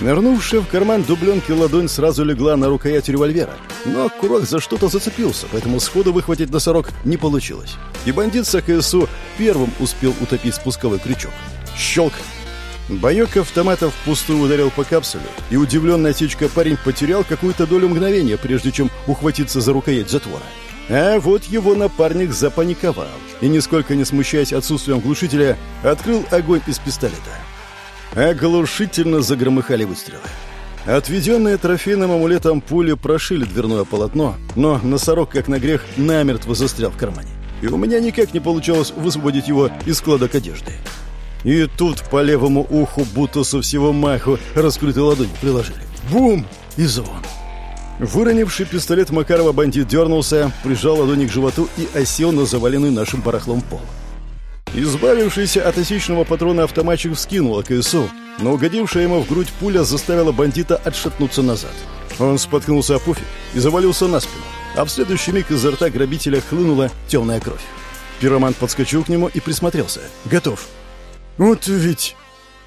Speaker 1: Нырнувшая в карман дубленки ладонь сразу легла на рукоять револьвера, но курок за что-то зацепился, поэтому сходу выхватить носорог не получилось. И бандит с АКСУ первым успел утопить спусковой крючок. Щелк! Боек автомата впустую ударил по капсуле, и удивленный отечка парень потерял какую-то долю мгновения, прежде чем ухватиться за рукоять затвора. А вот его напарник запаниковал и, нисколько не смущаясь отсутствием глушителя, открыл огонь из пистолета. Оглушительно загромыхали выстрелы. Отведенные трофейным амулетом пули прошили дверное полотно, но носорог, как на грех, намертво застрял в кармане. И у меня никак не получалось высвободить его из складок одежды. И тут по левому уху будто со всего маху раскрытой ладонь приложили. Бум! И звон. Выронивший пистолет Макарова бандит дернулся, прижал ладони к животу и осел на заваленный нашим барахлом пол. Избавившийся от осечного патрона автоматчик вскинул АКСУ, но угодившая ему в грудь пуля заставила бандита отшатнуться назад. Он споткнулся о пуфик и завалился на спину, а в следующий миг изо рта грабителя хлынула темная кровь. Пиромант подскочил к нему и присмотрелся. «Готов». «Вот ведь...»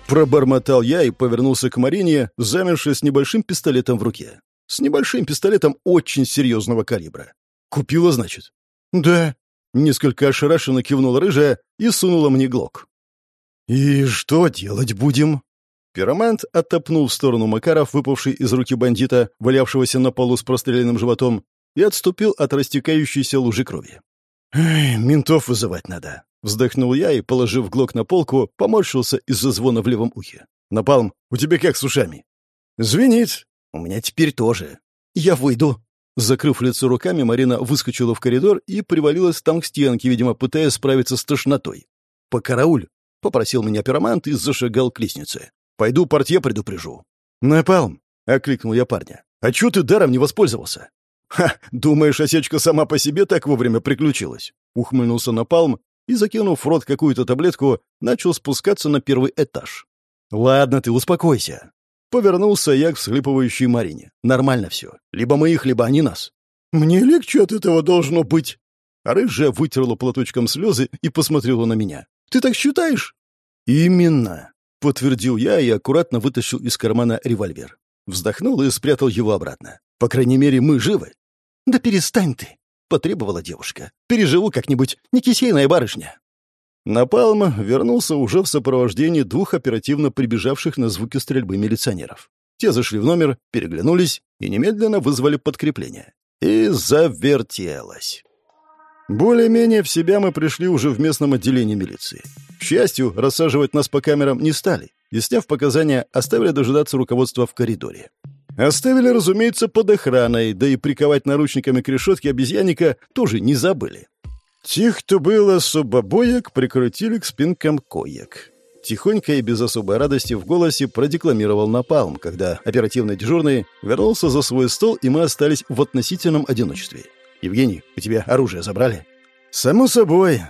Speaker 1: Пробормотал я и повернулся к Марине, замершей с небольшим пистолетом в руке. С небольшим пистолетом очень серьезного калибра. «Купила, значит?» «Да». Несколько ошарашенно кивнула рыжая и сунула мне глок. «И что делать будем?» Пиромант оттопнул в сторону Макаров, выпавший из руки бандита, валявшегося на полу с простреленным животом, и отступил от растекающейся лужи крови. «Эй, ментов вызывать надо», — вздохнул я и, положив глок на полку, поморщился из-за звона в левом ухе. «Напалм, у тебя как с ушами?» «Звенит», у меня теперь тоже. Я выйду. Закрыв лицо руками, Марина выскочила в коридор и привалилась там к стенке, видимо, пытаясь справиться с тошнотой. «Покарауль!» — попросил меня пиромант и зашагал к лестнице. «Пойду портье предупрежу». «Напалм!» — окликнул я парня. «А чё ты даром не воспользовался?» «Ха! Думаешь, осечка сама по себе так вовремя приключилась?» — ухмыльнулся Напалм и, закинув в рот какую-то таблетку, начал спускаться на первый этаж. «Ладно, ты успокойся. Повернулся я к всхлипывающей Марине. Нормально все. Либо мы их, либо они нас. Мне легче от этого должно быть. Рыжая вытерла платочком слезы и посмотрела на меня. Ты так считаешь? Именно. Подтвердил я и аккуратно вытащил из кармана револьвер. Вздохнул и спрятал его обратно. По крайней мере, мы живы. Да перестань ты. — потребовала девушка. «Переживу как-нибудь, не кисейная барышня». Напалм вернулся уже в сопровождении двух оперативно прибежавших на звуки стрельбы милиционеров. Те зашли в номер, переглянулись и немедленно вызвали подкрепление. И завертелось. Более-менее в себя мы пришли уже в местном отделении милиции. К счастью, рассаживать нас по камерам не стали, и, сняв показания, оставили дожидаться руководства в коридоре. Оставили, разумеется, под охраной, да и приковать наручниками к решетке обезьянника тоже не забыли. Тех, кто был особо боек, прикрутили к спинкам коек. Тихонько и без особой радости в голосе продекламировал Напалм, когда оперативный дежурный вернулся за свой стол, и мы остались в относительном одиночестве. «Евгений, у тебя оружие забрали?» «Само собой».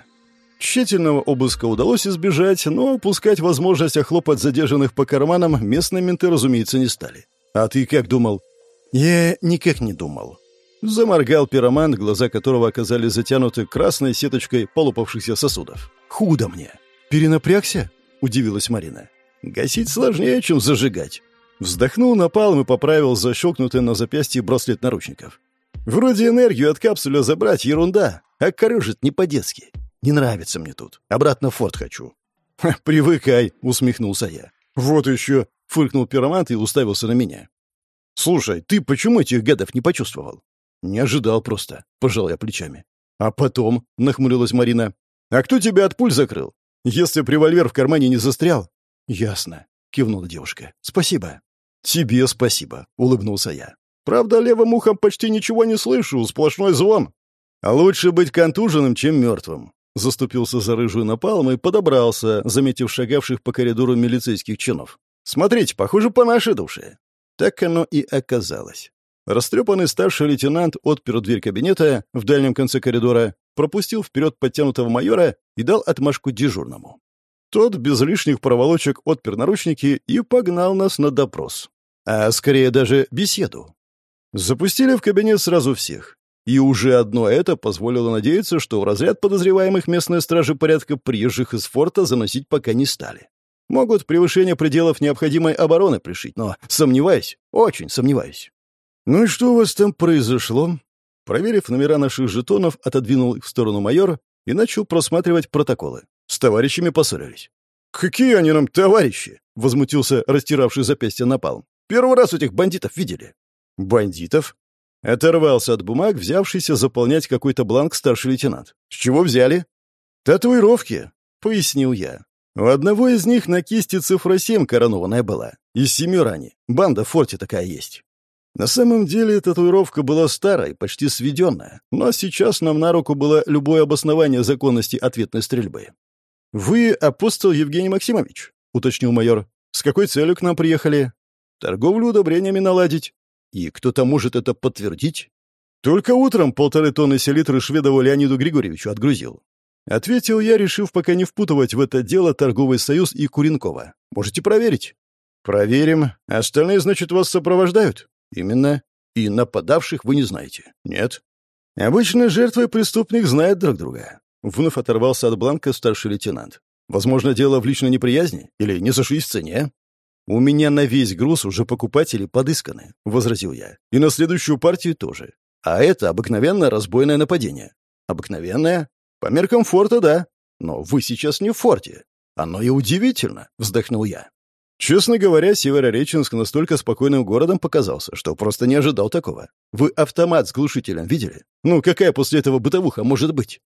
Speaker 1: Тщательного обыска удалось избежать, но упускать возможность охлопать задержанных по карманам местные менты, разумеется, не стали. «А ты как думал?» «Я никак не думал». Заморгал пироман, глаза которого оказались затянуты красной сеточкой полупавшихся сосудов. «Худо мне!» «Перенапрягся?» — удивилась Марина. «Гасить сложнее, чем зажигать». Вздохнул напалм и поправил защелкнутый на запястье браслет наручников. «Вроде энергию от капсуля забрать — ерунда, а корежит не по-детски. Не нравится мне тут. Обратно в форт хочу». «Привыкай», — усмехнулся я. «Вот еще», — фыркнул пиромант и уставился на меня. «Слушай, ты почему этих гадов не почувствовал?» «Не ожидал просто», — пожал я плечами. «А потом?» — нахмурилась Марина. «А кто тебя от пуль закрыл? Если б револьвер в кармане не застрял?» «Ясно», — кивнула девушка. «Спасибо». «Тебе спасибо», — улыбнулся я. «Правда, левым ухом почти ничего не слышу, сплошной звон. А лучше быть контуженным, чем мертвым». Заступился за рыжую напалм и подобрался, заметив шагавших по коридору милицейских чинов. «Смотрите, похоже, по нашей душе». Так оно и оказалось. Растрепанный старший лейтенант отпер дверь кабинета в дальнем конце коридора, пропустил вперед подтянутого майора и дал отмашку дежурному. Тот без лишних проволочек отпер наручники и погнал нас на допрос. А скорее даже беседу. Запустили в кабинет сразу всех. И уже одно это позволило надеяться, что в разряд подозреваемых местные стражи порядка приезжих из форта заносить пока не стали. Могут превышение пределов необходимой обороны пришить, но сомневаюсь, очень сомневаюсь. «Ну и что у вас там произошло?» Проверив номера наших жетонов, отодвинул их в сторону майор и начал просматривать протоколы. С товарищами поссорились. «Какие они нам товарищи?» — возмутился растиравший запястье напалм. «Первый раз этих бандитов видели». «Бандитов?» Оторвался от бумаг, взявшийся заполнять какой-то бланк старший лейтенант. «С чего взяли?» «Татуировки», — пояснил я. У одного из них на кисти цифра 7 коронованная была. Из семи рани. Банда в форте такая есть. На самом деле татуировка была старой, почти сведенная, но сейчас нам на руку было любое обоснование законности ответной стрельбы. «Вы апостол Евгений Максимович?» — уточнил майор. «С какой целью к нам приехали?» «Торговлю удобрениями наладить». «И кто-то может это подтвердить?» «Только утром полторы тонны селитры Шведову Леониду Григорьевичу отгрузил». Ответил я, решив пока не впутывать в это дело торговый союз и Куренкова. «Можете проверить?» «Проверим. Остальные, значит, вас сопровождают?» Именно. И нападавших вы не знаете. Нет. Обычно жертвы и преступник знают друг друга. Вновь оторвался от бланка старший лейтенант. Возможно, дело в личной неприязни? Или не сошлись в цене? «У меня на весь груз уже покупатели подысканы», — возразил я. «И на следующую партию тоже. А это обыкновенное разбойное нападение». «Обыкновенное? По меркам форта, да. Но вы сейчас не в форте. Оно и удивительно», — вздохнул я. Честно говоря, Северореченск настолько спокойным городом показался, что просто не ожидал такого. Вы автомат с глушителем видели? Ну, какая после этого бытовуха может быть?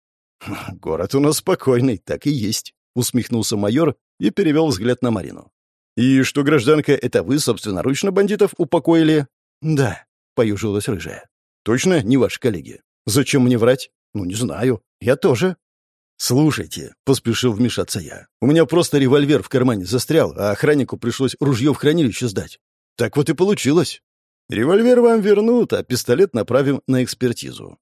Speaker 1: Город у нас спокойный, так и есть, усмехнулся майор и перевел взгляд на Марину. И что, гражданка, это вы собственноручно бандитов упокоили? Да, поюжилась рыжая. Точно не ваши коллеги? Зачем мне врать? Ну, не знаю. Я тоже. «Слушайте», — поспешил вмешаться я, — «у меня просто револьвер в кармане застрял, а охраннику пришлось ружье в хранилище сдать. Так вот и получилось. Револьвер вам вернут, а пистолет направим на экспертизу».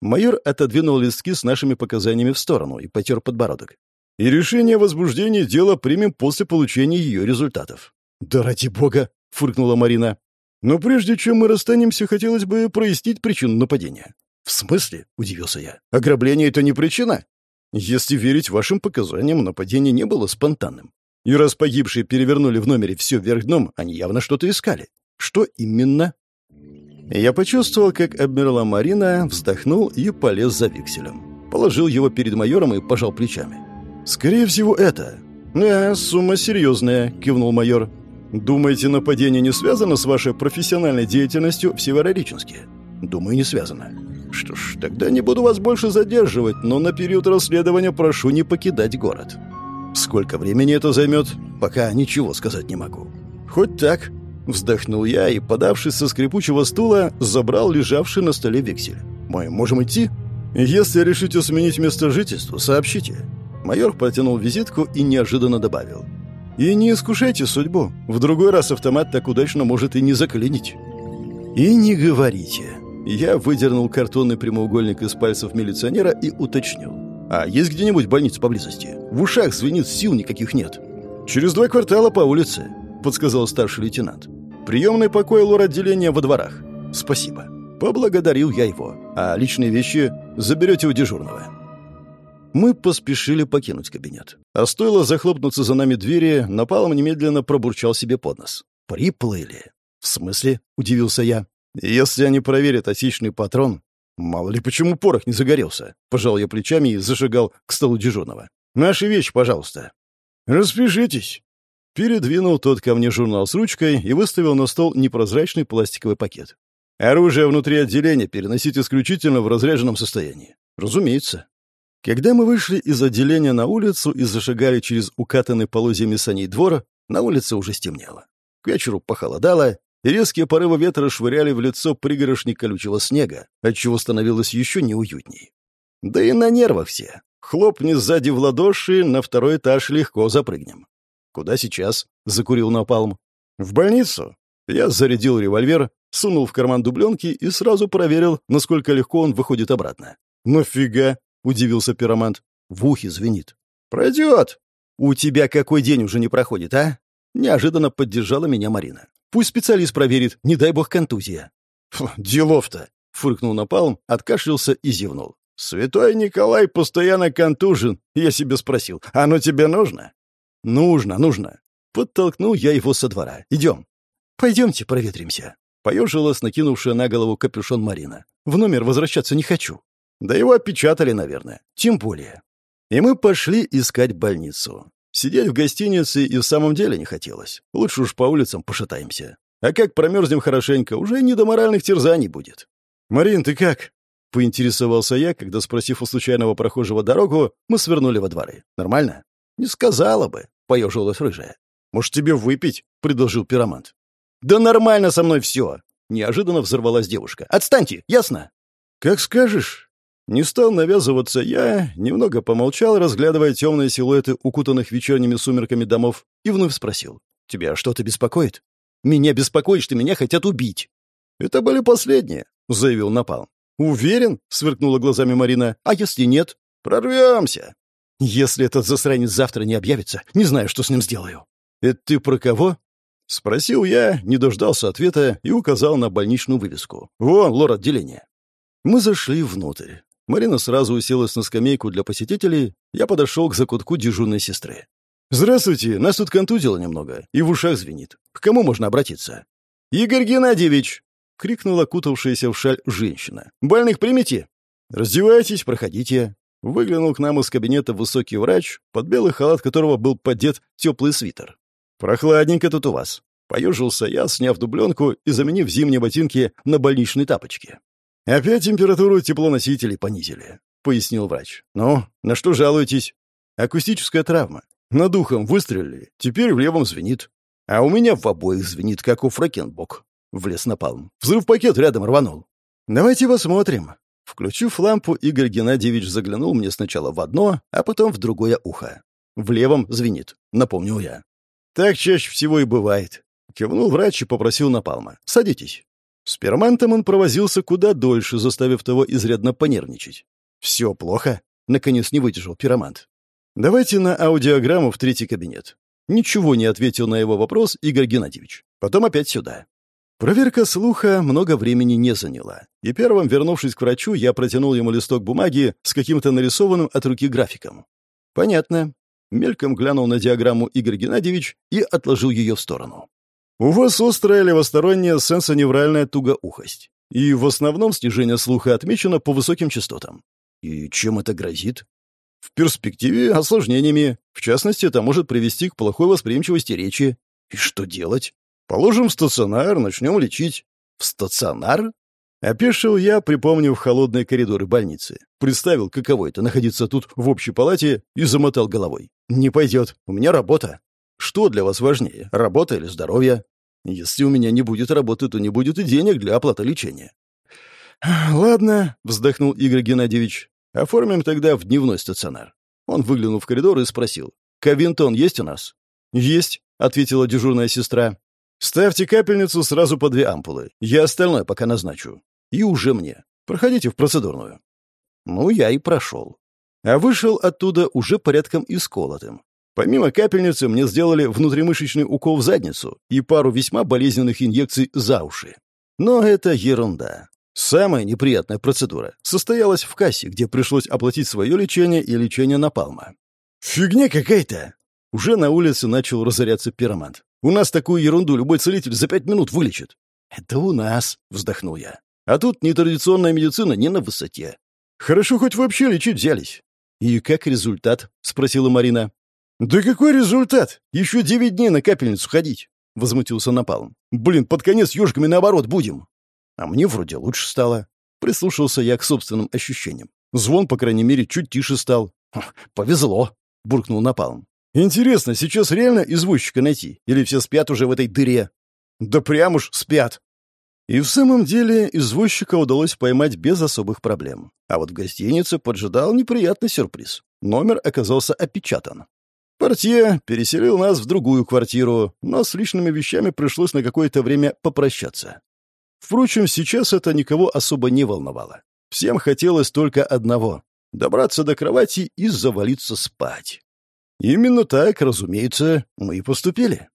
Speaker 1: Майор отодвинул листки с нашими показаниями в сторону и потер подбородок. «И решение о возбуждении дела примем после получения ее результатов». «Да ради бога!» — фыркнула Марина. «Но прежде чем мы расстанемся, хотелось бы прояснить причину нападения». «В смысле?» — удивился я. «Ограбление — это не причина?» Если верить вашим показаниям, нападение не было спонтанным. И раз погибшие перевернули в номере все вверх дном, они явно что-то искали. Что именно? Я почувствовал, как обмерла Марина, вздохнул и полез за векселем. Положил его перед майором и пожал плечами. «Скорее всего, это». «Да, сумма серьезная», — кивнул майор. «Думаете, нападение не связано с вашей профессиональной деятельностью в Северореченске?» «Думаю, не связано». «Что ж, тогда не буду вас больше задерживать, но на период расследования прошу не покидать город». «Сколько времени это займет?» «Пока ничего сказать не могу». «Хоть так», — вздохнул я и, подавшись со скрипучего стула, забрал лежавший на столе вексель. «Мы можем идти?» «Если решите сменить место жительства, сообщите». Майор протянул визитку и неожиданно добавил. «И не искушайте судьбу. В другой раз автомат так удачно может и не заклинить». «И не говорите». Я выдернул картонный прямоугольник из пальцев милиционера и уточнил. «А есть где-нибудь больница поблизости? В ушах звенит, сил никаких нет». «Через два квартала по улице», — подсказал старший лейтенант. «Приемный покой лор-отделения во дворах». «Спасибо». Поблагодарил я его. «А личные вещи заберете у дежурного». Мы поспешили покинуть кабинет. А стоило захлопнуться за нами двери, напалом немедленно пробурчал себе под нос. «Приплыли». «В смысле?» — удивился я. «Если они проверят осечный патрон, мало ли почему порох не загорелся». Пожал я плечами и зашагал к столу дежурного. «Наши вещи, пожалуйста». «Распишитесь». Передвинул тот ко мне журнал с ручкой и выставил на стол непрозрачный пластиковый пакет. «Оружие внутри отделения переносить исключительно в разряженном состоянии». «Разумеется». Когда мы вышли из отделения на улицу и зашагали через укатанный полозьями саней двора, на улице уже стемнело. К вечеру похолодало, и резкие порывы ветра швыряли в лицо пригорошни колючего снега, отчего становилось еще неуютней. Да и на нервах все. Хлопни сзади в ладоши, на второй этаж легко запрыгнем. «Куда сейчас?» — закурил напалм. «В больницу». Я зарядил револьвер, сунул в карман дубленки и сразу проверил, насколько легко он выходит обратно. «Нафига?» — удивился пиромант. В ухе звенит. «Пройдет!» «У тебя какой день уже не проходит, а?» Неожиданно поддержала меня Марина. «Пусть специалист проверит, не дай бог контузия». «Делов-то!» — фыркнул Напалм, откашлялся и зевнул. «Святой Николай постоянно контужен. Я себе спросил, оно тебе нужно?» «Нужно, нужно». Подтолкнул я его со двора. «Идем». «Пойдемте проветримся». Поежилась накинувшая на голову капюшон Марина. «В номер возвращаться не хочу». Да его опечатали, наверное. Тем более. И мы пошли искать больницу. Сидеть в гостинице и в самом деле не хотелось. Лучше уж по улицам пошатаемся. А как промерзнем хорошенько, уже не до моральных терзаний будет. «Марин, ты как?» — поинтересовался я, когда, спросив у случайного прохожего дорогу, мы свернули во дворы. «Нормально?» «Не сказала бы», — поежилась рыжая. «Может, тебе выпить?» — предложил пиромант. «Да нормально со мной все!» — неожиданно взорвалась девушка. «Отстаньте, ясно?» «Как скажешь». Не стал навязываться я, немного помолчал, разглядывая темные силуэты укутанных вечерними сумерками домов, и вновь спросил. «Тебя что-то беспокоит?» «Меня беспокоит, что меня хотят убить». «Это были последние», — заявил Напал. «Уверен?» — сверкнула глазами Марина. «А если нет?» «Прорвемся». «Если этот засранец завтра не объявится, не знаю, что с ним сделаю». «Это ты про кого?» Спросил я, не дождался ответа и указал на больничную вывеску. «Вон, лор отделения». Мы зашли внутрь. Марина сразу уселась на скамейку для посетителей, я подошел к закутку дежурной сестры. «Здравствуйте, нас тут контузило немного, и в ушах звенит. К кому можно обратиться?» «Игорь Геннадьевич!» — крикнула кутавшаяся в шаль женщина. «Больных примите!» «Раздевайтесь, проходите!» Выглянул к нам из кабинета высокий врач, под белый халат которого был подет теплый свитер. «Прохладненько тут у вас!» Поежился я, сняв дубленку и заменив зимние ботинки на больничные тапочки. «Опять температуру теплоносителей понизили», — пояснил врач. «Ну, на что жалуетесь?» «Акустическая травма. Над ухом выстрелили, теперь в левом звенит. А у меня в обоих звенит, как у Фракенбок». Влез напалм. Взрыв-пакет рядом рванул. «Давайте посмотрим». Включив лампу, Игорь Геннадьевич заглянул мне сначала в одно, а потом в другое ухо. «В левом звенит», — напомнил я. «Так чаще всего и бывает». Кивнул врач и попросил Напалма. «Садитесь». С пермантом он провозился куда дольше, заставив того изрядно понервничать. «Все плохо?» — наконец не выдержал пиромант. «Давайте на аудиограмму в третий кабинет». Ничего не ответил на его вопрос Игорь Геннадьевич. Потом опять сюда. Проверка слуха много времени не заняла. И первым, вернувшись к врачу, я протянул ему листок бумаги с каким-то нарисованным от руки графиком. «Понятно». Мельком глянул на диаграмму Игорь Геннадьевич и отложил ее в сторону. У вас острая левосторонняя сенсоневральная тугоухость. и в основном снижение слуха отмечено по высоким частотам. И чем это грозит? В перспективе осложнениями. В частности, это может привести к плохой восприимчивости речи. И что делать? Положим в стационар, начнем лечить. В стационар? Опешил я, припомнив холодные коридоры больницы. Представил, каково это находиться тут в общей палате и замотал головой. Не пойдет, у меня работа. Что для вас важнее, работа или здоровье? Если у меня не будет работы, то не будет и денег для оплаты лечения. «Ладно», — вздохнул Игорь Геннадьевич. «Оформим тогда в дневной стационар». Он выглянул в коридор и спросил. «Кавинтон есть у нас?» «Есть», — ответила дежурная сестра. «Ставьте капельницу сразу по две ампулы. Я остальное пока назначу. И уже мне. Проходите в процедурную». Ну, я и прошел. А вышел оттуда уже порядком исколотым. Помимо капельницы мне сделали внутримышечный укол в задницу и пару весьма болезненных инъекций за уши. Но это ерунда. Самая неприятная процедура состоялась в кассе, где пришлось оплатить свое лечение и лечение напалма. «Фигня какая-то!» Уже на улице начал разоряться пиромант. «У нас такую ерунду любой целитель за пять минут вылечит». «Это у нас», — вздохнул я. «А тут нетрадиционная медицина не на высоте. Хорошо, хоть вообще лечить взялись». «И как результат?» — спросила Марина. «Да какой результат? Еще девять дней на капельницу ходить!» — возмутился Напалм. «Блин, под конец ежиками наоборот будем!» А мне вроде лучше стало. Прислушался я к собственным ощущениям. Звон, по крайней мере, чуть тише стал. «Повезло!» — буркнул Напалм. «Интересно, сейчас реально извозчика найти? Или все спят уже в этой дыре?» «Да прям уж спят!» И в самом деле извозчика удалось поймать без особых проблем. А вот в гостинице поджидал неприятный сюрприз. Номер оказался опечатан. Портье переселил нас в другую квартиру, но с личными вещами пришлось на какое-то время попрощаться. Впрочем, сейчас это никого особо не волновало. Всем хотелось только одного — добраться до кровати и завалиться спать. Именно так, разумеется, мы и поступили.